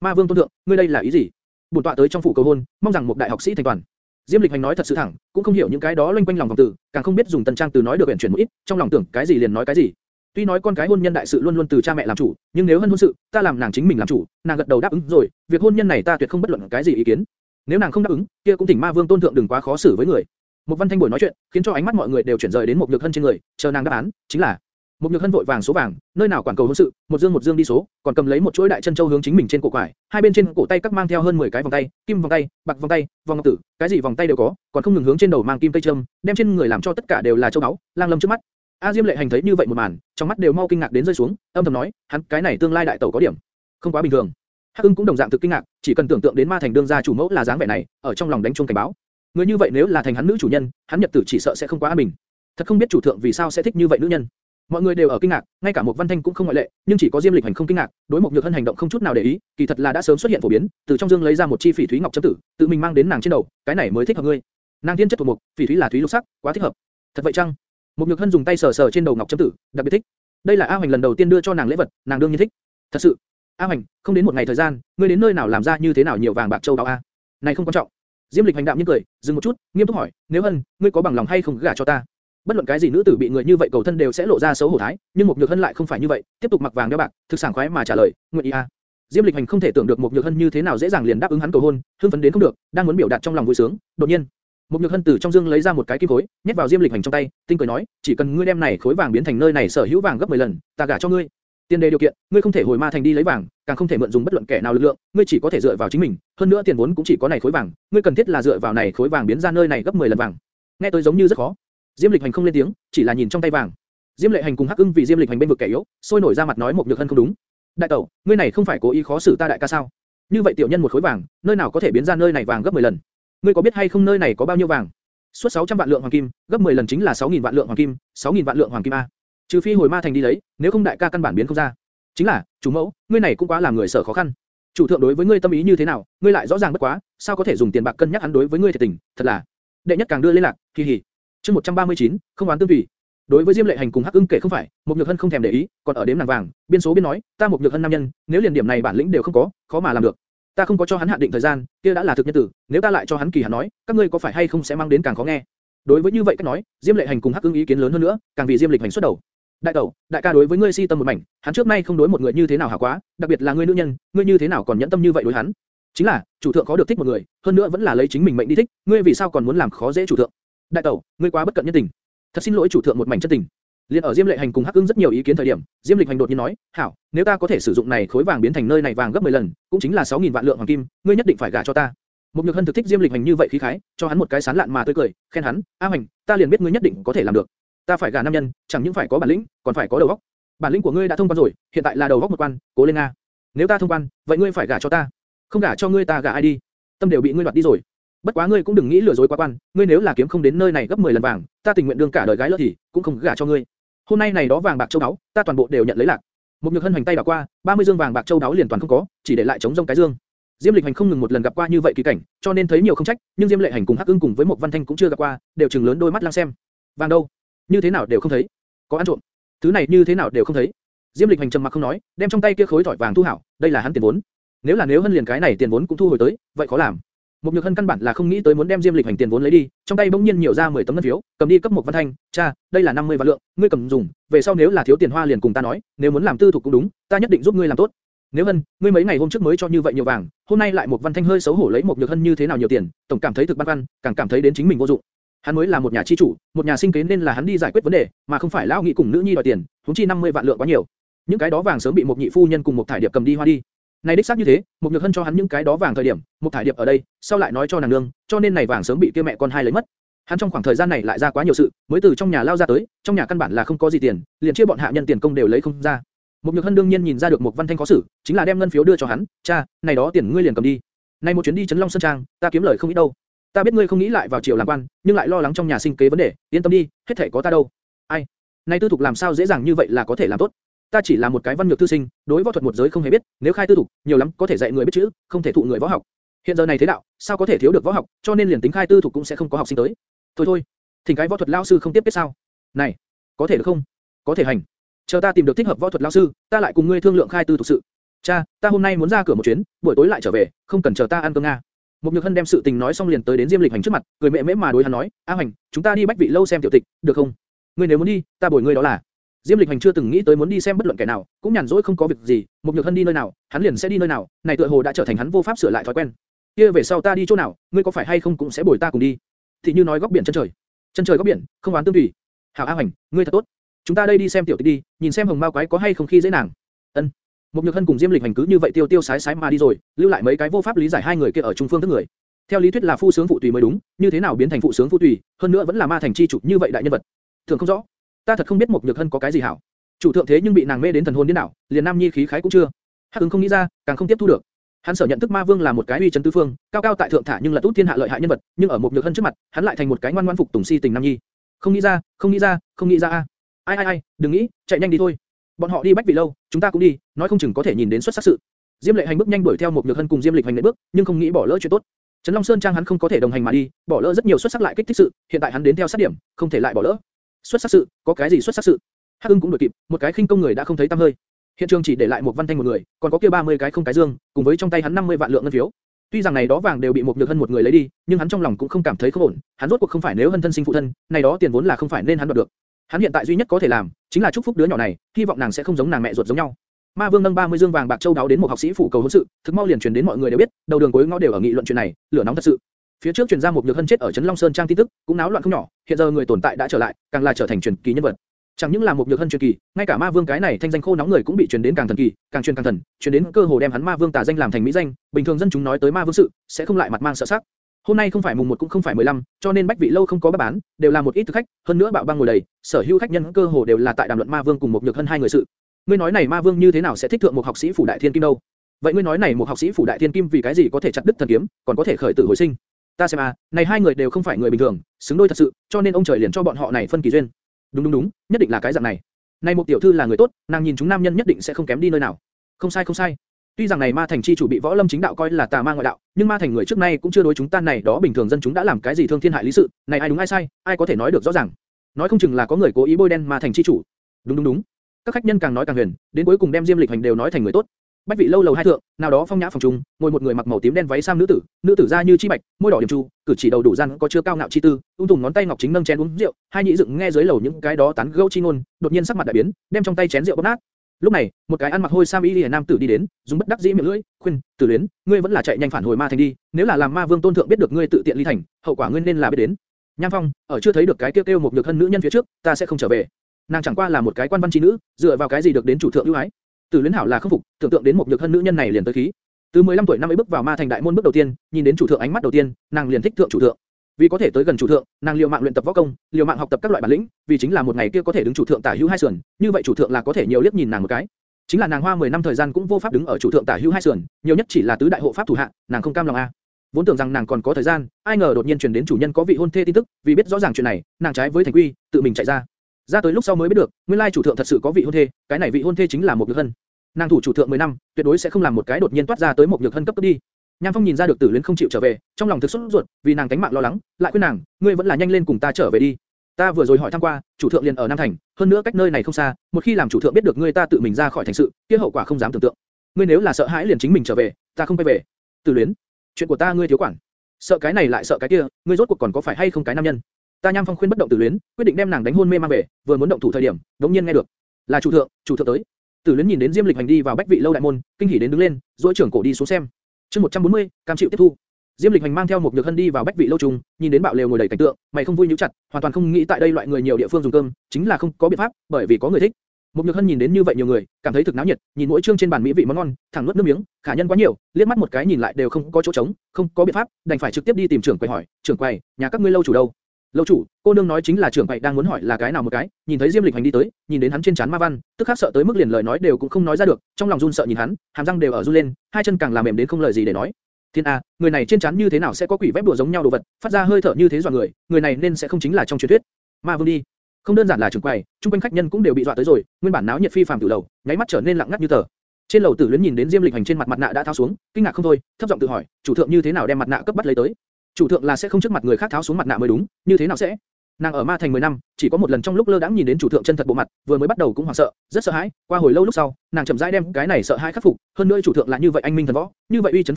Ma Vương tôn thượng, ngươi đây là ý gì? Bổn tọa tới trong phủ cầu hôn, mong rằng một đại học sĩ thành toàn. Diêm Lịch Hành nói thật sự thẳng, cũng không hiểu những cái đó loanh quanh lòng vòng từ, càng không biết dùng tần trang từ nói được uyển chuyển một ít, trong lòng tưởng cái gì liền nói cái gì. Tuy nói con cái hôn nhân đại sự luôn luôn từ cha mẹ làm chủ, nhưng nếu hân hôn sự, ta làm nàng chính mình làm chủ, nàng gật đầu đáp ứng rồi, việc hôn nhân này ta tuyệt không bất luận cái gì ý kiến. Nếu nàng không đáp ứng, kia cũng thỉnh Ma Vương tôn thượng đừng quá khó xử với người. Một Văn Thanh buổi nói chuyện, khiến cho ánh mắt mọi người đều chuyển rời đến một nhược hân trên người, chờ nàng đáp án, chính là một nhược hân vội vàng số vàng, nơi nào quản cầu hôn sự, một dương một dương đi số, còn cầm lấy một chuỗi đại chân châu hướng chính mình trên cổ quải, hai bên trên cổ tay các mang theo hơn 10 cái vòng tay, kim vòng tay, bạc vòng tay, vòng ngọc tử, cái gì vòng tay đều có, còn không ngừng hướng trên đầu mang kim tây châm, đem trên người làm cho tất cả đều là châu báu, lang lâm trước mắt. A Diêm lệ hành thấy như vậy một màn, trong mắt đều mau kinh ngạc đến rơi xuống, âm thầm nói, hắn cái này tương lai đại tẩu có điểm, không quá bình thường. Hắc Ưng cũng đồng dạng thực kinh ngạc, chỉ cần tưởng tượng đến ma thành đương gia chủ mẫu là dáng vẻ này, ở trong lòng đánh chuông cảnh báo. Người như vậy nếu là thành hắn nữ chủ nhân, hắn nhật tử chỉ sợ sẽ không quá an bình. Thật không biết chủ thượng vì sao sẽ thích như vậy nữ nhân. Mọi người đều ở kinh ngạc, ngay cả một Văn Thanh cũng không ngoại lệ, nhưng chỉ có Diêm Lịch Hành không kinh ngạc, đối một Nhược Hân hành động không chút nào để ý, kỳ thật là đã sớm xuất hiện phổ biến, từ trong dương lấy ra một chi phỉ thúy ngọc châm tử, tự mình mang đến nàng trên đầu, cái này mới thích hợp ngươi. Nàng tiên chất thuộc mục, phỉ thúy là thúy lục sắc, quá thích hợp. Thật vậy chăng? Một Nhược Hân dùng tay sờ sờ trên đầu ngọc châm tử, đặc biệt thích. Đây là A Hoành lần đầu tiên đưa cho nàng lễ vật, nàng đương nhiên thích. Thật sự, A Hoành, không đến một ngày thời gian, ngươi đến nơi nào làm ra như thế nào nhiều vàng bạc châu báu a? Này không quan trọng. Diêm Lịch hành đạm nhiên cười, dừng một chút, nghiêm túc hỏi, nếu Hân, ngươi có bằng lòng hay không gả cho ta? Bất luận cái gì nữ tử bị người như vậy cầu thân đều sẽ lộ ra xấu hổ thái, nhưng một nhược hân lại không phải như vậy, tiếp tục mặc vàng đeo bạc, thực sảng khoái mà trả lời, nguyện ý à, a. Diêm Lịch Hành không thể tưởng được một nhược hân như thế nào dễ dàng liền đáp ứng hắn cầu hôn, hưng phấn đến không được, đang muốn biểu đạt trong lòng vui sướng, đột nhiên, một nhược hân từ trong dương lấy ra một cái kim khối, nhét vào Diêm Lịch Hành trong tay, tinh cười nói, chỉ cần ngươi đem này khối vàng biến thành nơi này sở hữu vàng gấp 10 lần, ta gả cho ngươi. Tiền đề điều kiện, ngươi không thể hồi ma thành đi lấy vàng, càng không thể mượn dùng bất luận kẻ nào lực lượng, ngươi chỉ có thể dựa vào chính mình, hơn nữa tiền vốn cũng chỉ có này khối vàng, ngươi cần thiết là dựa vào này khối vàng biến ra nơi này gấp 10 lần vàng. Nghe tôi giống như rất khó. Diêm Lịch Hành không lên tiếng, chỉ là nhìn trong tay vàng. Diêm Lệ Hành cùng Hắc Ưng vì Diêm Lịch Hành bên vực kẻ yếu, sôi nổi ra mặt nói một nhược hân không đúng. Đại tẩu, ngươi này không phải cố ý khó xử ta đại ca sao? Như vậy tiểu nhân một khối vàng, nơi nào có thể biến ra nơi này vàng gấp 10 lần? Ngươi có biết hay không nơi này có bao nhiêu vàng? Suốt 600 vạn lượng hoàng kim, gấp 10 lần chính là 6000 vạn lượng hoàng kim, 6000 vạn lượng hoàng kim a. Trừ phi hồi ma thành đi lấy, nếu không đại ca căn bản biến không ra. Chính là, chủ mẫu, ngươi này cũng quá làm người sợ khó khăn. Chủ thượng đối với ngươi tâm ý như thế nào, ngươi lại rõ ràng bất quá, sao có thể dùng tiền bạc cân nhắc hắn đối với ngươi thiệt tình, thật là. Đệ nhất càng đưa lên lạc, kỳ hỉ. Chương 139, không oán tương thủy. Đối với Diêm Lệ Hành cùng Hắc Ưng kể không phải, một Nhược Hân không thèm để ý, còn ở đếm nàng vàng, biên số biên nói, ta một Nhược Hân nam nhân, nếu liền điểm này bản lĩnh đều không có, khó mà làm được. Ta không có cho hắn hạn định thời gian, kia đã là thực nhân tử, nếu ta lại cho hắn kỳ hạn nói, các ngươi có phải hay không sẽ mang đến càng khó nghe. Đối với như vậy cách nói, Diêm Lệ Hành cùng Hắc Ưng ý kiến lớn hơn nữa, càng vì Diêm Lịch Hành xuất đầu. Đại tẩu, đại ca đối với ngươi si tâm một mảnh, hắn trước nay không đối một người như thế nào hảo quá, đặc biệt là ngươi nữ nhân, ngươi như thế nào còn nhẫn tâm như vậy đối hắn? Chính là, chủ thượng khó được thích một người, hơn nữa vẫn là lấy chính mình mệnh đi thích, ngươi vì sao còn muốn làm khó dễ chủ thượng? Đại tẩu, ngươi quá bất cận nhân tình. Thật xin lỗi chủ thượng một mảnh chân tình. Liên ở Diêm Lệ Hành cùng Hắc Ưng rất nhiều ý kiến thời điểm, Diêm Lịch Hành đột nhiên nói, "Hảo, nếu ta có thể sử dụng này khối vàng biến thành nơi này vàng gấp 10 lần, cũng chính là 6000 vạn lượng hoàng kim, ngươi nhất định phải gả cho ta." Một nhược hân thực thích Diêm Lịch Hành như vậy khí khái, cho hắn một cái sán lạn mà tươi cười, khen hắn, A Hành, ta liền biết ngươi nhất định có thể làm được. Ta phải gả nam nhân, chẳng những phải có bản lĩnh, còn phải có đầu óc. Bản lĩnh của ngươi đã thông quan rồi, hiện tại là đầu óc một quan, cố lên a. Nếu ta thông quan, vậy ngươi phải gả cho ta. Không gả cho ngươi ta gả ai đi? Tâm đều bị ngươi đoạt đi rồi. Bất quá ngươi cũng đừng nghĩ lừa dối quá quan, ngươi nếu là kiếm không đến nơi này gấp 10 lần vàng, ta tình nguyện đương cả đời gái lỡ thì cũng không gả cho ngươi. Hôm nay này đó vàng bạc châu đáo, ta toàn bộ đều nhận lấy lạc. Một nhược hân hoành tay đảo qua, 30 dương vàng bạc châu đáo liền toàn không có, chỉ để lại trống rông cái dương. Diêm Lịch Hành không ngừng một lần gặp qua như vậy kỳ cảnh, cho nên thấy nhiều không trách, nhưng Diêm Lệ Hành cùng Hắc Ưng cùng với một Văn Thanh cũng chưa gặp qua, đều chừng lớn đôi mắt lang xem. Vàng đâu? Như thế nào đều không thấy. Có ăn trộm. Thứ này như thế nào đều không thấy. Diêm Lịch Hành trầm mặc không nói, đem trong tay kia khối thỏi vàng thu hảo, đây là hắn tiền vốn. Nếu là nếu hân liền cái này tiền vốn cũng thu hồi tới, vậy khó làm. Một Nhược Hân căn bản là không nghĩ tới muốn đem Diêm Lịch Hành tiền vốn lấy đi, trong tay bỗng nhiên nhiều ra 10 tấm ngân phiếu, cầm đi cấp một Văn Thanh, "Cha, đây là 50 vạn lượng, ngươi cầm dùng, về sau nếu là thiếu tiền hoa liền cùng ta nói, nếu muốn làm tư thuộc cũng đúng, ta nhất định giúp ngươi làm tốt." Nếu Hân, ngươi mấy ngày hôm trước mới cho như vậy nhiều vàng, hôm nay lại một Văn Thanh hơi xấu hổ lấy một Nhược Hân như thế nào nhiều tiền, tổng cảm thấy thực băn khoăn, càng cảm thấy đến chính mình vô dụng. Hắn mới là một nhà chi chủ, một nhà sinh kế nên là hắn đi giải quyết vấn đề, mà không phải lão nghĩ cùng nữ nhi đòi tiền, huống chi 50 vạn lượng quá nhiều. Những cái đó vàng sớm bị một nhị phu nhân cùng một thải điệp cầm đi hoa đi. Này đích xác như thế, một nhược hân cho hắn những cái đó vàng thời điểm, một thải điệp ở đây, sau lại nói cho nàng nương, cho nên này vàng sớm bị kia mẹ con hai lấy mất. Hắn trong khoảng thời gian này lại ra quá nhiều sự, mới từ trong nhà lao ra tới, trong nhà căn bản là không có gì tiền, liền chia bọn hạ nhân tiền công đều lấy không ra. Một nhược hân đương nhiên nhìn ra được một văn thanh có xử, chính là đem ngân phiếu đưa cho hắn, cha, này đó tiền ngươi liền cầm đi. Này một chuyến đi chấn Long Sơn Trang, ta kiếm lời không ít đâu. Ta biết ngươi không nghĩ lại vào triều làm quan, nhưng lại lo lắng trong nhà sinh kế vấn đề, yên tâm đi, hết thảy có ta đâu. Ai? Này tư thục làm sao dễ dàng như vậy là có thể làm tốt? Ta chỉ là một cái văn nhược thư sinh, đối võ thuật một giới không hề biết, nếu khai tư thủ, nhiều lắm có thể dạy người biết chữ, không thể thụ người võ học. Hiện giờ này thế đạo, sao có thể thiếu được võ học, cho nên liền tính khai tư thủ cũng sẽ không có học sinh tới. Thôi thôi, thỉnh cái võ thuật lão sư không tiếp kết sao? Này, có thể được không? Có thể hành. Chờ ta tìm được thích hợp võ thuật lão sư, ta lại cùng ngươi thương lượng khai tư thủ sự. Cha, ta hôm nay muốn ra cửa một chuyến, buổi tối lại trở về, không cần chờ ta ăn cơm nga. Mục Nhược Hân đem sự tình nói xong liền tới đến Diêm Lịch Hành trước mặt, cười mẹ mễ mà đối hắn nói, A Hành, chúng ta đi bách vị lâu xem tiểu tịch, được không? Ngươi nếu muốn đi, ta bồi ngươi đó là. Diêm Lịch Hành chưa từng nghĩ tới muốn đi xem bất luận kẻ nào, cũng nhàn rỗi không có việc gì, một nhược hân đi nơi nào, hắn liền sẽ đi nơi nào, này tựa hồ đã trở thành hắn vô pháp sửa lại thói quen. Kia về sau ta đi chỗ nào, ngươi có phải hay không cũng sẽ bồi ta cùng đi. Thì như nói góc biển chân trời, chân trời góc biển, không oán tương thủy. Hảo A Hành, ngươi thật tốt. Chúng ta đây đi xem tiểu tịch đi, nhìn xem hồng ma quái có hay không khi dễ nàng. Ân. Một nhược hân cùng Diêm Lịch Hành cứ như vậy tiêu tiêu sái sái mà đi rồi, lưu lại mấy cái vô pháp lý giải hai người kia ở trung phương thức người. Theo lý thuyết là phu sướng phụ tùy mới đúng, như thế nào biến thành phụ sướng phụ tùy, hơn nữa vẫn là ma thành chi chủ như vậy đại nhân vật. Thường không rõ. Ta thật không biết một nhược hân có cái gì hảo. Chủ thượng thế nhưng bị nàng mê đến thần hồn điên đảo, liền nam nhi khí khái cũng chưa. Hắc ứng không nghĩ ra, càng không tiếp thu được. Hắn sở nhận thức ma vương là một cái uy chấn tứ phương, cao cao tại thượng thả nhưng là tốt thiên hạ lợi hại nhân vật, nhưng ở một nhược hân trước mặt, hắn lại thành một cái ngoan ngoãn phục tùng si tình nam nhi. Không nghĩ ra, không nghĩ ra, không nghĩ ra a. Ai ai ai, đừng nghĩ, chạy nhanh đi thôi. Bọn họ đi bách vị lâu, chúng ta cũng đi, nói không chừng có thể nhìn đến xuất sắc sự. Diêm Lệ Hành bước nhanh đuổi theo một nhược hân cùng Diêm Lịch Hành nện bước, nhưng không nghĩ bỏ lỡ chuyện tốt. Trấn Long Sơn Trang hắn không có thể đồng hành mà đi, bỏ lỡ rất nhiều xuất sắc lại kích thích sự, hiện tại hắn đến theo sát điểm, không thể lại bỏ lỡ. Xuất sắc sự, có cái gì xuất sắc sự? Hắc Ưng cũng đuổi kịp, một cái khinh công người đã không thấy tăm hơi. Hiện trường chỉ để lại một văn thanh một người, còn có kia 30 cái không cái dương, cùng với trong tay hắn 50 vạn lượng ngân phiếu. Tuy rằng này đó vàng đều bị một nhược hân một người lấy đi, nhưng hắn trong lòng cũng không cảm thấy không ổn. Hắn rốt cuộc không phải nếu hân thân sinh phụ thân, này đó tiền vốn là không phải nên hắn đoạt được. Hắn hiện tại duy nhất có thể làm, chính là chúc phúc đứa nhỏ này, hy vọng nàng sẽ không giống nàng mẹ ruột giống nhau. Ma Vương nâng 30 dương vàng bạc châu đáo đến một học sĩ phủ cầu hôn sự, thực mau liền truyền đến mọi người đều biết, đầu đường cuối ngõ đều ở nghị luận chuyện này, lửa nóng thật sự. Phía trước truyền ra một nhược hân chết ở trấn Long Sơn trang tin tức, cũng náo loạn không nhỏ, hiện giờ người tồn tại đã trở lại, càng là trở thành truyền kỳ nhân vật. Chẳng những là một nhược hân truyền kỳ, ngay cả ma vương cái này thanh danh khô nóng người cũng bị truyền đến càng thần kỳ, càng truyền càng thần, truyền đến cơ hồ đem hắn ma vương tà danh làm thành mỹ danh. Bình thường dân chúng nói tới ma vương sự, sẽ không lại mặt mang sợ sắc. Hôm nay không phải mùng 1 cũng không phải 15, cho nên bách vị lâu không có bán, đều là một ít thực khách, hơn nữa bạo băng ngồi đầy, sở hữu khách nhân cơ hồ đều là tại đàm luận ma vương cùng một nhược hân hai người sự. Ngươi nói này ma vương như thế nào sẽ thích thượng một học sĩ phủ đại thiên kim đâu? Vậy ngươi nói này một học sĩ phủ đại thiên kim vì cái gì có thể chặt đứt thần kiếm, còn có thể khởi tử hồi sinh? Ta xem a, này hai người đều không phải người bình thường, xứng đôi thật sự, cho nên ông trời liền cho bọn họ này phân kỳ duyên. Đúng đúng đúng, nhất định là cái dạng này. Này một tiểu thư là người tốt, nàng nhìn chúng nam nhân nhất định sẽ không kém đi nơi nào. Không sai không sai. Tuy rằng này ma thành chi chủ bị võ lâm chính đạo coi là tà ma ngoại đạo, nhưng ma thành người trước nay cũng chưa đối chúng ta này đó bình thường dân chúng đã làm cái gì thương thiên hại lý sự, này ai đúng ai sai, ai có thể nói được rõ ràng. Nói không chừng là có người cố ý bôi đen ma thành chi chủ. Đúng đúng đúng. Các khách nhân càng nói càng huyền, đến cuối cùng đem Diêm Lịch Hành đều nói thành người tốt. Bách vị lâu lầu hai thượng, nào đó phong nhã phòng trung, ngồi một người mặc màu tím đen váy sam nữ tử, nữ tử da như chi bạch, môi đỏ điểm chu, cử chỉ đầu đủ gian, có chưa cao ngạo chi tư, ung tùng ngón tay ngọc chính nâng chén uống rượu, hai nhị dựng nghe dưới lầu những cái đó tán gẫu chi ngôn, đột nhiên sắc mặt đại biến, đem trong tay chén rượu bóp nát. Lúc này, một cái ăn mặc hôi sam y lìa nam tử đi đến, dùng bất đắc dĩ miệng lưỡi, khuyên, Tử Luyến, ngươi vẫn là chạy nhanh phản hồi ma thành đi, nếu là làm ma vương tôn thượng biết được ngươi tự tiện ly thành, hậu quả ngươi nên là biết đến. Nham Phong, ở chưa thấy được cái kêu kêu một nhược thân nữ nhân phía trước, ta sẽ không trở về. Nàng chẳng qua là một cái quan văn chi nữ, dựa vào cái gì được đến chủ thượng ưu ái? Tử Luyến hảo là không phục, tưởng tượng đến một nhược thân nữ nhân này liền tới khí. Từ 15 tuổi năm ấy bước vào ma thành đại môn bước đầu tiên, nhìn đến chủ thượng ánh mắt đầu tiên, nàng liền thích thượng chủ thượng. Vì có thể tới gần chủ thượng, nàng liều mạng luyện tập võ công, liều mạng học tập các loại bản lĩnh, vì chính là một ngày kia có thể đứng chủ thượng tả hữu hai sườn, như vậy chủ thượng là có thể nhiều liếc nhìn nàng một cái. Chính là nàng hoa 10 năm thời gian cũng vô pháp đứng ở chủ thượng tả hữu hai sườn, nhiều nhất chỉ là tứ đại hộ pháp thủ hạ, nàng không cam lòng a. Vốn tưởng rằng nàng còn có thời gian, ai ngờ đột nhiên truyền đến chủ nhân có vị hôn thê tin tức, vì biết rõ ràng chuyện này, nàng trái với thành quy, tự mình chạy ra. Ra tới lúc sau mới biết được, nguyên lai chủ thượng thật sự có vị hôn thê, cái này vị hôn thê chính là một nhược hân. Nàng thủ chủ thượng 10 năm, tuyệt đối sẽ không làm một cái đột nhiên toát ra tới một nhược hân cấp đi. Nham Phong nhìn ra được Tử Luyến không chịu trở về, trong lòng thực sốt ruột, vì nàng cánh mạng lo lắng, lại khuyên nàng, ngươi vẫn là nhanh lên cùng ta trở về đi. Ta vừa rồi hỏi thăm qua, chủ thượng liền ở Nam Thành, hơn nữa cách nơi này không xa, một khi làm chủ thượng biết được ngươi ta tự mình ra khỏi thành sự, kia hậu quả không dám tưởng tượng. Ngươi nếu là sợ hãi liền chính mình trở về, ta không quay về. Tử Luyến, chuyện của ta ngươi thiếu quản. Sợ cái này lại sợ cái kia, ngươi rốt cuộc còn có phải hay không cái nam nhân? Ta Nham Phong khuyên bất động Tử Luyến, quyết định đem nàng đánh hôn mê mang về, vừa muốn động thủ thời điểm, đống nhiên nghe được, là chủ thượng, chủ thượng tới. Tử Luyến nhìn đến Diêm Lịch hành đi vào bách vị lâu đại môn, kinh hỉ đến đứng lên, duỗi trưởng cổ đi xuống xem. Chương 140, cam chịu tiếp thu. Diêm Lịch hành mang theo một nhược hân đi vào bách vị lâu trùng, nhìn đến bạo lều ngồi đầy cảnh tượng, mày không vui nhíu chặt, hoàn toàn không nghĩ tại đây loại người nhiều địa phương dùng cơm, chính là không có biện pháp, bởi vì có người thích. Một nhược hân nhìn đến như vậy nhiều người, cảm thấy thực náo nhiệt, nhìn mỗi trương trên bàn mỹ vị món ngon, thẳng nuốt nước miếng, khả nhân quá nhiều, liếc mắt một cái nhìn lại đều không có chỗ trống, không có biện pháp, đành phải trực tiếp đi tìm trưởng quầy hỏi, trưởng quầy, nhà các ngươi lâu chủ đâu? Lâu chủ, cô nương nói chính là trưởng quầy đang muốn hỏi là cái nào một cái, nhìn thấy Diêm Lịch Hành đi tới, nhìn đến hắn trên chán ma văn, tức khắc sợ tới mức liền lời nói đều cũng không nói ra được, trong lòng run sợ nhìn hắn, hàm răng đều ở run lên, hai chân càng làm mềm đến không lời gì để nói. Thiên a, người này trên chán như thế nào sẽ có quỷ vẽ đùa giống nhau đồ vật, phát ra hơi thở như thế dọa người, người này nên sẽ không chính là trong truyền thuyết. Ma Vương đi. Không đơn giản là trưởng quầy, trung quanh khách nhân cũng đều bị dọa tới rồi, nguyên bản náo nhiệt phi phàm tử lầu, nháy mắt trở nên lặng ngắt như tờ. Trên lầu Tử Luyến nhìn đến Diêm Lịch Hành trên mặt mặt nạ đã tháo xuống, kinh ngạc không thôi, thấp giọng tự hỏi, chủ thượng như thế nào đem mặt nạ cấp bắt lấy tới? Chủ thượng là sẽ không trước mặt người khác tháo xuống mặt nạ mới đúng, như thế nào sẽ? Nàng ở Ma Thành 10 năm, chỉ có một lần trong lúc lơ đãng nhìn đến chủ thượng chân thật bộ mặt, vừa mới bắt đầu cũng hoảng sợ, rất sợ hãi, qua hồi lâu lúc sau, nàng chậm rãi đem cái này sợ hãi khắc phục, hơn nữa chủ thượng là như vậy anh minh thần võ, như vậy uy chấn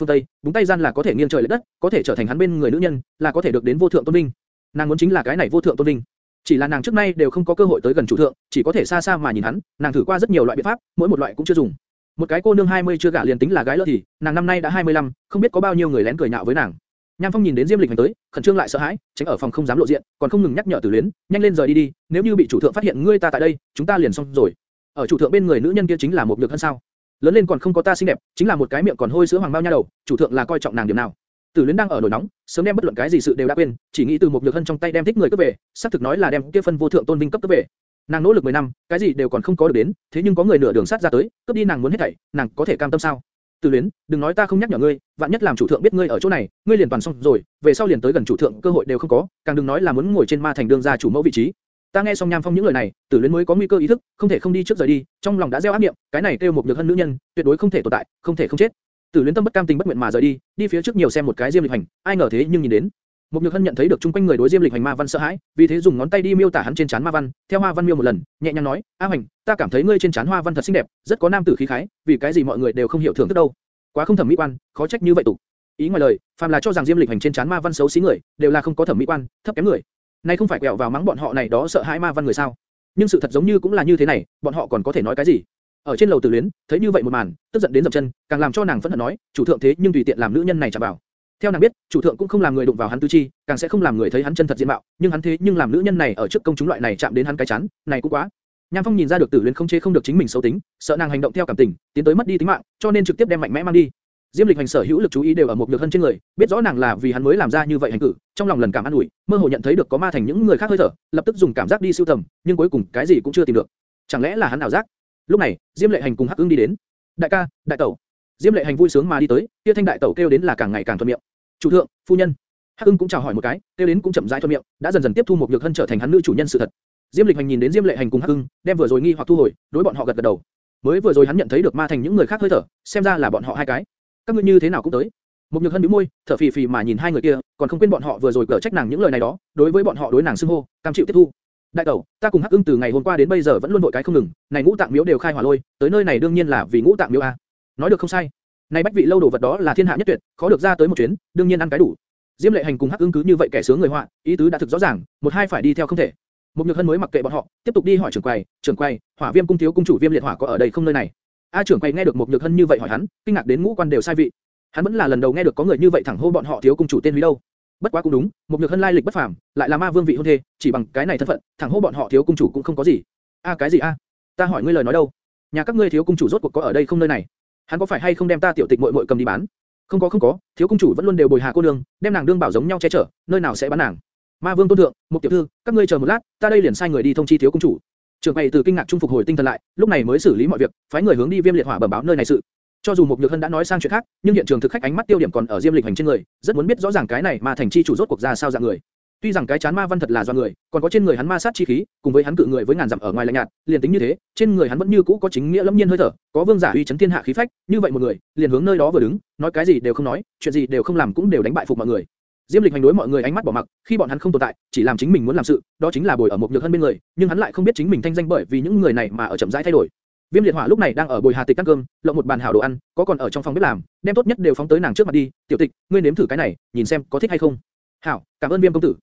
phương Tây, búng tay gian là có thể nghiêng trời lệch đất, có thể trở thành hắn bên người nữ nhân, là có thể được đến vô thượng tôn vinh. Nàng muốn chính là cái này vô thượng tôn vinh. Chỉ là nàng trước nay đều không có cơ hội tới gần chủ thượng, chỉ có thể xa xa mà nhìn hắn, nàng thử qua rất nhiều loại biện pháp, mỗi một loại cũng chưa dùng. Một cái cô nương 20 chưa gả liền tính là gái lỡ thì, nàng năm nay đã 25, không biết có bao nhiêu người lén cười nhạo với nàng. Nham Phong nhìn đến Diêm Lịch hành tới, khẩn trương lại sợ hãi, tránh ở phòng không dám lộ diện, còn không ngừng nhắc nhở Tử Luyến, nhanh lên rời đi đi, nếu như bị chủ thượng phát hiện ngươi ta tại đây, chúng ta liền xong rồi. Ở chủ thượng bên người nữ nhân kia chính là một nhược hơn sao? Lớn lên còn không có ta xinh đẹp, chính là một cái miệng còn hôi sữa hoàng bao nha đầu, chủ thượng là coi trọng nàng điểm nào? Tử Luyến đang ở nổi nóng, sớm đem bất luận cái gì sự đều đã quên, chỉ nghĩ từ một nhược hân trong tay đem thích người cướp về, xác thực nói là đem kia phân vô thượng tôn vinh cấp cướp về. Nàng nỗ lực 10 năm, cái gì đều còn không có được đến, thế nhưng có người nửa đường sát ra tới, cướp đi nàng muốn hết thảy, nàng có thể cam tâm sao? Từ Luyến, đừng nói ta không nhắc nhở ngươi, vạn nhất làm chủ thượng biết ngươi ở chỗ này, ngươi liền toàn xong rồi, về sau liền tới gần chủ thượng cơ hội đều không có, càng đừng nói là muốn ngồi trên ma thành đương gia chủ mẫu vị trí. Ta nghe xong Nham Phong những lời này, Tử Luyến mới có nguy cơ ý thức, không thể không đi trước rời đi, trong lòng đã gieo ác niệm, cái này kêu một nhược hân nữ nhân, tuyệt đối không thể tồn tại, không thể không chết. Tử Luyến tâm bất cam tình bất nguyện mà rời đi, đi phía trước nhiều xem một cái Diêm Lịch Hành, ai ngờ thế nhưng nhìn đến, một nhược hân nhận thấy được chung quanh người đối Diêm Lịch Hành ma văn sợ hãi, vì thế dùng ngón tay đi miêu tả hắn trên trán ma văn, theo hoa văn miêu một lần, nhẹ nhàng nói, A Hành, ta cảm thấy ngươi trên trán hoa văn thật xinh đẹp, rất có nam tử khí khái, vì cái gì mọi người đều không hiểu thưởng thức đâu quá không thẩm mỹ quan, khó trách như vậy tủ. Ý ngoài lời, phàm là cho rằng Diêm Lịch hành trên trán ma văn xấu xí người, đều là không có thẩm mỹ quan, thấp kém người. Này không phải quẹo vào mắng bọn họ này đó sợ hãi ma văn người sao? Nhưng sự thật giống như cũng là như thế này, bọn họ còn có thể nói cái gì? Ở trên lầu tử luyến, thấy như vậy một màn, tức giận đến dậm chân, càng làm cho nàng phẫn hận nói, chủ thượng thế nhưng tùy tiện làm nữ nhân này chạm vào. Theo nàng biết, chủ thượng cũng không làm người đụng vào hắn tứ chi, càng sẽ không làm người thấy hắn chân thật diện mạo, nhưng hắn thế nhưng làm nữ nhân này ở trước công chúng loại này chạm đến hắn cái chán, này cũng quá. Nham Phong nhìn ra được Tử Luyến không chế không được chính mình xấu tính, sợ nàng hành động theo cảm tình, tiến tới mất đi tính mạng, cho nên trực tiếp đem mạnh mẽ mang đi. Diêm Lịch hành sở hữu lực chú ý đều ở một nhược hân trên người, biết rõ nàng là vì hắn mới làm ra như vậy hành cử, trong lòng lần cảm an ủi, mơ hồ nhận thấy được có ma thành những người khác hơi thở, lập tức dùng cảm giác đi siêu tầm, nhưng cuối cùng cái gì cũng chưa tìm được. Chẳng lẽ là hắn ảo giác? Lúc này, Diêm Lệ Hành cùng Hắc Ưng đi đến. Đại ca, đại tẩu. Diêm Lệ Hành vui sướng mà đi tới, kia thanh đại tẩu kêu đến là càng ngày càng thuận miệng. Chủ thượng, phu nhân. Hắc Ưng cũng chào hỏi một cái, kêu đến cũng chậm rãi thuận miệng, đã dần dần tiếp thu một nhược hân trở thành hắn nữ chủ nhân sự thật. Diêm Lịch Hành nhìn đến Diêm Lệ Hành cùng Hắc Ưng, đem vừa rồi nghi hoặc thu hồi, đối bọn họ gật gật đầu. Mới vừa rồi hắn nhận thấy được ma thành những người khác hơi thở, xem ra là bọn họ hai cái các ngươi như thế nào cũng tới. Một nhược hân nhíu môi, thở phì phì mà nhìn hai người kia, còn không quên bọn họ vừa rồi cở trách nàng những lời này đó, đối với bọn họ đối nàng xưng hô, cam chịu tiếp thu. Đại tẩu, ta cùng Hắc Ưng từ ngày hôm qua đến bây giờ vẫn luôn vội cái không ngừng, này ngũ tạng miếu đều khai hỏa lôi, tới nơi này đương nhiên là vì ngũ tạng miếu a. Nói được không sai. Này bách vị lâu đồ vật đó là thiên hạ nhất tuyệt, khó được ra tới một chuyến, đương nhiên ăn cái đủ. Diêm Lệ Hành cùng Hắc Ưng cứ như vậy kẻ sướng người họa, ý tứ đã thực rõ ràng, một hai phải đi theo không thể. Một nhược hân mới mặc kệ bọn họ, tiếp tục đi hỏi trưởng quầy, trưởng quầy, hỏa viêm cung thiếu cung chủ viêm liệt hỏa có ở đây không nơi này? A trưởng quầy nghe được một nhược hân như vậy hỏi hắn, kinh ngạc đến ngũ quan đều sai vị. Hắn vẫn là lần đầu nghe được có người như vậy thẳng hô bọn họ thiếu cung chủ tên Húy đâu. Bất quá cũng đúng, một nhược hân lai lịch bất phàm, lại là ma vương vị hôn thê, chỉ bằng cái này thân phận, thẳng hô bọn họ thiếu cung chủ cũng không có gì. A cái gì a? Ta hỏi ngươi lời nói đâu? Nhà các ngươi thiếu cung chủ rốt cuộc có ở đây không nơi này? Hắn có phải hay không đem ta tiểu tịch muội muội cầm đi bán? Không có không có, thiếu công chủ vẫn luôn đều bồi Hà cô nương, đem nàng đương bảo giống nhau che chở, nơi nào sẽ bán nàng? Ma Vương tôn thượng, một tiểu thư, các ngươi chờ một lát, ta đây liền sai người đi thông chi thiếu công chủ. Trưởng quầy từ kinh ngạc trung phục hồi tinh thần lại, lúc này mới xử lý mọi việc, phái người hướng đi Viêm Liệt Hỏa bẩm báo nơi này sự. Cho dù một nhược hân đã nói sang chuyện khác, nhưng hiện trường thực khách ánh mắt tiêu điểm còn ở Diêm Lịch hành trên người, rất muốn biết rõ ràng cái này mà thành chi chủ rốt cuộc ra sao dạng người. Tuy rằng cái chán ma văn thật là do người, còn có trên người hắn ma sát chi khí, cùng với hắn cự người với ngàn dặm ở ngoài lạnh nhạt, liền tính như thế, trên người hắn vẫn như cũ có chính nghĩa lâm nhiên hơi thở, có vương giả uy chấn thiên hạ khí phách, như vậy một người, liền hướng nơi đó vừa đứng, nói cái gì đều không nói, chuyện gì đều không làm cũng đều đánh bại phục mọi người. Diêm Lịch hành đối mọi người ánh mắt bỏ mặc, khi bọn hắn không tồn tại, chỉ làm chính mình muốn làm sự, đó chính là bồi ở một nhược hơn bên người, nhưng hắn lại không biết chính mình thanh danh bởi vì những người này mà ở chậm rãi thay đổi. Viêm liệt hỏa lúc này đang ở bồi Hà Tịch ăn cơm, lộng một bàn hảo đồ ăn, có còn ở trong phòng bếp làm, đem tốt nhất đều phóng tới nàng trước mặt đi. Tiểu Tịch, ngươi nếm thử cái này, nhìn xem có thích hay không. Hảo, cảm ơn Viêm công tử.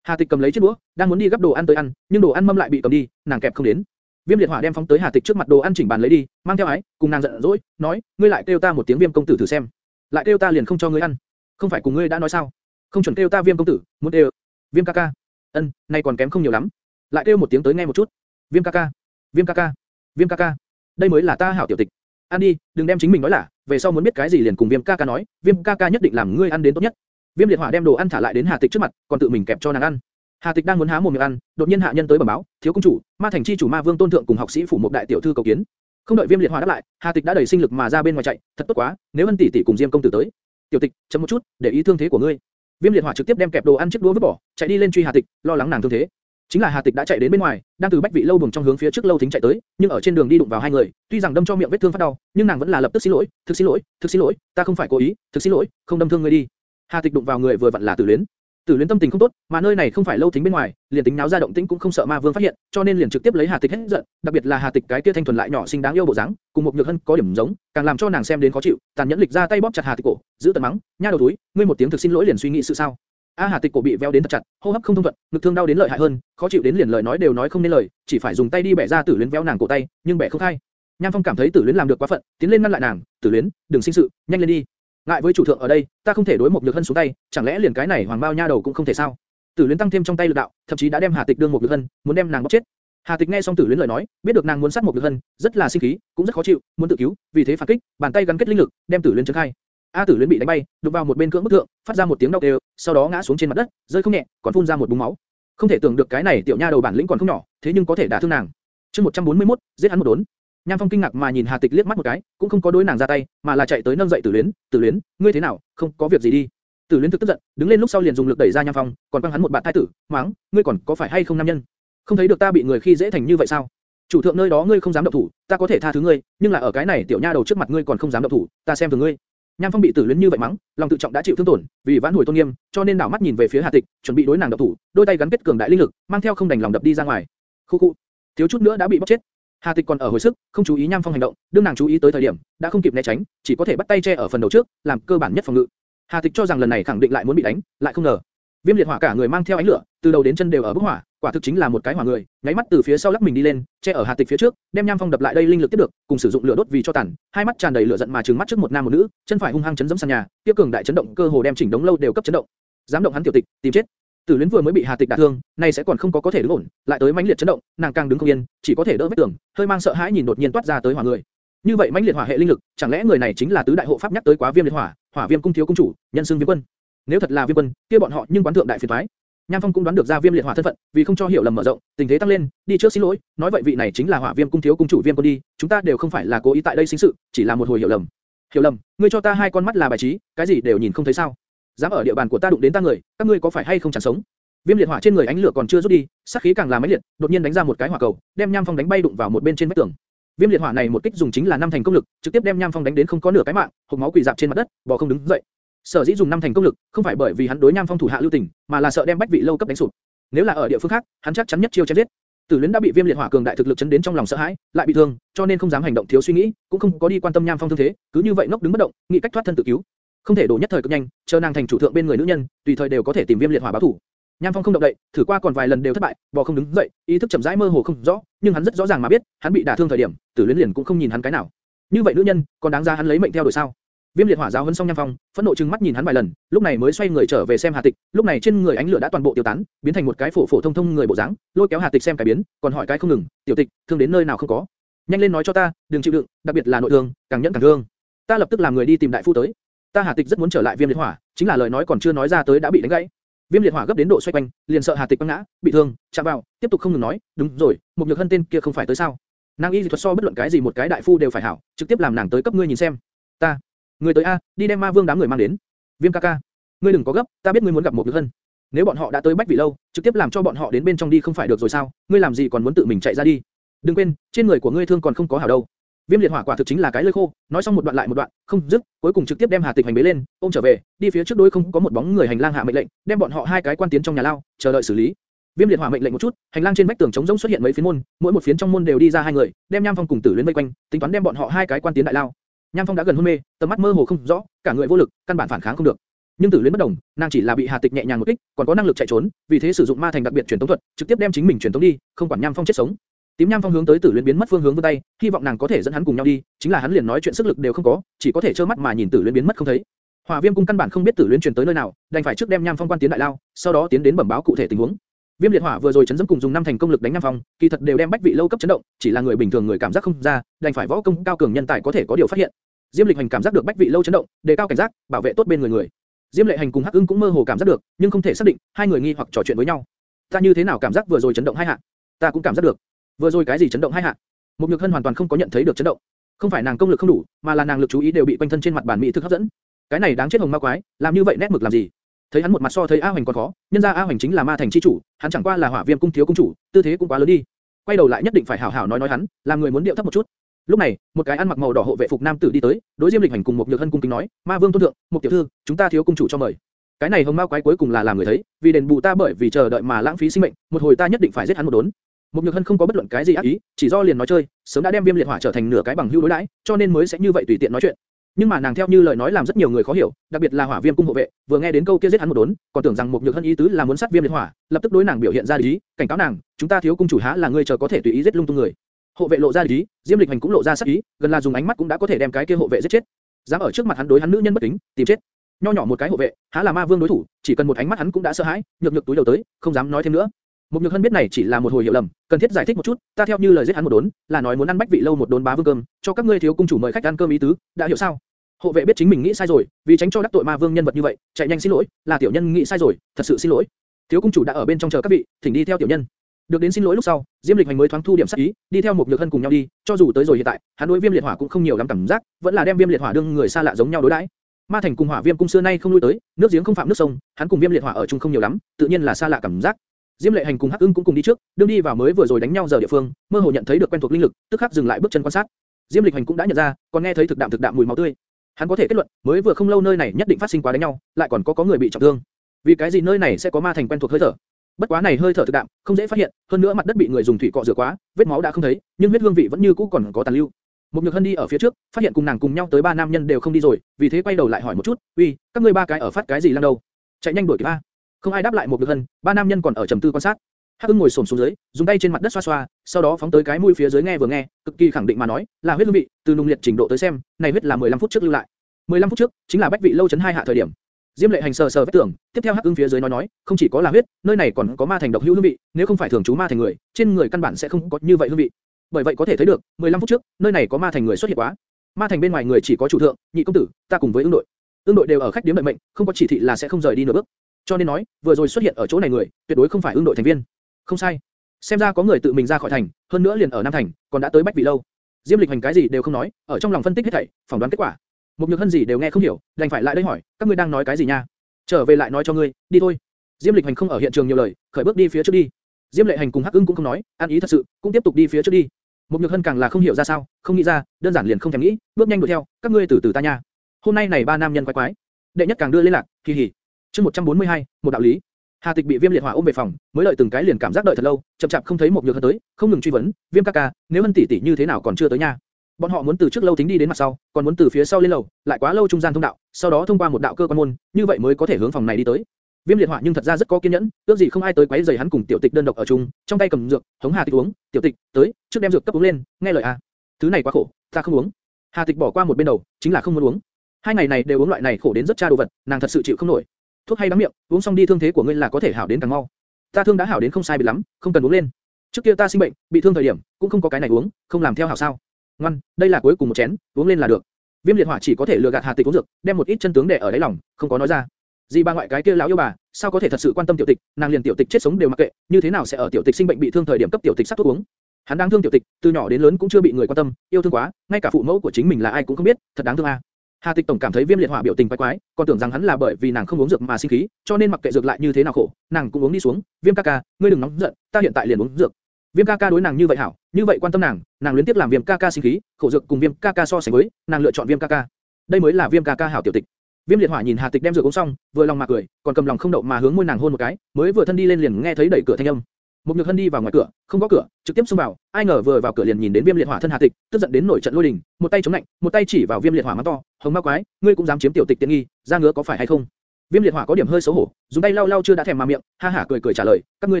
Hà Tịch cầm lấy chiếc đũa, đang muốn đi gấp đồ ăn tới ăn, nhưng đồ ăn mâm lại bị cầm đi, nàng kẹp không đến. Viêm liệt hỏa đem phóng tới Hà Tịch trước mặt đồ ăn chỉnh bàn lấy đi, mang theo ái, cùng nàng giận dỗi, nói, ngươi lại kêu ta một tiếng Viêm công tử thử xem, lại kêu ta liền không cho ngươi ăn, không phải cùng ngươi đã nói sao? Không chuẩn kêu ta Viêm công tử, muốn kêu Viêm ca ca. Ân, này còn kém không nhiều lắm. Lại kêu một tiếng tới nghe một chút. Viêm ca ca, Viêm ca ca, Viêm ca ca đây mới là ta hảo tiểu tịch. Ăn đi, đừng đem chính mình nói là, về sau muốn biết cái gì liền cùng Viêm ca ca nói, Viêm ca ca nhất định làm ngươi ăn đến tốt nhất. Viêm liệt hỏa đem đồ ăn thả lại đến Hà Tịch trước mặt, còn tự mình kẹp cho nàng ăn. Hà Tịch đang muốn há mồm miệng ăn, đột nhiên hạ nhân tới bẩm báo, thiếu công chủ, ma thành chi chủ ma vương tôn thượng cùng học sĩ phủ một đại tiểu thư cầu kiến. Không đợi Viêm liệt hỏa đáp lại, Hà Tịch đã đẩy sinh lực mà ra bên ngoài chạy, thật tốt quá, nếu Ân tỷ tỷ cùng Diêm công tử tới. Tiểu Tịch, chậm một chút, để ý thương thế của ngươi. Viêm liệt hỏa trực tiếp đem kẹp đồ ăn chiếc đũa vứt bỏ, chạy đi lên truy Hà Tịch, lo lắng nàng thương thế. Chính là Hà Tịch đã chạy đến bên ngoài, đang từ bách vị lâu buồng trong hướng phía trước lâu thính chạy tới, nhưng ở trên đường đi đụng vào hai người, tuy rằng đâm cho miệng vết thương phát đau, nhưng nàng vẫn là lập tức xin lỗi, thực xin lỗi, thực xin lỗi, ta không phải cố ý, thực xin lỗi, không đâm thương ngươi đi. Hà Tịch đụng vào người vừa vặn là Tử Luyến. Tử Luyến tâm tình không tốt, mà nơi này không phải lâu thính bên ngoài, liền tính náo ra động tĩnh cũng không sợ ma vương phát hiện, cho nên liền trực tiếp lấy Hà Tịch hết giận, đặc biệt là Hà Tịch cái kia thanh thuần lại nhỏ xinh đáng yêu bộ dáng, cùng một nhược hân có điểm giống, càng làm cho nàng xem đến khó chịu, tàn nhẫn lịch ra tay bóp chặt Hà Tịch cổ, giữ tận mắng, nha đầu túi, ngươi một tiếng thực xin lỗi liền suy nghĩ sự sao? A Hà Tịch cổ bị véo đến thật chặt, hô hấp không thông thuận, ngực thương đau đến lợi hại hơn, khó chịu đến liền lời nói đều nói không nên lời, chỉ phải dùng tay đi bẻ ra Tử Luyến véo nàng cổ tay, nhưng bẻ không khai. Nham Phong cảm thấy Tử Luyến làm được quá phận, tiến lên ngăn lại nàng, "Tử Luyến, đừng sinh sự, nhanh lên đi. Ngại với chủ thượng ở đây, ta không thể đối một nhược hân xuống tay, chẳng lẽ liền cái này hoàng bao nha đầu cũng không thể sao?" Tử Luyến tăng thêm trong tay lực đạo, thậm chí đã đem Hà Tịch đương một nhược hân, muốn đem nàng bóc chết. Hà Tịch nghe xong Tử Luyến lời nói, biết được nàng muốn sát một nhược hân, rất là sinh khí, cũng rất khó chịu, muốn tự cứu, vì thế phản kích, bàn tay gắn kết linh lực, đem Tử Luyến chấn khai. A Tử Luyến bị đánh bay, đụng vào một bên cưỡng bức thượng, phát ra một tiếng đau kêu, sau đó ngã xuống trên mặt đất, rơi không nhẹ, còn phun ra một búng máu. Không thể tưởng được cái này tiểu nha đầu bản lĩnh còn không nhỏ, thế nhưng có thể đả thương nàng. Chương 141, giết hắn một đốn. Nham Phong kinh ngạc mà nhìn Hà Tịch liếc mắt một cái, cũng không có đối nàng ra tay, mà là chạy tới nâng dậy Tử Luyến, "Tử Luyến, ngươi thế nào? Không có việc gì đi?" Tử Luyến thực tức giận, đứng lên lúc sau liền dùng lực đẩy ra Nham Phong, còn quăng hắn một bạt thái tử, mắng, "Ngươi còn có phải hay không nam nhân? Không thấy được ta bị người khi dễ thành như vậy sao? Chủ thượng nơi đó ngươi không dám động thủ, ta có thể tha thứ ngươi, nhưng là ở cái này tiểu nha đầu trước mặt ngươi còn không dám động thủ, ta xem thường ngươi." Nham Phong bị Tử Luyến như vậy mắng, lòng tự trọng đã chịu thương tổn, vì vãn hồi tôn nghiêm, cho nên đảo mắt nhìn về phía Hà Tịch, chuẩn bị đối nàng động thủ, đôi tay gắn kết cường đại linh lực, mang theo không đành lòng đập đi ra ngoài. Khu khu, thiếu chút nữa đã bị bóc chết. Hà Tịch còn ở hồi sức, không chú ý Nham Phong hành động, đương nàng chú ý tới thời điểm, đã không kịp né tránh, chỉ có thể bắt tay che ở phần đầu trước, làm cơ bản nhất phòng ngự. Hà Tịch cho rằng lần này khẳng định lại muốn bị đánh, lại không ngờ, Viêm liệt hỏa cả người mang theo ánh lửa, từ đầu đến chân đều ở bốc hỏa, quả thực chính là một cái hỏa người, nháy mắt từ phía sau lắc mình đi lên, che ở Hà Tịch phía trước, đem Nham Phong đập lại đây linh lực tiếp được, cùng sử dụng lửa đốt vì cho tàn, hai mắt tràn đầy lửa giận mà trừng mắt trước một nam một nữ, chân phải hung hăng chấn giẫm sàn nhà, tiếp cường đại chấn động cơ hồ đem chỉnh đống lâu đều cấp chấn động. Dám động hắn tiểu tịch, tìm chết. Tử Luyến vừa mới bị Hà Tịch đả thương, nay sẽ còn không có có thể đứng ổn, lại tới mãnh liệt chấn động, nàng càng đứng không yên, chỉ có thể đỡ vết tường, hơi mang sợ hãi nhìn đột nhiên toát ra tới hỏa người. Như vậy mãnh liệt hỏa hệ linh lực, chẳng lẽ người này chính là tứ đại hộ pháp nhắc tới quá viêm liệt hỏa, hỏa viêm cung thiếu cung chủ, nhân xương viêm quân. Nếu thật là viêm quân, kia bọn họ nhưng quán thượng đại phiền toái. Nham Phong cũng đoán được ra Viêm Liệt Hỏa thân phận, vì không cho hiểu lầm mở rộng, tình thế tăng lên, đi trước xin lỗi, nói vậy vị này chính là Hỏa Viêm cung thiếu cung chủ Viêm Quân đi, chúng ta đều không phải là cố ý tại đây sinh sự, chỉ là một hồi hiểu lầm. Hiểu lầm, ngươi cho ta hai con mắt là bài trí, cái gì đều nhìn không thấy sao? Dám ở địa bàn của ta đụng đến ta người, các ngươi có phải hay không chẳng sống? Viêm liệt hỏa trên người ánh lửa còn chưa rút đi, sát khí càng là mãnh liệt, đột nhiên đánh ra một cái hỏa cầu, đem Nham Phong đánh bay đụng vào một bên trên vách tường. Viêm liệt hỏa này một kích dùng chính là năm thành công lực, trực tiếp đem Nham Phong đánh đến không có nửa cái mạng, hộc máu quỳ dạp trên mặt đất, bò không đứng dậy. Sở dĩ dùng năm thành công lực, không phải bởi vì hắn đối Nham Phong thủ hạ lưu tình, mà là sợ đem bách vị lâu cấp đánh sụp. Nếu là ở địa phương khác, hắn chắc chắn nhất chiêu chém giết. Tử Luyến đã bị Viêm liệt hỏa cường đại thực lực chấn đến trong lòng sợ hãi, lại bị thương, cho nên không dám hành động thiếu suy nghĩ, cũng không có đi quan tâm Nham Phong thương thế, cứ như vậy ngốc đứng bất động, nghĩ cách thoát thân tự cứu. Không thể đổ nhất thời cực nhanh, chờ nàng thành chủ thượng bên người nữ nhân, tùy thời đều có thể tìm Viêm liệt hỏa báo thủ. Nham Phong không động đậy, thử qua còn vài lần đều thất bại, bò không đứng dậy, ý thức chậm rãi mơ hồ không rõ, nhưng hắn rất rõ ràng mà biết, hắn bị đả thương thời điểm, Tử Luyến liền cũng không nhìn hắn cái nào. Như vậy nữ nhân, còn đáng ra hắn lấy mệnh theo đuổi sao? Viêm liệt hỏa giáo huấn xong Nham Phong, phẫn nộ trừng mắt nhìn hắn vài lần, lúc này mới xoay người trở về xem Hà Tịch, lúc này trên người ánh lửa đã toàn bộ tiêu tán, biến thành một cái phổ phổ thông thông người bộ dáng, lôi kéo Hà Tịch xem cái biến, còn hỏi cái không ngừng, "Tiểu Tịch, thương đến nơi nào không có? Nhanh lên nói cho ta, đừng chịu đựng, đặc biệt là nội thương, càng nhẫn càng thương." Ta lập tức làm người đi tìm đại phu tới. Ta Hà Tịch rất muốn trở lại Viêm Liệt Hỏa, chính là lời nói còn chưa nói ra tới đã bị đánh gãy. Viêm Liệt Hỏa gấp đến độ xoay quanh, liền sợ Hà Tịch ngã, bị thương, chạm vào, tiếp tục không ngừng nói, đúng rồi, một nhược hân tên kia không phải tới sao? Nàng y dị thuật so bất luận cái gì một cái đại phu đều phải hảo, trực tiếp làm nàng tới cấp ngươi nhìn xem. Ta, người tới a, đi đem ma vương đám người mang đến. Viêm ca ca, ngươi đừng có gấp, ta biết ngươi muốn gặp một nhược hân. Nếu bọn họ đã tới bách vị lâu, trực tiếp làm cho bọn họ đến bên trong đi không phải được rồi sao? Ngươi làm gì còn muốn tự mình chạy ra đi? Đừng quên, trên người của ngươi thương còn không có hảo đâu. Viêm liệt hỏa quả thực chính là cái lưỡi khô, nói xong một đoạn lại một đoạn, không dứt, cuối cùng trực tiếp đem Hà Tịch hành bế lên, ôm trở về, đi phía trước đối không có một bóng người hành lang hạ mệnh lệnh, đem bọn họ hai cái quan tiến trong nhà lao, chờ đợi xử lý. Viêm liệt hỏa mệnh lệnh một chút, hành lang trên vách tường trống rỗng xuất hiện mấy phiến môn, mỗi một phiến trong môn đều đi ra hai người, đem Nham Phong cùng Tử Luyến vây quanh, tính toán đem bọn họ hai cái quan tiến đại lao. Nham Phong đã gần hôn mê, tầm mắt mơ hồ không rõ, cả người vô lực, căn bản phản kháng không được. Nhưng Tử Luyến bất đồng, nàng chỉ là bị Hà Tịch nhẹ nhàng một kích, còn có năng lực chạy trốn, vì thế sử dụng ma thành đặc biệt truyền tống thuật, trực tiếp đem chính mình truyền tống đi, không quản Nham Phong chết sống. Tím Nham Phong hướng tới Tử Luyến biến mất phương hướng vươn tay, hy vọng nàng có thể dẫn hắn cùng nhau đi, chính là hắn liền nói chuyện sức lực đều không có, chỉ có thể trơ mắt mà nhìn Tử Luyến biến mất không thấy. Hỏa Viêm cung căn bản không biết Tử Luyến truyền tới nơi nào, đành phải trước đem Nham Phong quan tiến đại lao, sau đó tiến đến bẩm báo cụ thể tình huống. Viêm liệt hỏa vừa rồi chấn dẫm cùng dùng năm thành công lực đánh Nham Phong, kỳ thật đều đem bách vị lâu cấp chấn động, chỉ là người bình thường người cảm giác không ra, đành phải võ công cao cường nhân tài có thể có điều phát hiện. Diêm Lịch Hành cảm giác được bách vị lâu chấn động, đề cao cảnh giác, bảo vệ tốt bên người người. Diêm Lệ Hành cùng Hắc Ưng cũng mơ hồ cảm giác được, nhưng không thể xác định, hai người nghi hoặc trò chuyện với nhau. Ta như thế nào cảm giác vừa rồi chấn động hai hạ? Ta cũng cảm giác được. Vừa rồi cái gì chấn động hai hạ? Một Nhược Hân hoàn toàn không có nhận thấy được chấn động. Không phải nàng công lực không đủ, mà là nàng lực chú ý đều bị quanh thân trên mặt bàn mỹ thực hấp dẫn. Cái này đáng chết hồng ma quái, làm như vậy nét mực làm gì? Thấy hắn một mặt so thấy A Hoành còn khó, nhân ra A Hoành chính là ma thành chi chủ, hắn chẳng qua là hỏa viêm cung thiếu cung chủ, tư thế cũng quá lớn đi. Quay đầu lại nhất định phải hảo hảo nói nói hắn, làm người muốn điệu thấp một chút. Lúc này, một cái ăn mặc màu đỏ hộ vệ phục nam tử đi tới, đối Diêm Lịch Hành cùng một nhược hân cung kính nói, Ma Vương tôn thượng, một tiểu thư, chúng ta thiếu cung chủ cho mời. Cái này hồng ma quái cuối cùng là làm người thấy, vì đền bù ta bởi vì chờ đợi mà lãng phí sinh mệnh, một hồi ta nhất định phải giết hắn một đốn. Một nhược hân không có bất luận cái gì ác ý, chỉ do liền nói chơi, sớm đã đem viêm liệt hỏa trở thành nửa cái bằng hữu đối đãi, cho nên mới sẽ như vậy tùy tiện nói chuyện. Nhưng mà nàng theo như lời nói làm rất nhiều người khó hiểu, đặc biệt là hỏa viêm cung hộ vệ, vừa nghe đến câu kia giết hắn một đốn, còn tưởng rằng một nhược hân ý tứ là muốn sát viêm liệt hỏa, lập tức đối nàng biểu hiện ra lý, cảnh cáo nàng, chúng ta thiếu cung chủ há là ngươi chờ có thể tùy ý giết lung tung người. Hộ vệ lộ ra lý, diêm lịch hành cũng lộ ra sắc ý, gần là dùng ánh mắt cũng đã có thể đem cái kia hộ vệ giết chết. dám ở trước mặt hắn đối hắn nữ nhân bất kính, tìm chết. Nho nhỏ một cái hộ vệ, há là ma vương đối thủ, chỉ cần một ánh mắt hắn cũng đã sợ hãi, nhược nhược túi đầu tới, không dám nói thêm nữa. Mục nhược hân biết này chỉ là một hồi hiểu lầm, cần thiết giải thích một chút, ta theo như lời giết hắn một đốn, là nói muốn ăn bách vị lâu một đốn bá vương cơm, cho các ngươi thiếu cung chủ mời khách ăn cơm ý tứ, đã hiểu sao? Hộ vệ biết chính mình nghĩ sai rồi, vì tránh cho đắc tội ma vương nhân vật như vậy, chạy nhanh xin lỗi, là tiểu nhân nghĩ sai rồi, thật sự xin lỗi. Thiếu cung chủ đã ở bên trong chờ các vị, thỉnh đi theo tiểu nhân. Được đến xin lỗi lúc sau, Diêm Lịch Hành mới thoáng thu điểm sắc ý, đi theo một nhược hân cùng nhau đi, cho dù tới rồi hiện tại, hắn đối Viêm Liệt Hỏa cũng không nhiều lắm cảm giác, vẫn là đem Viêm Liệt Hỏa đương người xa lạ giống nhau đối đãi. Ma Thành cùng Hỏa Viêm cung xưa nay không lui tới, nước giếng không phạm nước sông, hắn cùng Viêm Liệt Hỏa ở chung không nhiều lắm, tự nhiên là xa lạ cảm giác. Diêm Lệ Hành cùng Hắc Ưng cũng cùng đi trước, đương đi vào mới vừa rồi đánh nhau giờ địa phương, mơ hồ nhận thấy được quen thuộc linh lực, tức khắc dừng lại bước chân quan sát. Diêm Lịch Hành cũng đã nhận ra, còn nghe thấy thực đạm thực đạm mùi máu tươi. Hắn có thể kết luận, mới vừa không lâu nơi này nhất định phát sinh quá đánh nhau, lại còn có có người bị trọng thương. Vì cái gì nơi này sẽ có ma thành quen thuộc hơi thở? Bất quá này hơi thở thực đạm, không dễ phát hiện, hơn nữa mặt đất bị người dùng thủy cọ rửa quá, vết máu đã không thấy, nhưng huyết hương vị vẫn như cũ còn có tàn lưu. Một nhược hân đi ở phía trước, phát hiện cùng nàng cùng nhau tới ba nam nhân đều không đi rồi, vì thế quay đầu lại hỏi một chút, uy, các ngươi ba cái ở phát cái gì lăng đầu? Chạy nhanh đuổi kịp a! Không ai đáp lại một được hân, ba nam nhân còn ở trầm tư quan sát. Hắc Ưng ngồi xổm xuống dưới, dùng tay trên mặt đất xoa xoa, sau đó phóng tới cái mũi phía dưới nghe vừa nghe, cực kỳ khẳng định mà nói, là huyết hương vị, từ nung liệt trình độ tới xem, này huyết là 15 phút trước lưu lại. 15 phút trước, chính là bách vị lâu chấn hai hạ thời điểm. Diêm Lệ Hành sờ sờ vết tưởng, tiếp theo Hắc Ưng phía dưới nói nói, không chỉ có là huyết, nơi này còn có ma thành độc hữu hương vị, nếu không phải thường trú ma thành người, trên người căn bản sẽ không có như vậy hương vị. Bởi vậy có thể thấy được, 15 phút trước, nơi này có ma thành người xuất hiện quá. Ma thành bên ngoài người chỉ có chủ thượng, nhị công tử, ta cùng với ương đội. Ương đội đều ở khách điếm đợi mệnh, không có chỉ thị là sẽ không rời đi nửa bước. Cho nên nói, vừa rồi xuất hiện ở chỗ này người, tuyệt đối không phải ương đội thành viên. Không sai. Xem ra có người tự mình ra khỏi thành, hơn nữa liền ở Nam Thành, còn đã tới Bách Vị lâu. Diêm Lịch Hành cái gì đều không nói, ở trong lòng phân tích hết thảy, phỏng đoán kết quả. Một nhược hân gì đều nghe không hiểu, đành phải lại đây hỏi, các ngươi đang nói cái gì nha? Trở về lại nói cho ngươi, đi thôi. Diêm Lịch Hành không ở hiện trường nhiều lời, khởi bước đi phía trước đi. Diêm Lệ Hành cùng Hắc Ưng cũng không nói, ăn ý thật sự, cũng tiếp tục đi phía trước đi. Một nhược hân càng là không hiểu ra sao, không nghĩ ra, đơn giản liền không thèm nghĩ, bước nhanh đuổi theo, các ngươi từ từ ta nha. Hôm nay này ba nam nhân quái quái, đệ nhất càng đưa lên lạc, kỳ hỉ. Chương 142, một đạo lý. Hà Tịch bị Viêm Liệt Hỏa ôm về phòng, mới lợi từng cái liền cảm giác đợi thật lâu, chậm chạp không thấy một nhược hân tới, không ngừng truy vấn, Viêm ca ca, nếu hân tỷ tỷ như thế nào còn chưa tới nha? Bọn họ muốn từ trước lâu tính đi đến mặt sau, còn muốn từ phía sau lên lầu, lại quá lâu trung gian thông đạo, sau đó thông qua một đạo cơ quan môn, như vậy mới có thể hướng phòng này đi tới. Viêm liệt hỏa nhưng thật ra rất có kiên nhẫn, ước gì không ai tới quấy rầy hắn cùng tiểu tịch đơn độc ở chung, trong tay cầm dược, hống Hà Tịch uống, tiểu tịch, tới, trước đem dược cấp uống lên, nghe lời a. Thứ này quá khổ, ta không uống. Hà Tịch bỏ qua một bên đầu, chính là không muốn uống. Hai ngày này đều uống loại này khổ đến rất cha đồ vật, nàng thật sự chịu không nổi. Thuốc hay đắng miệng, uống xong đi thương thế của ngươi là có thể hảo đến càng mau. Ta thương đã hảo đến không sai biệt lắm, không cần uống lên. Trước kia ta sinh bệnh, bị thương thời điểm, cũng không có cái này uống, không làm theo hảo sao? Ngoan, đây là cuối cùng một chén, uống lên là được. Viêm liệt hỏa chỉ có thể lừa gạt Hà Tịch uống dược, đem một ít chân tướng để ở đáy lòng, không có nói ra. Dì bà ngoại cái kia lão yêu bà, sao có thể thật sự quan tâm tiểu tịch, nàng liền tiểu tịch chết sống đều mặc kệ, như thế nào sẽ ở tiểu tịch sinh bệnh bị thương thời điểm cấp tiểu tịch sắc thuốc uống? Hắn đang thương tiểu tịch, từ nhỏ đến lớn cũng chưa bị người quan tâm, yêu thương quá, ngay cả phụ mẫu của chính mình là ai cũng không biết, thật đáng thương a. À. Hà Tịch tổng cảm thấy Viêm Liệt Hỏa biểu tình quái quái, còn tưởng rằng hắn là bởi vì nàng không uống dược mà sinh khí, cho nên mặc kệ dược lại như thế nào khổ, nàng cũng uống đi xuống. Viêm ca ca, ngươi đừng nóng giận, ta hiện tại liền uống dược. Viêm ca ca đối nàng như vậy hảo, như vậy quan tâm nàng, nàng liên tiếp làm Viêm ca ca sinh khí, khổ dược cùng Viêm ca ca so sánh với, nàng lựa chọn Viêm ca ca. Đây mới là Viêm ca ca hảo tiểu tịch. Viêm liệt hỏa nhìn Hà Tịch đem dược uống xong, vừa lòng mà cười, còn cầm lòng không đậu mà hướng môi nàng hôn một cái, mới vừa thân đi lên liền nghe thấy đẩy cửa thanh âm. Một nhược hân đi vào ngoài cửa, không có cửa, trực tiếp xông vào, ai ngờ vừa vào cửa liền nhìn đến Viêm liệt hỏa thân Hà Tịch, tức giận đến nổi trận lôi đình, một tay chống lạnh, một tay chỉ vào Viêm liệt hỏa mắng to, hồng ma quái, ngươi cũng dám chiếm tiểu tịch tiện nghi, ra ngứa có phải hay không? Viêm liệt hỏa có điểm hơi xấu hổ, dùng tay lau lau chưa đã thèm mà miệng, ha hả cười cười trả lời, các ngươi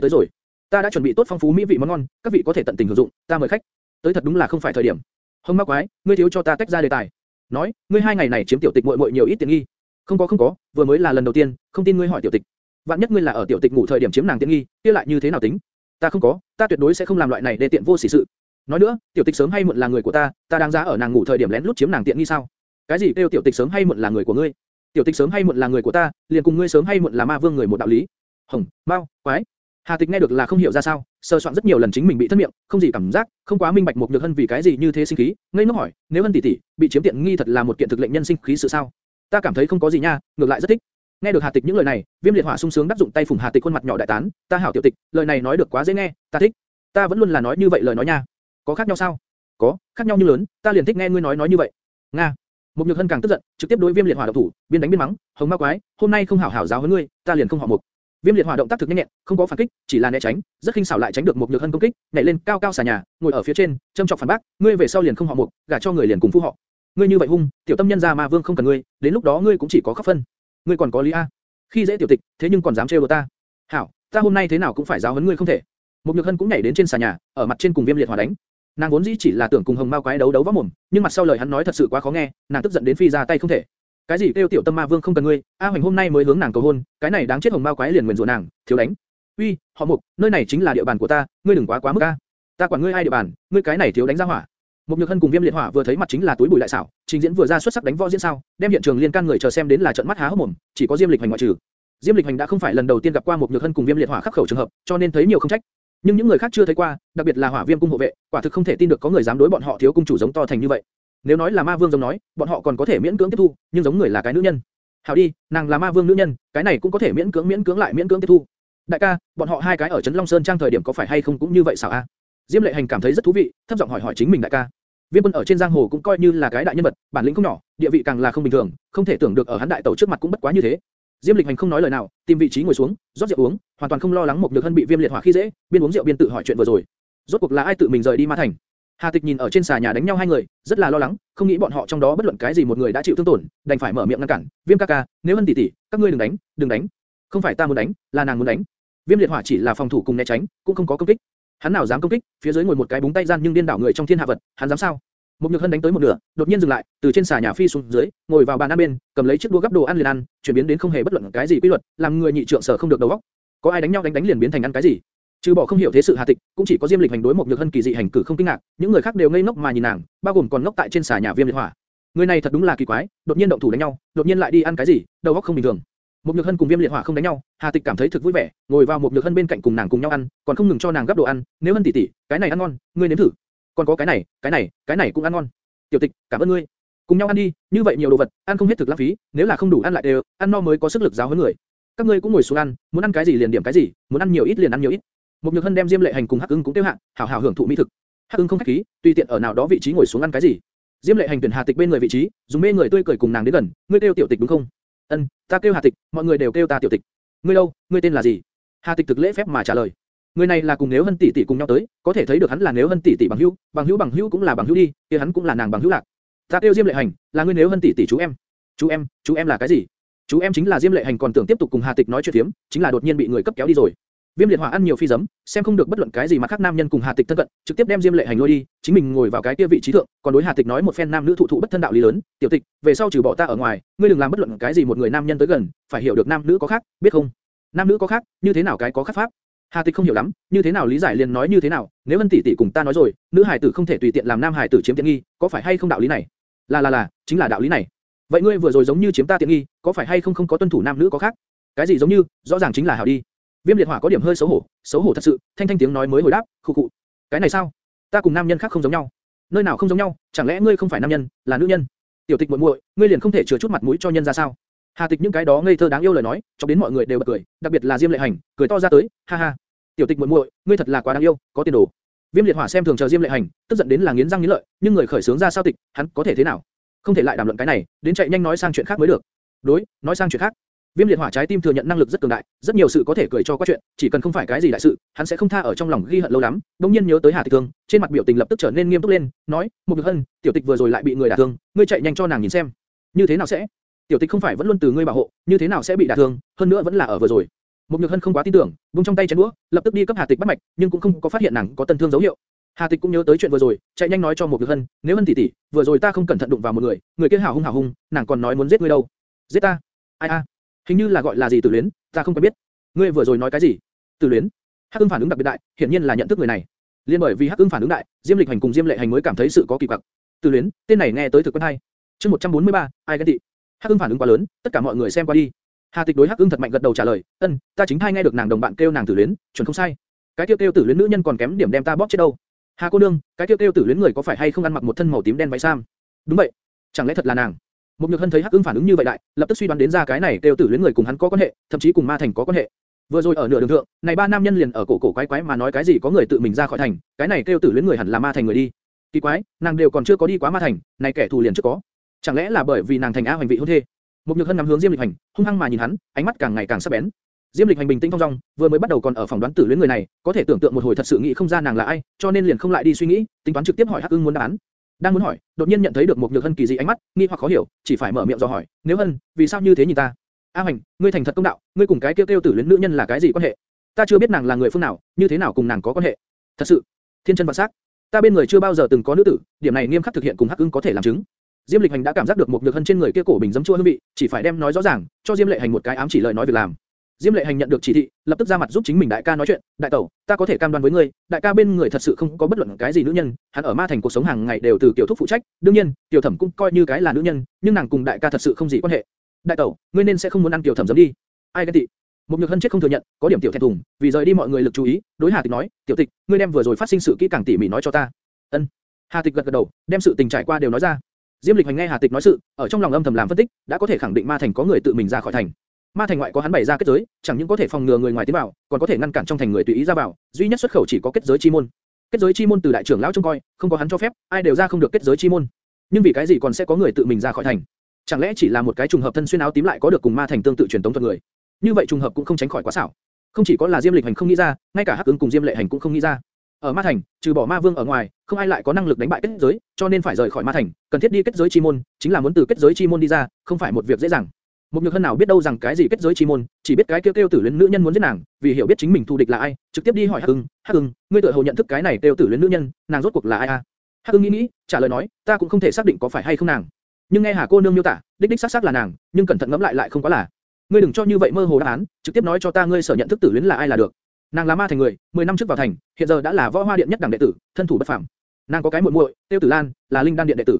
tới rồi. Ta đã chuẩn bị tốt phong phú mỹ vị món ngon, các vị có thể tận tình hưởng dụng, ta mời khách. Tới thật đúng là không phải thời điểm. Hồng ma quái, ngươi thiếu cho ta tách ra đề tài. Nói, ngươi hai ngày này chiếm tiểu tịch muội muội nhiều ít tiện nghi. Không có không có, vừa mới là lần đầu tiên, không tin ngươi hỏi tiểu tịch. Vạn nhất ngươi là ở tiểu tịch ngủ thời điểm chiếm nàng tiện nghi, kia lại như thế nào tính? Ta không có, ta tuyệt đối sẽ không làm loại này để tiện vô sỉ sự. Nói nữa, tiểu tịch sớm hay muộn là người của ta, ta đang giá ở nàng ngủ thời điểm lén lút chiếm nàng tiện nghi sao? Cái gì kêu tiểu tịch sớm hay muộn là người của ngươi? Tiểu tịch sớm hay muộn là người của ta, liền cùng ngươi sớm hay muộn là ma vương người một đạo lý. Hồng, mau, quái. Hà Tịch nghe được là không hiểu ra sao, sơ soạn rất nhiều lần chính mình bị thất miệng, không gì cảm giác, không quá minh bạch một nhược hân vì cái gì như thế sinh khí, ngây ngốc hỏi, nếu hân tỷ tỷ bị chiếm tiện nghi thật là một kiện thực lệnh nhân sinh khí sự sao? Ta cảm thấy không có gì nha, ngược lại rất thích. Nghe được Hà Tịch những lời này, Viêm Liệt Hỏa sung sướng đắc dụng tay phùng Hà Tịch khuôn mặt nhỏ đại tán, ta hảo tiểu tịch, lời này nói được quá dễ nghe, ta thích. Ta vẫn luôn là nói như vậy lời nói nha. Có khác nhau sao? Có, khác nhau như lớn, ta liền thích nghe ngươi nói nói như vậy. Nga. mục Nhược Hân càng tức giận, trực tiếp đối Viêm Liệt Hỏa động thủ, biên đánh biên mắng, hồng ma quái, hôm nay không hảo hảo giáo huấn ngươi, ta liền không họ mục. Viêm Liệt Hỏa động tác thực nhanh nhẹn, không có phản kích, chỉ là né tránh, rất khinh xảo lại tránh được một Nhược Hân công kích, nhảy lên cao cao xà nhà, ngồi ở phía trên, châm chọc phản bác, ngươi về sau liền không họ mục, gả cho người liền cùng phu họ. Ngươi như vậy hung, tiểu tâm nhân gia ma vương không cần ngươi, đến lúc đó ngươi cũng chỉ có khóc phân. Ngươi còn có lý a? Khi dễ tiểu tịch, thế nhưng còn dám trêu ta. Hảo, ta hôm nay thế nào cũng phải giáo huấn ngươi không thể. Một Nhược Hân cũng nhảy đến trên xà nhà, ở mặt trên cùng Viêm Liệt Hỏa đánh. Nàng vốn dĩ chỉ là tưởng cùng Hồng Mao quái đấu đấu võ mồm, nhưng mặt sau lời hắn nói thật sự quá khó nghe, nàng tức giận đến phi ra tay không thể. Cái gì kêu tiểu tâm ma vương không cần ngươi, A Hoành hôm nay mới hướng nàng cầu hôn, cái này đáng chết Hồng Mao quái liền nguyền rủa nàng, thiếu đánh. Uy, họ Mục, nơi này chính là địa bàn của ta, ngươi đừng quá quá mức a. Ta quản ngươi ai địa bàn, ngươi cái này thiếu đánh ra hỏa. Một Nhược Hân cùng Viêm Liệt Hỏa vừa thấy mặt chính là túi bụi đại xảo, trình diễn vừa ra xuất sắc đánh võ diễn sao, đem hiện trường liên can người chờ xem đến là trợn mắt há hốc mồm, chỉ có Diêm Lịch Hành ngoại trừ. Diêm Lịch Hành đã không phải lần đầu tiên gặp qua một Nhược Hân cùng Viêm Liệt Hỏa khắc khẩu trường hợp, cho nên thấy nhiều không trách. Nhưng những người khác chưa thấy qua, đặc biệt là Hỏa Viêm cung hộ vệ, quả thực không thể tin được có người dám đối bọn họ thiếu cung chủ giống to thành như vậy. Nếu nói là ma vương giống nói, bọn họ còn có thể miễn cưỡng tiếp thu, nhưng giống người là cái nữ nhân. Hảo đi, nàng là ma vương nữ nhân, cái này cũng có thể miễn cưỡng miễn cưỡng lại miễn cưỡng tiếp thu. Đại ca, bọn họ hai cái ở trấn Long Sơn trang thời điểm có phải hay không cũng như vậy sao a? Diêm Lệ Hành cảm thấy rất thú vị, thấp giọng hỏi hỏi chính mình đại ca. Viêm Quân ở trên giang hồ cũng coi như là cái đại nhân vật, bản lĩnh không nhỏ, địa vị càng là không bình thường, không thể tưởng được ở hắn đại tẩu trước mặt cũng bất quá như thế. Diêm Lịch Hành không nói lời nào, tìm vị trí ngồi xuống, rót rượu uống, hoàn toàn không lo lắng một nhược hân bị viêm liệt hỏa khi dễ, biên uống rượu biên tự hỏi chuyện vừa rồi. Rốt cuộc là ai tự mình rời đi Ma Thành? Hà Tịch nhìn ở trên xà nhà đánh nhau hai người, rất là lo lắng, không nghĩ bọn họ trong đó bất luận cái gì một người đã chịu thương tổn, đành phải mở miệng ngăn cản. Viêm ca ca, nếu hân tỷ tỷ, các ngươi đừng đánh, đừng đánh. Không phải ta muốn đánh, là nàng muốn đánh. Viêm liệt hỏa chỉ là phòng thủ cùng né tránh, cũng không có công kích. Hắn nào dám công kích? Phía dưới ngồi một cái búng tay gian nhưng điên đảo người trong thiên hạ vật, hắn dám sao? Một nhược hân đánh tới một nửa, đột nhiên dừng lại, từ trên xà nhà phi xuống dưới, ngồi vào bàn ăn bên, cầm lấy chiếc đũa gắp đồ ăn liền ăn, chuyển biến đến không hề bất luận cái gì quy luật, làm người nhị trưởng sở không được đầu óc. Có ai đánh nhau đánh đánh liền biến thành ăn cái gì? Trừ bỏ không hiểu thế sự Hà Tịch, cũng chỉ có Diêm Lịch hành đối một nhược hân kỳ dị hành cử không kinh ngạc, những người khác đều ngây ngốc mà nhìn nàng, bao gồm còn ngốc tại trên xà nhà Viêm Liệt Hỏa. Người này thật đúng là kỳ quái, đột nhiên động thủ đánh nhau, đột nhiên lại đi ăn cái gì, đầu óc không bình thường. Một nhược hân cùng Viêm Liệt Hỏa không đánh nhau, Hà Tịch cảm thấy thực vui vẻ, ngồi vào một nhược hân bên cạnh cùng nàng cùng nhau ăn, còn không ngừng cho nàng gấp đồ ăn, nếu hân tỷ tỷ, cái này ăn ngon, ngươi nếm thử. Còn có cái này, cái này, cái này cũng ăn ngon. Tiểu Tịch, cảm ơn ngươi. Cùng nhau ăn đi, như vậy nhiều đồ vật, ăn không hết thực lãng phí, nếu là không đủ ăn lại đều, ăn no mới có sức lực giáo huấn người. Các ngươi cũng ngồi xuống ăn, muốn ăn cái gì liền điểm cái gì, muốn ăn nhiều ít liền ăn nhiều ít. Một nhược hân đem Diêm Lệ Hành cùng Hắc Ưng cũng tiêu hạ, hảo hảo hưởng thụ mỹ thực. Hắc Ưng không khách khí, tùy tiện ở nào đó vị trí ngồi xuống ăn cái gì. Diêm Lệ Hành tuyển Hà Tịch bên người vị trí, dùng mê người tươi cười cùng nàng đến gần, ngươi tiêu tiểu tịch đúng không? Ân, ta kêu Hà Tịch, mọi người đều kêu ta tiểu tịch. Ngươi đâu, ngươi tên là gì? Hà Tịch thực lễ phép mà trả lời. Người này là cùng nếu hân tỷ tỷ cùng nhau tới, có thể thấy được hắn là nếu hân tỷ tỷ bằng hữu, bằng hữu bằng hữu cũng là bằng hữu đi, kia hắn cũng là nàng bằng hữu lạc. Ta kêu Diêm Lệ Hành, là ngươi nếu hân tỷ tỷ chú em. Chú em, chú em là cái gì? Chú em chính là Diêm Lệ Hành còn tưởng tiếp tục cùng Hà Tịch nói chuyện phiếm, chính là đột nhiên bị người cấp kéo đi rồi. Viêm liệt hỏa ăn nhiều phi dấm, xem không được bất luận cái gì mà khác nam nhân cùng Hà Tịch thân cận, trực tiếp đem Diêm Lệ Hành lôi đi, chính mình ngồi vào cái kia vị trí thượng, còn đối Hà Tịch nói một phen nam nữ thụ thụ bất thân đạo lý lớn, "Tiểu Tịch, về sau trừ bỏ ta ở ngoài, ngươi đừng làm bất luận cái gì một người nam nhân tới gần, phải hiểu được nam nữ có khác, biết không? Nam nữ có khác, như thế nào cái có khác pháp?" Hà Tịch không hiểu lắm, như thế nào lý giải liền nói như thế nào, nếu Vân tỷ tỷ cùng ta nói rồi, nữ hài tử không thể tùy tiện làm nam hài tử chiếm tiện nghi, có phải hay không đạo lý này? Là là là, chính là đạo lý này. Vậy ngươi vừa rồi giống như chiếm ta tiện nghi, có phải hay không không có tuân thủ nam nữ có khác? Cái gì giống như, rõ ràng chính là hảo đi. Viêm liệt hỏa có điểm hơi xấu hổ, xấu hổ thật sự, thanh thanh tiếng nói mới hồi đáp, khụ khụ. Cái này sao? Ta cùng nam nhân khác không giống nhau. Nơi nào không giống nhau? Chẳng lẽ ngươi không phải nam nhân, là nữ nhân? Tiểu Tịch muội muội, ngươi liền không thể chừa chút mặt mũi cho nhân ra sao? Hà Tịch những cái đó ngây thơ đáng yêu lời nói, cho đến mọi người đều bật cười, đặc biệt là Diêm Lệ Hành, cười to ra tới, ha ha. Tiểu Tịch muội muội, ngươi thật là quá đáng yêu, có tiền đồ. Viêm liệt hỏa xem thường chờ Diêm Lệ Hành, tức giận đến là nghiến răng nghiến lợi, nhưng người khởi sướng ra sao tịch, hắn có thể thế nào? Không thể lại đàm luận cái này, đến chạy nhanh nói sang chuyện khác mới được. Đối, nói sang chuyện khác. Viêm liệt hỏa trái tim thừa nhận năng lực rất cường đại, rất nhiều sự có thể cười cho qua chuyện, chỉ cần không phải cái gì đại sự, hắn sẽ không tha ở trong lòng ghi hận lâu lắm. Đống nhiên nhớ tới Hà Tịch Thương, trên mặt biểu tình lập tức trở nên nghiêm túc lên, nói, một Nhược Hân, tiểu tịch vừa rồi lại bị người đả thương, ngươi chạy nhanh cho nàng nhìn xem. Như thế nào sẽ? Tiểu tịch không phải vẫn luôn từ ngươi bảo hộ, như thế nào sẽ bị đả thương? Hơn nữa vẫn là ở vừa rồi. Một Nhược Hân không quá tin tưởng, buông trong tay chén đũa, lập tức đi cấp Hà Tịch bắt mạch, nhưng cũng không có phát hiện nàng có tân thương dấu hiệu. Hà Tịch cũng nhớ tới chuyện vừa rồi, chạy nhanh nói cho một Nhược Hân, nếu Hân tỷ tỷ, vừa rồi ta không cẩn thận đụng vào một người, người kia hảo hung hảo hung, nàng còn nói muốn giết ngươi đâu. Giết ta? Ai a? Hình như là gọi là gì Tử Luyến, ta không có biết. Ngươi vừa rồi nói cái gì? Tử Luyến? Hắc Ưng phản ứng đặc biệt đại, hiển nhiên là nhận thức người này. Liên bởi vì Hắc Ưng phản ứng đại, Diêm Lịch Hành cùng Diêm Lệ Hành mới cảm thấy sự có kỳ quặc. Tử Luyến, tên này nghe tới thực quen hay. Chương 143, ai ghen tị? Hắc Ưng phản ứng quá lớn, tất cả mọi người xem qua đi. Hà Tịch đối Hắc Ưng thật mạnh gật đầu trả lời, "Ân, ta chính thai nghe được nàng đồng bạn kêu nàng Tử Luyến, chuẩn không sai. Cái tiêu kêu Tử Luyến nữ nhân còn kém điểm đem ta bóp chết đâu." Hà cô nương, cái kêu kêu Tử Luyến người có phải hay không ăn mặc một thân màu tím đen váy sam? Đúng vậy. Chẳng lẽ thật là nàng? Một Nhược Hân thấy Hắc Ưng phản ứng như vậy đại, lập tức suy đoán đến ra cái này kêu Tử Luyến người cùng hắn có quan hệ, thậm chí cùng Ma Thành có quan hệ. Vừa rồi ở nửa đường thượng, này ba nam nhân liền ở cổ cổ quái quái mà nói cái gì có người tự mình ra khỏi thành, cái này kêu Tử Luyến người hẳn là Ma Thành người đi. Kỳ quái, nàng đều còn chưa có đi quá Ma Thành, này kẻ thù liền trước có. Chẳng lẽ là bởi vì nàng thành A hoành vị hôn thê? Một Nhược Hân ngắm hướng Diêm Lịch Hành, hung hăng mà nhìn hắn, ánh mắt càng ngày càng sắc bén. Diêm Lịch Hành bình tĩnh thong dong, vừa mới bắt đầu còn ở phòng đoán tử luyến người này, có thể tưởng tượng một hồi thật sự nghĩ không ra nàng là ai, cho nên liền không lại đi suy nghĩ, tính toán trực tiếp hỏi Hắc Ưng muốn đáp án. Đang muốn hỏi, đột nhiên nhận thấy được một Nhược Hân kỳ dị ánh mắt, nghi hoặc khó hiểu, chỉ phải mở miệng dò hỏi, nếu Hân, vì sao như thế nhìn ta? A Hành, ngươi thành thật công đạo, ngươi cùng cái kêu kêu tử luyến nữ nhân là cái gì quan hệ? Ta chưa biết nàng là người phương nào, như thế nào cùng nàng có quan hệ? Thật sự, thiên chân vạn sắc, ta bên người chưa bao giờ từng có nữ tử, điểm này nghiêm khắc thực hiện cùng Hắc Ưng có thể làm chứng. Diêm Lịch Hành đã cảm giác được một nhược hân trên người kia cổ bình dấm chua hương vị, chỉ phải đem nói rõ ràng, cho Diêm Lệ Hành một cái ám chỉ lời nói việc làm. Diêm Lệ Hành nhận được chỉ thị, lập tức ra mặt giúp chính mình đại ca nói chuyện, đại tẩu, ta có thể cam đoan với ngươi, đại ca bên người thật sự không có bất luận cái gì nữ nhân, hắn ở ma thành cuộc sống hàng ngày đều từ tiểu thúc phụ trách, đương nhiên, tiểu thẩm cũng coi như cái là nữ nhân, nhưng nàng cùng đại ca thật sự không gì quan hệ. Đại tẩu, ngươi nên sẽ không muốn ăn tiểu thẩm giấm đi. Ai ghen tị? Một nhược hân chết không thừa nhận, có điểm tiểu thẹn thùng, vì rời đi mọi người lực chú ý, đối Hà Tịch nói, tiểu tịch, ngươi đem vừa rồi phát sinh sự kỹ càng tỉ mỉ nói cho ta. Ân. Hà Tịch gật gật đầu, đem sự tình trải qua đều nói ra. Diêm Lịch Hành nghe Hà Tịch nói sự, ở trong lòng âm thầm làm phân tích, đã có thể khẳng định Ma Thành có người tự mình ra khỏi thành. Ma Thành ngoại có hắn bày ra kết giới, chẳng những có thể phòng ngừa người ngoài tiến vào, còn có thể ngăn cản trong thành người tùy ý ra vào, duy nhất xuất khẩu chỉ có kết giới chi môn. Kết giới chi môn từ đại trưởng lão trông coi, không có hắn cho phép, ai đều ra không được kết giới chi môn. Nhưng vì cái gì còn sẽ có người tự mình ra khỏi thành? Chẳng lẽ chỉ là một cái trùng hợp thân xuyên áo tím lại có được cùng Ma Thành tương tự truyền tống thuật người? Như vậy trùng hợp cũng không tránh khỏi quá xảo. Không chỉ có là Diêm Lịch Hành không nghĩ ra, ngay cả Hắc Ứng cùng Diêm Lệ Hành cũng không nghĩ ra. Ở Ma Thành, trừ bỏ Ma Vương ở ngoài, không ai lại có năng lực đánh bại kết giới, cho nên phải rời khỏi Ma Thành, cần thiết đi kết giới chi môn, chính là muốn từ kết giới chi môn đi ra, không phải một việc dễ dàng. Một nhược hân nào biết đâu rằng cái gì kết giới chi môn, chỉ biết cái kêu kêu tử luyến nữ nhân muốn giết nàng, vì hiểu biết chính mình thù địch là ai, trực tiếp đi hỏi Hắc Ưng, Hắc Ưng, ngươi tự hồ nhận thức cái này kêu tử luyến nữ nhân, nàng rốt cuộc là ai a? À? Hắc Ưng nghĩ nghĩ, trả lời nói, ta cũng không thể xác định có phải hay không nàng, nhưng nghe Hà cô nương miêu tả, đích đích xác xác là nàng, nhưng cẩn thận ngẫm lại lại không quá là. Ngươi đừng cho như vậy mơ hồ đáp án, trực tiếp nói cho ta ngươi sở nhận thức tử luyến là ai là được. Nàng là ma thành người, 10 năm trước vào thành, hiện giờ đã là võ hoa điện nhất đẳng đệ tử, thân thủ bất phàm. Nàng có cái muội muội, Tiêu Tử Lan, là linh đan điện đệ tử.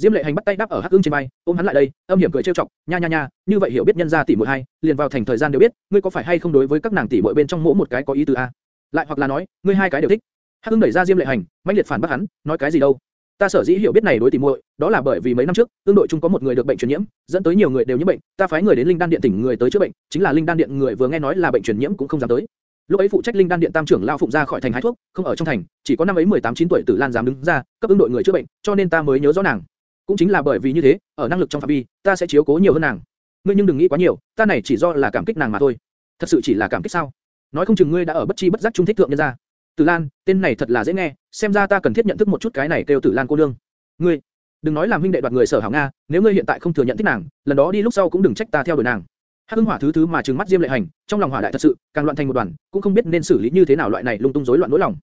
Diêm Lệ Hành bắt tay đáp ở Hắc Ưng trên vai, ôm hắn lại đây, âm hiểm cười trêu chọc, nha nha nha, như vậy hiểu biết nhân gia tỷ muội hai, liền vào thành thời gian đều biết, ngươi có phải hay không đối với các nàng tỷ muội bên trong mỗi một cái có ý tứ a? Lại hoặc là nói, ngươi hai cái đều thích. Hắc Ưng đẩy ra Diêm Lệ Hành, mãnh liệt phản bác hắn, nói cái gì đâu? Ta sở dĩ hiểu biết này đối tỷ muội, đó là bởi vì mấy năm trước, tương đội chung có một người được bệnh truyền nhiễm, dẫn tới nhiều người đều nhiễm bệnh, ta phái người đến Linh Đan Điện tỉnh người tới chữa bệnh, chính là Linh Đan Điện người vừa nghe nói là bệnh truyền nhiễm cũng không dám tới. Lúc ấy phụ trách Linh Đan Điện tam trưởng lão phụng ra khỏi thành hái thuốc, không ở trong thành, chỉ có năm ấy 18 9 tuổi Tử Lan dám đứng ra, cấp ứng đội người chữa bệnh, cho nên ta mới nhớ rõ nàng. Cũng chính là bởi vì như thế, ở năng lực trong phạm vi, ta sẽ chiếu cố nhiều hơn nàng. Ngươi nhưng đừng nghĩ quá nhiều, ta này chỉ do là cảm kích nàng mà thôi. Thật sự chỉ là cảm kích sao? Nói không chừng ngươi đã ở bất chi bất giác trung thích thượng nhân gia. Tử Lan, tên này thật là dễ nghe, xem ra ta cần thiết nhận thức một chút cái này kêu Tử Lan cô nương. Ngươi, đừng nói làm huynh đệ đoạt người sở hảo nga, nếu ngươi hiện tại không thừa nhận thích nàng, lần đó đi lúc sau cũng đừng trách ta theo đuổi nàng. Hắc Hưng Hỏa thứ thứ mà trừng mắt Diêm Lệ Hành, trong lòng hỏa đại thật sự, càng loạn thành một đoàn, cũng không biết nên xử lý như thế nào loại này lung tung rối loạn nỗi lòng.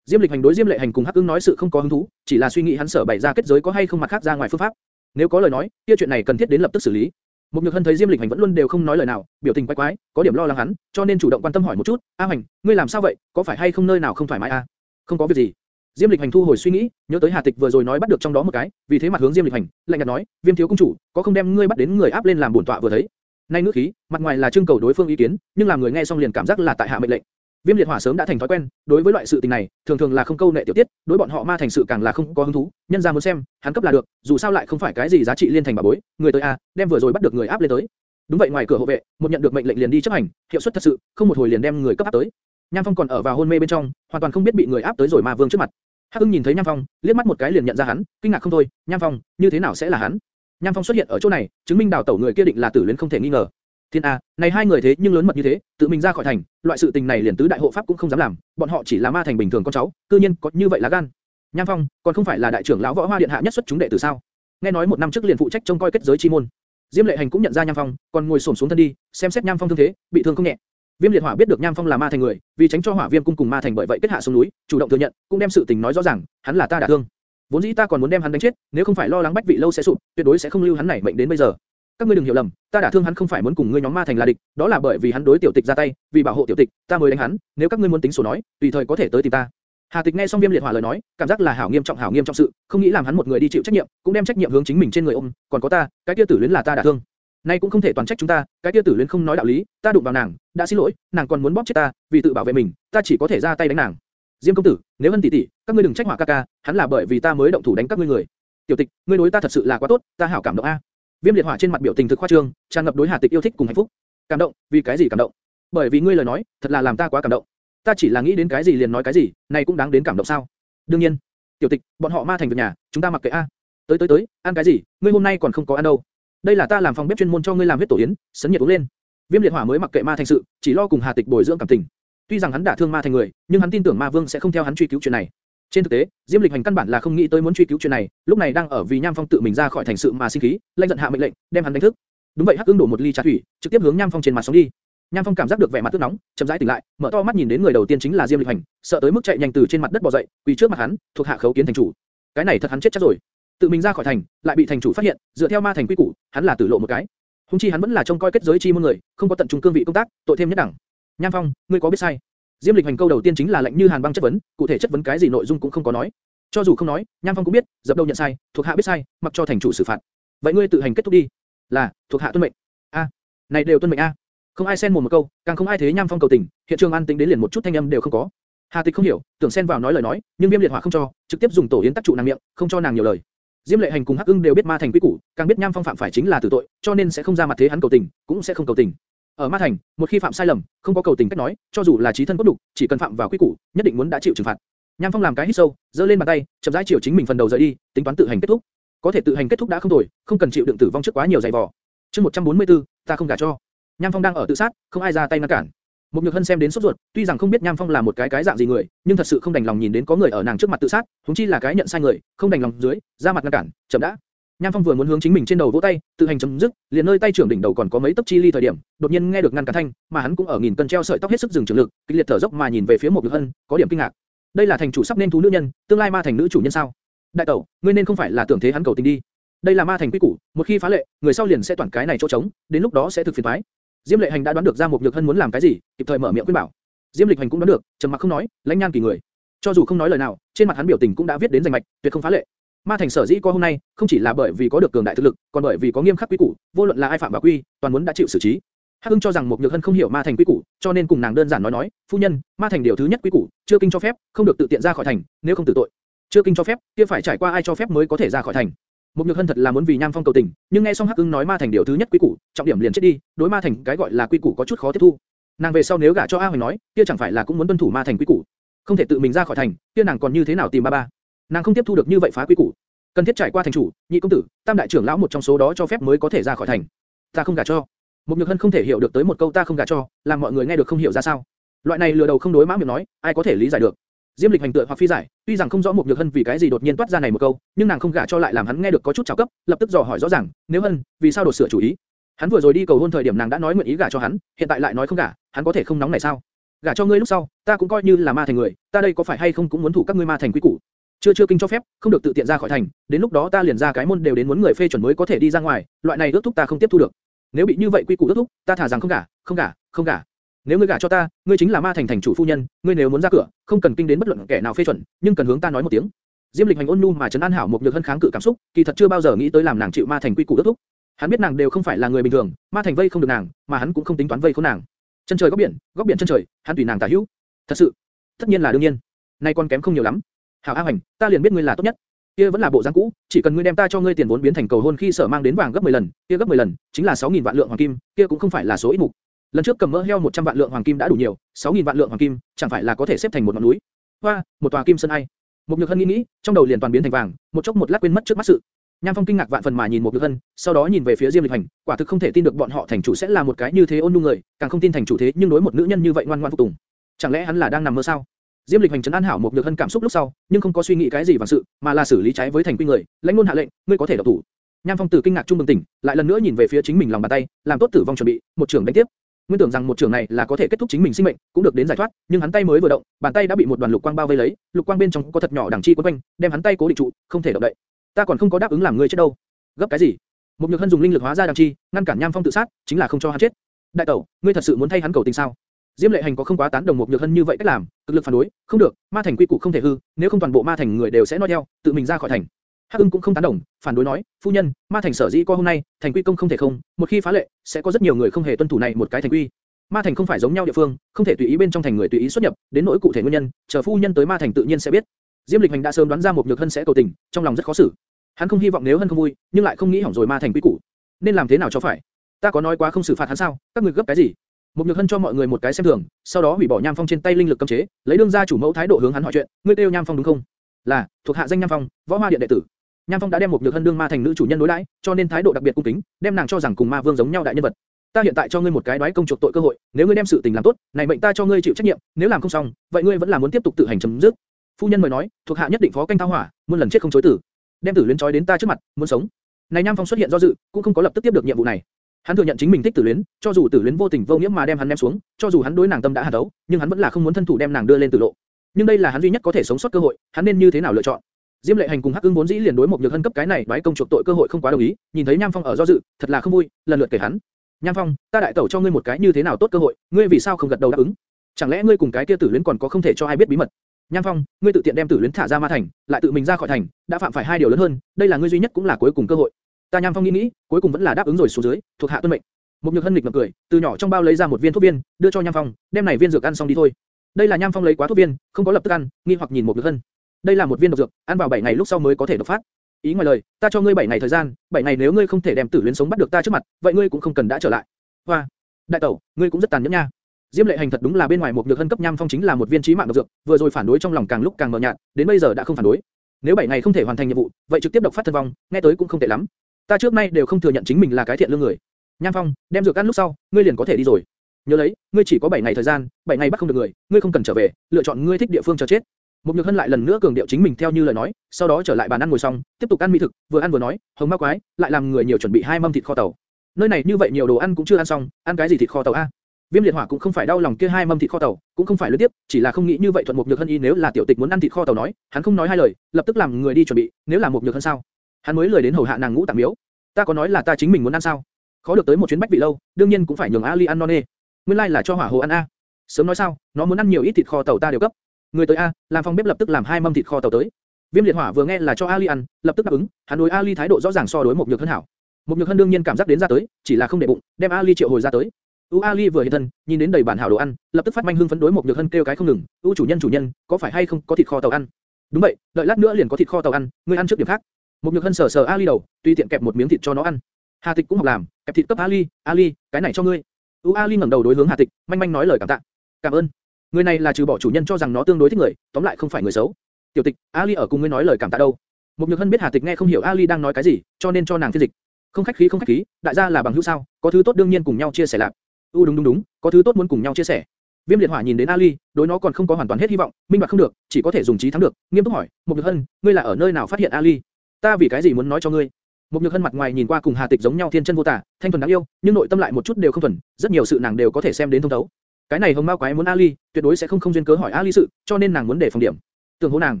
Diêm Lịch Hành đối Diêm Lệ Hành cùng Hắc Ưng nói sự không có hứng thú, chỉ là suy nghĩ hắn sở bày ra kết giới có hay không mặt khác ra ngoài phương pháp. Nếu có lời nói, kia chuyện này cần thiết đến lập tức xử lý. Mục Nhược Hân thấy Diêm Lịch Hành vẫn luôn đều không nói lời nào, biểu tình quái quái, có điểm lo lắng hắn, cho nên chủ động quan tâm hỏi một chút, A Hành, ngươi làm sao vậy, có phải hay không nơi nào không thoải mái a? Không có việc gì. Diêm Lịch Hành thu hồi suy nghĩ, nhớ tới Hà Tịch vừa rồi nói bắt được trong đó một cái, vì thế mặt hướng Diêm Lịch Hành, lạnh nhạt nói, Viêm thiếu công chủ, có không đem ngươi bắt đến người áp lên làm bổn tọa vừa thấy. Nay nước khí, mặt ngoài là trưng cầu đối phương ý kiến, nhưng làm người nghe xong liền cảm giác là tại hạ mệnh lệnh. Viêm liệt hỏa sớm đã thành thói quen, đối với loại sự tình này, thường thường là không câu nệ tiểu tiết, đối bọn họ ma thành sự càng là không có hứng thú, nhân ra muốn xem, hắn cấp là được, dù sao lại không phải cái gì giá trị liên thành bà bối, người tới a, đem vừa rồi bắt được người áp lên tới. Đúng vậy ngoài cửa hộ vệ, một nhận được mệnh lệnh liền đi chấp hành, hiệu suất thật sự, không một hồi liền đem người cấp áp tới. Nham Phong còn ở vào hôn mê bên trong, hoàn toàn không biết bị người áp tới rồi ma vương trước mặt. Hắc Ưng nhìn thấy Nham Phong, liếc mắt một cái liền nhận ra hắn, kinh ngạc không thôi, Nham Phong, như thế nào sẽ là hắn? Nham Phong xuất hiện ở chỗ này, chứng minh đào tẩu người kia định là tử luyến không thể nghi ngờ. Thiên a, này hai người thế nhưng lớn mật như thế, tự mình ra khỏi thành, loại sự tình này liền tứ đại hộ pháp cũng không dám làm, bọn họ chỉ là ma thành bình thường con cháu, cư nhiên có như vậy lá gan. Nham Phong, còn không phải là đại trưởng lão võ hoa điện hạ nhất xuất chúng đệ tử sao? Nghe nói một năm trước liền phụ trách trông coi kết giới chi môn. Diêm Lệ Hành cũng nhận ra Nham Phong, còn ngồi xổm xuống thân đi, xem xét Nham Phong thương thế, bị thương không nhẹ. Viêm liệt hỏa biết được Nham Phong là ma thành người, vì tránh cho hỏa viêm cung cùng ma thành bởi vậy kết hạ xuống núi, chủ động thừa nhận, cũng đem sự tình nói rõ ràng, hắn là ta đả thương. Vốn dĩ ta còn muốn đem hắn đánh chết, nếu không phải lo lắng bách vị lâu sẽ sụp, tuyệt đối sẽ không lưu hắn này mệnh đến bây giờ. Các ngươi đừng hiểu lầm, ta đả thương hắn không phải muốn cùng ngươi nhóm ma thành là địch, đó là bởi vì hắn đối tiểu tịch ra tay, vì bảo hộ tiểu tịch, ta mới đánh hắn. Nếu các ngươi muốn tính sổ nói, tùy thời có thể tới tìm ta. Hà Tịch nghe xong Viêm Liệt Hỏa lời nói, cảm giác là hảo nghiêm trọng hảo nghiêm trọng sự, không nghĩ làm hắn một người đi chịu trách nhiệm, cũng đem trách nhiệm hướng chính mình trên người ôm, còn có ta, cái kia tử luyến là ta đả thương. Nay cũng không thể toàn trách chúng ta, cái kia tử luyến không nói đạo lý, ta đụng vào nàng, đã xin lỗi, nàng còn muốn bóp chết ta, vì tự bảo vệ mình, ta chỉ có thể ra tay đánh nàng. Diêm công tử, nếu vân tỷ tỷ, các ngươi đừng trách hỏa ca ca, hắn là bởi vì ta mới động thủ đánh các ngươi người. Tiểu Tịch, ngươi đối ta thật sự là quá tốt, ta hảo cảm động a. Viêm liệt hỏa trên mặt biểu tình thực khoa trương, tràn ngập đối Hà Tịch yêu thích cùng hạnh phúc. Cảm động, vì cái gì cảm động? Bởi vì ngươi lời nói, thật là làm ta quá cảm động. Ta chỉ là nghĩ đến cái gì liền nói cái gì, này cũng đáng đến cảm động sao? Đương nhiên. Tiểu Tịch, bọn họ ma thành việc nhà, chúng ta mặc kệ a. Tới tới tới, ăn cái gì? Ngươi hôm nay còn không có ăn đâu. Đây là ta làm phòng bếp chuyên môn cho ngươi làm huyết tổ yến, sấn nhiệt uống lên. Viêm liệt hỏa mới mặc kệ ma thành sự, chỉ lo cùng Hà Tịch bồi dưỡng cảm tình. Tuy rằng hắn đã thương ma thành người, nhưng hắn tin tưởng ma vương sẽ không theo hắn truy cứu chuyện này. Trên thực tế, Diêm Lịch Hành căn bản là không nghĩ tới muốn truy cứu chuyện này, lúc này đang ở vì Nham Phong tự mình ra khỏi thành sự mà sinh khí, lệnh giận hạ mệnh lệnh, đem hắn đánh thức. Đúng vậy Hắc Ưng đổ một ly trà thủy, trực tiếp hướng Nham Phong trên mặt sóng đi. Nham Phong cảm giác được vẻ mặt tức nóng, chậm rãi tỉnh lại, mở to mắt nhìn đến người đầu tiên chính là Diêm Lịch Hành, sợ tới mức chạy nhanh từ trên mặt đất bò dậy, quỳ trước mặt hắn, thuộc hạ khấu kiến thành chủ. Cái này thật hắn chết chắc rồi. Tự mình ra khỏi thành, lại bị thành chủ phát hiện, dựa theo ma thành quy củ, hắn là tử lộ một cái. Hùng chi hắn vẫn là trông coi kết giới chi môn người, không có tận trung cương vị công tác, tội thêm nhất đẳng. Nham Phong, ngươi có biết sai? Diêm Lịch hành câu đầu tiên chính là lệnh như Hàn Băng chất vấn, cụ thể chất vấn cái gì nội dung cũng không có nói. Cho dù không nói, Nham Phong cũng biết, dập đầu nhận sai, thuộc hạ biết sai, mặc cho thành chủ xử phạt. Vậy ngươi tự hành kết thúc đi. Là, thuộc hạ tuân mệnh. A, này đều tuân mệnh a. Không ai xen mồm một câu, càng không ai thế Nham Phong cầu tình, hiện trường an tĩnh đến liền một chút thanh âm đều không có. Hà Tịch không hiểu, tưởng xen vào nói lời nói, nhưng Viêm Liệt Hỏa không cho, trực tiếp dùng tổ yến tắc trụ nàng miệng, không cho nàng nhiều lời. Diêm Lệ Hành cùng Hắc Ưng đều biết ma thành quy củ, càng biết Nham Phong phạm phải chính là tử tội, cho nên sẽ không ra mặt thế hắn cầu tình, cũng sẽ không cầu tình. Ở Ma Thành, một khi phạm sai lầm, không có cầu tình cách nói, cho dù là trí thân cốt đục, chỉ cần phạm vào quy củ, nhất định muốn đã chịu trừng phạt. Nham Phong làm cái hít sâu, giơ lên bàn tay, chậm rãi chiều chính mình phần đầu rời đi, tính toán tự hành kết thúc. Có thể tự hành kết thúc đã không tồi, không cần chịu đựng tử vong trước quá nhiều dày vò. Chương 144, ta không gả cho. Nham Phong đang ở tự sát, không ai ra tay ngăn cản. Một Nhược Hân xem đến sốt ruột, tuy rằng không biết Nham Phong là một cái cái dạng gì người, nhưng thật sự không đành lòng nhìn đến có người ở nàng trước mặt tự sát, huống chi là cái nhận sai người, không đành lòng dưới, ra mặt ngăn cản, chậm đã. Nham Phong vừa muốn hướng chính mình trên đầu vỗ tay, tự hành chấm dứt, liền nơi tay trưởng đỉnh đầu còn có mấy tấc chi ly thời điểm, đột nhiên nghe được ngăn cản thanh, mà hắn cũng ở nghìn cân treo sợi tóc hết sức dừng trường lực, kịch liệt thở dốc mà nhìn về phía một Nhược Hân, có điểm kinh ngạc. Đây là thành chủ sắp nên thú nữ nhân, tương lai ma thành nữ chủ nhân sao? Đại tẩu, ngươi nên không phải là tưởng thế hắn cầu tình đi. Đây là ma thành quy củ, một khi phá lệ, người sau liền sẽ toàn cái này chỗ trống, đến lúc đó sẽ thực phiền toái. Diêm Lệ Hành đã đoán được ra một Nhược Hân muốn làm cái gì, kịp thời mở miệng khuyên bảo. Diêm Lịch Hành cũng đoán được, trầm mặc không nói, lãnh nhan kỳ người. Cho dù không nói lời nào, trên mặt hắn biểu tình cũng đã viết đến danh mạch, tuyệt không phá lệ. Ma thành sở dĩ có hôm nay, không chỉ là bởi vì có được cường đại thực lực, còn bởi vì có nghiêm khắc quy củ, vô luận là ai phạm vào quy, toàn muốn đã chịu xử trí. Hắc Hưng cho rằng một Nhược Hân không hiểu Ma thành quy củ, cho nên cùng nàng đơn giản nói nói, phu nhân, Ma thành điều thứ nhất quy củ, chưa kinh cho phép, không được tự tiện ra khỏi thành, nếu không tử tội. Chưa kinh cho phép, kia phải trải qua ai cho phép mới có thể ra khỏi thành. Một Nhược Hân thật là muốn vì Nam Phong cầu tình, nhưng nghe xong Hắc Hưng nói Ma thành điều thứ nhất quy củ, trọng điểm liền chết đi, đối Ma thành cái gọi là quy củ có chút khó tiếp thu. Nàng về sau nếu gả cho A Hoành nói, kia chẳng phải là cũng muốn tuân thủ Ma thành quy củ, không thể tự mình ra khỏi thành, kia nàng còn như thế nào tìm ba ba? Nàng không tiếp thu được như vậy phá quy củ, cần thiết trải qua thành chủ, nhị công tử, tam đại trưởng lão một trong số đó cho phép mới có thể ra khỏi thành. Ta không gả cho. Một Nhược Hân không thể hiểu được tới một câu ta không gả cho, làm mọi người nghe được không hiểu ra sao. Loại này lừa đầu không đối mã miệng nói, ai có thể lý giải được? Diêm Lịch hành tựa hoặc phi giải, tuy rằng không rõ một Nhược Hân vì cái gì đột nhiên toát ra này một câu, nhưng nàng không gả cho lại làm hắn nghe được có chút chảo cấp, lập tức dò hỏi rõ ràng, nếu Hân, vì sao đột sửa chủ ý? Hắn vừa rồi đi cầu hôn thời điểm nàng đã nói nguyện ý gả cho hắn, hiện tại lại nói không gả, hắn có thể không nóng này sao? Gả cho ngươi lúc sau, ta cũng coi như là ma thành người, ta đây có phải hay không cũng muốn thủ các ngươi ma thành quy củ? Chưa chưa kinh cho phép, không được tự tiện ra khỏi thành, đến lúc đó ta liền ra cái môn đều đến muốn người phê chuẩn mới có thể đi ra ngoài, loại này ước thúc ta không tiếp thu được. Nếu bị như vậy quy củ ước thúc, ta thả rằng không gả, không gả, không gả. Nếu ngươi gả cho ta, ngươi chính là ma thành thành chủ phu nhân, ngươi nếu muốn ra cửa, không cần kinh đến bất luận kẻ nào phê chuẩn, nhưng cần hướng ta nói một tiếng. Diêm Lịch hành ôn nhu mà trấn an hảo một nhược hân kháng cự cảm xúc, kỳ thật chưa bao giờ nghĩ tới làm nàng chịu ma thành quy củ ước thúc. Hắn biết nàng đều không phải là người bình thường, ma thành vây không được nàng, mà hắn cũng không tính toán vây khốn nàng. Chân trời góc biển, góc biển chân trời, hắn tùy nàng tả hữu. Thật sự, tất nhiên là đương nhiên. Nay con kém không nhiều lắm. Hảo A Hành, ta liền biết ngươi là tốt nhất. Kia vẫn là bộ dáng cũ, chỉ cần ngươi đem ta cho ngươi tiền vốn biến thành cầu hôn khi sở mang đến vàng gấp 10 lần, kia gấp 10 lần, chính là 6000 vạn lượng hoàng kim, kia cũng không phải là số ít mục. Lần trước cầm mỡ heo 100 vạn lượng hoàng kim đã đủ nhiều, 6000 vạn lượng hoàng kim, chẳng phải là có thể xếp thành một ngọn núi. Hoa, một tòa kim sơn ai. Một Nhược Hân nghĩ nghĩ, trong đầu liền toàn biến thành vàng, một chốc một lát quên mất trước mắt sự. Nham Phong kinh ngạc vạn phần mà nhìn một Nhược Hân, sau đó nhìn về phía Diêm Lịch Hành, quả thực không thể tin được bọn họ thành chủ sẽ là một cái như thế ôn nhu người, càng không tin thành chủ thế nhưng đối một nữ nhân như vậy ngoan ngoãn phục tùng. Chẳng lẽ hắn là đang nằm mơ sao? Diêm Lịch Hành trấn an hảo một Nhược Hân cảm xúc lúc sau, nhưng không có suy nghĩ cái gì bằng sự, mà là xử lý trái với thành quy người, lãnh luôn hạ lệnh, ngươi có thể độc thủ. Nham Phong tử kinh ngạc trung bừng tỉnh, lại lần nữa nhìn về phía chính mình lòng bàn tay, làm tốt tử vong chuẩn bị, một trường đánh tiếp. Nguyên tưởng rằng một trường này là có thể kết thúc chính mình sinh mệnh, cũng được đến giải thoát, nhưng hắn tay mới vừa động, bàn tay đã bị một đoàn lục quang bao vây lấy, lục quang bên trong có thật nhỏ đằng chi quấn quanh, đem hắn tay cố định trụ, không thể động đậy. Ta còn không có đáp ứng làm ngươi chết đâu. Gấp cái gì? Một nhược hân dùng linh lực hóa ra đằng chi, ngăn cản Nham Phong tự sát, chính là không cho hắn chết. Đại tẩu, ngươi thật sự muốn thay hắn cầu tình sao? Diêm Lệ Hành có không quá tán đồng một nhược hân như vậy cách làm, cực lực phản đối, không được, ma thành quy củ không thể hư, nếu không toàn bộ ma thành người đều sẽ nói theo, tự mình ra khỏi thành. Hắc Ưng cũng không tán đồng, phản đối nói, phu nhân, ma thành sở dĩ có hôm nay, thành quy công không thể không, một khi phá lệ, sẽ có rất nhiều người không hề tuân thủ này một cái thành quy. Ma thành không phải giống nhau địa phương, không thể tùy ý bên trong thành người tùy ý xuất nhập, đến nỗi cụ thể nguyên nhân, chờ phu nhân tới ma thành tự nhiên sẽ biết. Diêm Lịch Hành đã sớm đoán ra một nhược hân sẽ cầu tình, trong lòng rất khó xử. Hắn không hy vọng nếu hân không vui, nhưng lại không nghĩ hỏng rồi ma thành quy củ. Nên làm thế nào cho phải? Ta có nói quá không xử phạt hắn sao? Các người gấp cái gì? Một nhược hân cho mọi người một cái xem thường, sau đó hủy bỏ Nham Phong trên tay linh lực cấm chế, lấy đương gia chủ mẫu thái độ hướng hắn hỏi chuyện, ngươi tiêu Nham Phong đúng không? Là, thuộc hạ danh Nham Phong, võ hoa điện đệ tử. Nham Phong đã đem một nhược hân đương ma thành nữ chủ nhân đối đãi, cho nên thái độ đặc biệt cung kính, đem nàng cho rằng cùng ma vương giống nhau đại nhân vật. Ta hiện tại cho ngươi một cái đoái công chuộc tội cơ hội, nếu ngươi đem sự tình làm tốt, này mệnh ta cho ngươi chịu trách nhiệm, nếu làm không xong, vậy ngươi vẫn là muốn tiếp tục tự hành chấm dứt. Phu nhân mời nói, thuộc hạ nhất định phó canh thao hỏa, muôn lần chết không chối tử. Đem tử luyến trói đến ta trước mặt, muốn sống. Này Nham Phong xuất hiện do dự, cũng không có lập tức tiếp được nhiệm vụ này. Hắn thừa nhận chính mình thích Tử Luyến, cho dù Tử Luyến vô tình vô nghĩa mà đem hắn ném xuống, cho dù hắn đối nàng tâm đã hàn đấu, nhưng hắn vẫn là không muốn thân thủ đem nàng đưa lên tử lộ. Nhưng đây là hắn duy nhất có thể sống sót cơ hội, hắn nên như thế nào lựa chọn? Diêm Lệ Hành cùng Hắc Ưng vốn dĩ liền đối một nhược hân cấp cái này đoái công chuộc tội cơ hội không quá đồng ý, nhìn thấy Nham Phong ở do dự, thật là không vui, lần lượt kể hắn. Nham Phong, ta đại tẩu cho ngươi một cái như thế nào tốt cơ hội, ngươi vì sao không gật đầu đáp ứng? Chẳng lẽ ngươi cùng cái kia Tử Luyến còn có không thể cho ai biết bí mật? Nham Phong, ngươi tự tiện đem Tử Luyến thả ra ma thành, lại tự mình ra khỏi thành, đã phạm phải hai điều lớn hơn, đây là ngươi duy nhất cũng là cuối cùng cơ hội. Ta Nham Phong nghĩ nghĩ, cuối cùng vẫn là đáp ứng rồi xuống dưới, thuộc hạ tuân mệnh. Mục nhược hân nghịch ngậm cười, từ nhỏ trong bao lấy ra một viên thuốc viên, đưa cho Nham Phong, đem này viên dược ăn xong đi thôi. Đây là Nham Phong lấy quá thuốc viên, không có lập tức ăn, nghi hoặc nhìn một nhược hân. Đây là một viên độc dược, ăn vào 7 ngày lúc sau mới có thể độc phát. Ý ngoài lời, ta cho ngươi 7 ngày thời gian, 7 ngày nếu ngươi không thể đem Tử Luyến sống bắt được ta trước mặt, vậy ngươi cũng không cần đã trở lại. Hoa, đại tẩu, ngươi cũng rất tàn nhẫn nha. Diêm Lệ Hành thật đúng là bên ngoài một nhược hân cấp Nham Phong chính là một viên chí mạng độc dược, vừa rồi phản đối trong lòng càng lúc càng mờ nhạt, đến bây giờ đã không phản đối. Nếu 7 ngày không thể hoàn thành nhiệm vụ, vậy trực tiếp độc phát thân vong, nghe tới cũng không tệ lắm. Ta trước nay đều không thừa nhận chính mình là cái thiện lương người. Nham Phong, đem dược ăn lúc sau, ngươi liền có thể đi rồi. Nhớ lấy, ngươi chỉ có 7 ngày thời gian, 7 ngày bắt không được người, ngươi không cần trở về, lựa chọn ngươi thích địa phương chờ chết. Mục Nhược Hân lại lần nữa cường điệu chính mình theo như lời nói, sau đó trở lại bàn ăn ngồi xong, tiếp tục ăn mỹ thực, vừa ăn vừa nói, hồng ma quái, lại làm người nhiều chuẩn bị hai mâm thịt kho tàu. Nơi này như vậy nhiều đồ ăn cũng chưa ăn xong, ăn cái gì thịt kho tàu a? Viêm liệt hỏa cũng không phải đau lòng kia hai mâm thịt kho tàu, cũng không phải liên tiếp, chỉ là không nghĩ như vậy thuận Mục nhược hân y nếu là tiểu tịch muốn ăn thịt kho tàu nói, hắn không nói hai lời, lập tức làm người đi chuẩn bị, nếu là Mục nhược hân sao? Hắn mới lười đến hầu hạ nàng ngũ tạm miếu. Ta có nói là ta chính mình muốn ăn sao? Khó được tới một chuyến bách vị lâu, đương nhiên cũng phải nhường Ali ăn non nê. Nguyên lai like là cho hỏa hồ ăn a. Sớm nói sao, nó muốn ăn nhiều ít thịt kho tàu ta đều cấp. Người tới a, làm phòng bếp lập tức làm hai mâm thịt kho tàu tới. Viêm liệt hỏa vừa nghe là cho Ali ăn, lập tức đáp ứng, hắn đối Ali thái độ rõ ràng so đối một nhược hân hảo. Một nhược hân đương nhiên cảm giác đến ra tới, chỉ là không để bụng, đem Ali triệu hồi ra tới. U Ali vừa hiện thân, nhìn đến đầy bản hảo đồ ăn, lập tức phát manh hưng phấn đối một nhược hân kêu cái không ngừng. U chủ nhân chủ nhân, có phải hay không có thịt kho tàu ăn? Đúng vậy, đợi lát nữa liền có thịt kho tàu ăn, ngươi ăn trước điểm khác. Một nhược hân sờ sờ Ali đầu, tùy tiện kẹp một miếng thịt cho nó ăn. Hà Tịch cũng học làm, kẹp thịt cấp Ali, Ali, cái này cho ngươi. U Ali ngẩng đầu đối hướng Hà Tịch, manh manh nói lời cảm tạ. Cảm ơn. Người này là trừ bỏ chủ nhân cho rằng nó tương đối thích người, tóm lại không phải người xấu. Tiểu Tịch, Ali ở cùng ngươi nói lời cảm tạ đâu? Một nhược hân biết Hà Tịch nghe không hiểu Ali đang nói cái gì, cho nên cho nàng phiên dịch. Không khách khí không khách khí, đại gia là bằng hữu sao, có thứ tốt đương nhiên cùng nhau chia sẻ lạc. U đúng đúng đúng, có thứ tốt muốn cùng nhau chia sẻ. Viêm liệt hỏa nhìn đến Ali, đối nó còn không có hoàn toàn hết hy vọng, minh bạch không được, chỉ có thể dùng trí thắng được, nghiêm túc hỏi, một nhược hân, ngươi là ở nơi nào phát hiện Ali? Ta vì cái gì muốn nói cho ngươi? Một nhược hân mặt ngoài nhìn qua cùng Hà Tịch giống nhau thiên chân vô tả, thanh thuần đáng yêu, nhưng nội tâm lại một chút đều không thuần, rất nhiều sự nàng đều có thể xem đến thông thấu. Cái này hồng ma quái muốn Ali, tuyệt đối sẽ không không duyên cớ hỏi Ali sự, cho nên nàng muốn để phòng điểm. Tưởng hố nàng,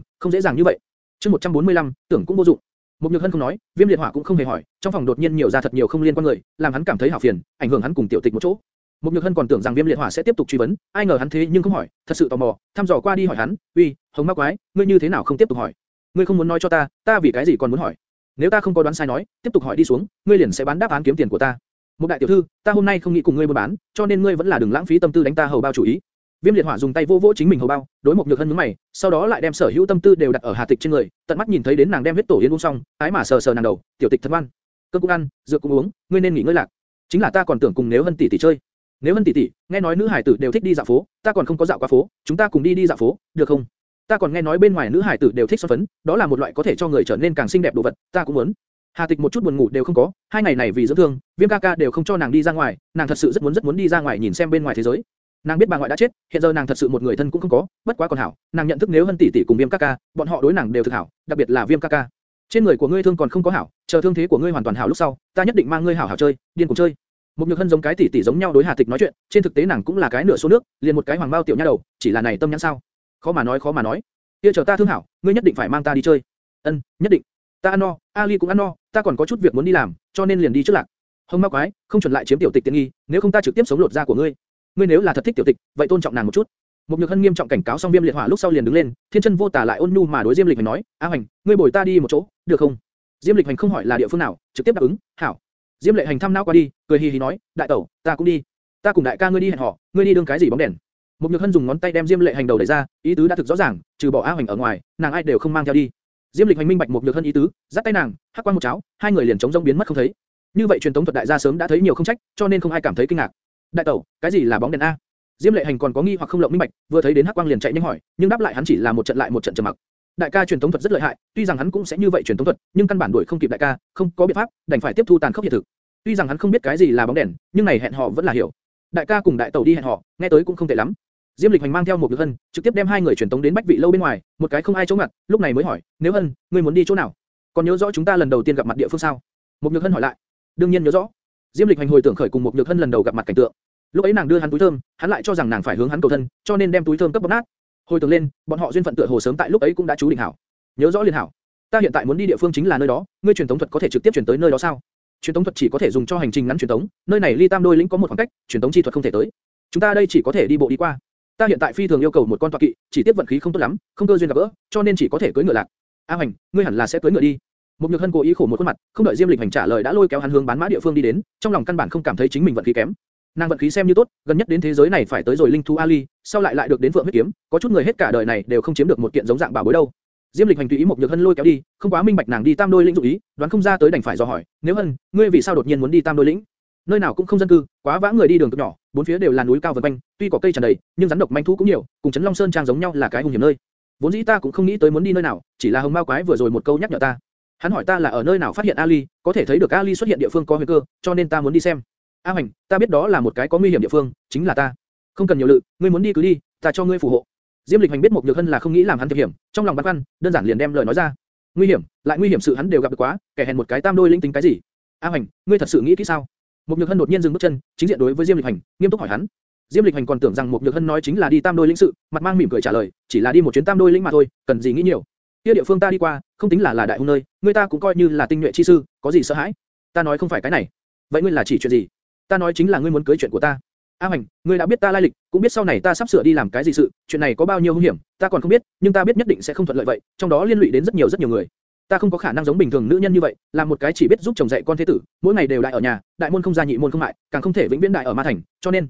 không dễ dàng như vậy. Chương 145, tưởng cũng vô dụng. Một nhược hân không nói, viêm liệt hỏa cũng không hề hỏi, trong phòng đột nhiên nhiều ra thật nhiều không liên quan người, làm hắn cảm thấy hảo phiền, ảnh hưởng hắn cùng tiểu tịch một chỗ. Một Nhược Hân còn tưởng rằng Viêm Liệt Hỏa sẽ tiếp tục truy vấn, ai ngờ hắn thế nhưng không hỏi, thật sự tò mò, thăm dò qua đi hỏi hắn, "Uy, Hồng Ma Quái, ngươi như thế nào không tiếp tục hỏi? Ngươi không muốn nói cho ta, ta vì cái gì còn muốn hỏi? Nếu ta không có đoán sai nói, tiếp tục hỏi đi xuống, ngươi liền sẽ bán đáp án kiếm tiền của ta." Một đại tiểu thư, ta hôm nay không nghĩ cùng ngươi buôn bán, cho nên ngươi vẫn là đừng lãng phí tâm tư đánh ta hầu bao chủ ý. Viêm liệt hỏa dùng tay vô vỗ chính mình hầu bao, đối một nhược hân nhướng mày, sau đó lại đem sở hữu tâm tư đều đặt ở Hà Tịch trên người, tận mắt nhìn thấy đến nàng đem huyết tổ yến uống xong, ái mà sờ sờ nàng đầu, tiểu tịch thật ngoan, cơm cũng ăn, rượu cũng uống, ngươi nên nghỉ ngơi lạc. Chính là ta còn tưởng cùng nếu hân tỷ tỷ chơi. Nếu hân tỷ tỷ, nghe nói nữ hải tử đều thích đi dạo phố, ta còn không có dạo qua phố, chúng ta cùng đi đi dạo phố, được không? Ta còn nghe nói bên ngoài nữ hải tử đều thích son phấn, đó là một loại có thể cho người trở nên càng xinh đẹp đồ vật, ta cũng muốn. Hà Tịch một chút buồn ngủ đều không có, hai ngày này vì dưỡng thương, Viêm ca ca đều không cho nàng đi ra ngoài, nàng thật sự rất muốn rất muốn đi ra ngoài nhìn xem bên ngoài thế giới. Nàng biết bà ngoại đã chết, hiện giờ nàng thật sự một người thân cũng không có, bất quá còn hảo, nàng nhận thức nếu Hân tỷ tỷ cùng Viêm ca ca, bọn họ đối nàng đều thực hảo, đặc biệt là Viêm ca ca. Trên người của ngươi thương còn không có hảo, chờ thương thế của ngươi hoàn toàn hảo lúc sau, ta nhất định mang ngươi hảo hảo chơi, điên cùng chơi. Một nhược hân giống cái tỷ tỷ giống nhau đối Hà Tịch nói chuyện, trên thực tế nàng cũng là cái nửa số nước, liền một cái hoàng bao tiểu nha đầu, chỉ là này tâm nhãn sao? Khó mà nói khó mà nói. Kia chờ ta thương hảo, ngươi nhất định phải mang ta đi chơi. Ân, nhất định. Ta ăn no, Ali cũng ăn no, ta còn có chút việc muốn đi làm, cho nên liền đi trước lạc. Hồng ma quái, không chuẩn lại chiếm tiểu tịch tiện nghi, nếu không ta trực tiếp sống lột da của ngươi. Ngươi nếu là thật thích tiểu tịch, vậy tôn trọng nàng một chút. Một nhược hân nghiêm trọng cảnh cáo xong viêm liệt hỏa lúc sau liền đứng lên, thiên chân vô tà lại ôn nhu mà đối diêm lịch hành nói, a hành, ngươi bồi ta đi một chỗ, được không? Diêm lịch hành không hỏi là địa phương nào, trực tiếp đáp ứng, hảo. Diêm lệ hành thăm não qua đi, cười hì hì nói, đại tẩu, ta cũng đi. Ta cùng đại ca ngươi đi hẹn họ, ngươi đi đương cái gì bóng đèn? Một nhược hân dùng ngón tay đem Diêm lệ hành đầu đẩy ra, ý tứ đã thực rõ ràng, trừ bỏ a Hoành ở ngoài, nàng ai đều không mang theo đi. Diêm lịch hành minh bạch một nhược hân ý tứ, giắt tay nàng, hắc quang một cháo, hai người liền chống rông biến mất không thấy. Như vậy truyền thống thuật đại gia sớm đã thấy nhiều không trách, cho nên không ai cảm thấy kinh ngạc. Đại tẩu, cái gì là bóng đèn a? Diêm lệ hành còn có nghi hoặc không lộng minh bạch, vừa thấy đến hắc quang liền chạy nhanh hỏi, nhưng đáp lại hắn chỉ là một trận lại một trận trầm mặc. Đại ca truyền thống thuật rất lợi hại, tuy rằng hắn cũng sẽ như vậy truyền thống thuật, nhưng căn bản đuổi không kịp đại ca, không có biện pháp, đành phải tiếp thu tàn khốc hiện thực. Tuy rằng hắn không biết cái gì là bóng đèn, nhưng này hẹn họ vẫn là hiểu. Đại ca cùng đại tẩu đi hẹn họ, nghe tới cũng không tệ lắm. Diêm Lịch Hành mang theo một đứa Hân, trực tiếp đem hai người truyền tống đến Bách Vị lâu bên ngoài, một cái không ai chỗ ngặt, lúc này mới hỏi, nếu Hân, ngươi muốn đi chỗ nào? Còn nhớ rõ chúng ta lần đầu tiên gặp mặt địa phương sao? Một Nhược Hân hỏi lại. đương nhiên nhớ rõ. Diêm Lịch Hành hồi tưởng khởi cùng một Nhược Hân lần đầu gặp mặt cảnh tượng. Lúc ấy nàng đưa hắn túi thơm, hắn lại cho rằng nàng phải hướng hắn cầu thân, cho nên đem túi thơm cấp bóc nát. Hồi tưởng lên, bọn họ duyên phận tựa hồ sớm tại lúc ấy cũng đã chú định hảo. Nhớ rõ liền hảo. Ta hiện tại muốn đi địa phương chính là nơi đó, ngươi truyền tống thuật có thể trực tiếp truyền tới nơi đó sao? Truyền tống thuật chỉ có thể dùng cho hành trình ngắn truyền tống, nơi này ly Tam Đôi lĩnh có một khoảng cách, truyền tống chi thuật không thể tới. Chúng ta đây chỉ có thể đi bộ đi qua. Ta hiện tại phi thường yêu cầu một con tọa kỵ, chỉ tiếp vận khí không tốt lắm, không cơ duyên gặp gỡ, cho nên chỉ có thể cưỡi ngựa lạc. A Hoành, ngươi hẳn là sẽ cưỡi ngựa đi. Một Nhược Hân cố ý khổ một khuôn mặt, không đợi Diêm Lịch Hành trả lời đã lôi kéo hắn hướng bán mã địa phương đi đến, trong lòng căn bản không cảm thấy chính mình vận khí kém. Nàng vận khí xem như tốt, gần nhất đến thế giới này phải tới rồi linh thú Ali, sau lại lại được đến vượng huyết kiếm, có chút người hết cả đời này đều không chiếm được một kiện giống dạng bảo bối đâu. Diêm Lịch Hành tùy ý một nhược hân lôi kéo đi, không quá minh bạch nàng đi Tam Đôi lĩnh dụ ý, đoán không ra tới đành phải dò hỏi, nếu hân, ngươi vì sao đột nhiên muốn đi Tam Đôi lĩnh? Nơi nào cũng không dân cư, quá vã người đi đường cực nhỏ, bốn phía đều là núi cao vần quanh, tuy có cây tràn đầy, nhưng rắn độc manh thú cũng nhiều, cùng Trấn Long Sơn trang giống nhau là cái hung hiểm nơi. Vốn dĩ ta cũng không nghĩ tới muốn đi nơi nào, chỉ là Hồng Mao quái vừa rồi một câu nhắc nhở ta. Hắn hỏi ta là ở nơi nào phát hiện Ali, có thể thấy được Ali xuất hiện địa phương có nguy cơ, cho nên ta muốn đi xem. A Hoành, ta biết đó là một cái có nguy hiểm địa phương, chính là ta. Không cần nhiều lự, ngươi muốn đi cứ đi, ta cho ngươi phù hộ. Diêm Lịch Hành biết Mục Nhược Hân là không nghĩ làm hắn thiệp hiểm, trong lòng băn khoăn, đơn giản liền đem lời nói ra. Nguy hiểm, lại nguy hiểm sự hắn đều gặp được quá, kẻ hèn một cái tam đôi linh tính cái gì? A Hành, ngươi thật sự nghĩ kỹ sao? Mục Nhược Hân đột nhiên dừng bước chân, chính diện đối với Diêm Lịch Hành, nghiêm túc hỏi hắn. Diêm Lịch Hành còn tưởng rằng Mục Nhược Hân nói chính là đi tam đôi lĩnh sự, mặt mang mỉm cười trả lời, chỉ là đi một chuyến tam đôi lĩnh mà thôi, cần gì nghĩ nhiều. Kia địa phương ta đi qua, không tính là là đại hung nơi, người ta cũng coi như là tinh nhuệ chi sư, có gì sợ hãi? Ta nói không phải cái này. Vậy ngươi là chỉ chuyện gì? Ta nói chính là ngươi muốn cưới chuyện của ta. A Hoành, ngươi đã biết ta lai lịch, cũng biết sau này ta sắp sửa đi làm cái gì sự, chuyện này có bao nhiêu nguy hiểm, ta còn không biết, nhưng ta biết nhất định sẽ không thuận lợi vậy, trong đó liên lụy đến rất nhiều rất nhiều người. Ta không có khả năng giống bình thường nữ nhân như vậy, làm một cái chỉ biết giúp chồng dạy con thế tử, mỗi ngày đều đại ở nhà, đại môn không gia nhị môn không mại, càng không thể vĩnh viễn đại ở ma thành, cho nên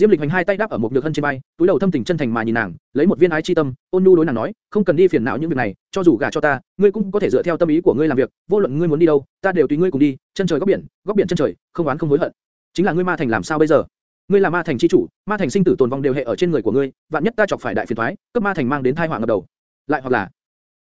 Diêm Lịch Hành hai tay đáp ở một nhược hân trên vai, túi đầu thâm tình chân thành mà nhìn nàng, lấy một viên ái chi tâm, ôn nhu đối nàng nói, không cần đi phiền não những việc này, cho dù gả cho ta, ngươi cũng có thể dựa theo tâm ý của ngươi làm việc, vô luận ngươi muốn đi đâu, ta đều tùy ngươi cùng đi, chân trời góc biển, góc biển chân trời, không oán không hối hận. Chính là ngươi ma thành làm sao bây giờ? Ngươi là ma thành chi chủ, ma thành sinh tử tồn vong đều hệ ở trên người của ngươi, vạn nhất ta chọc phải đại phiền toái, cấp ma thành mang đến tai họa ngập đầu. Lại hoặc là,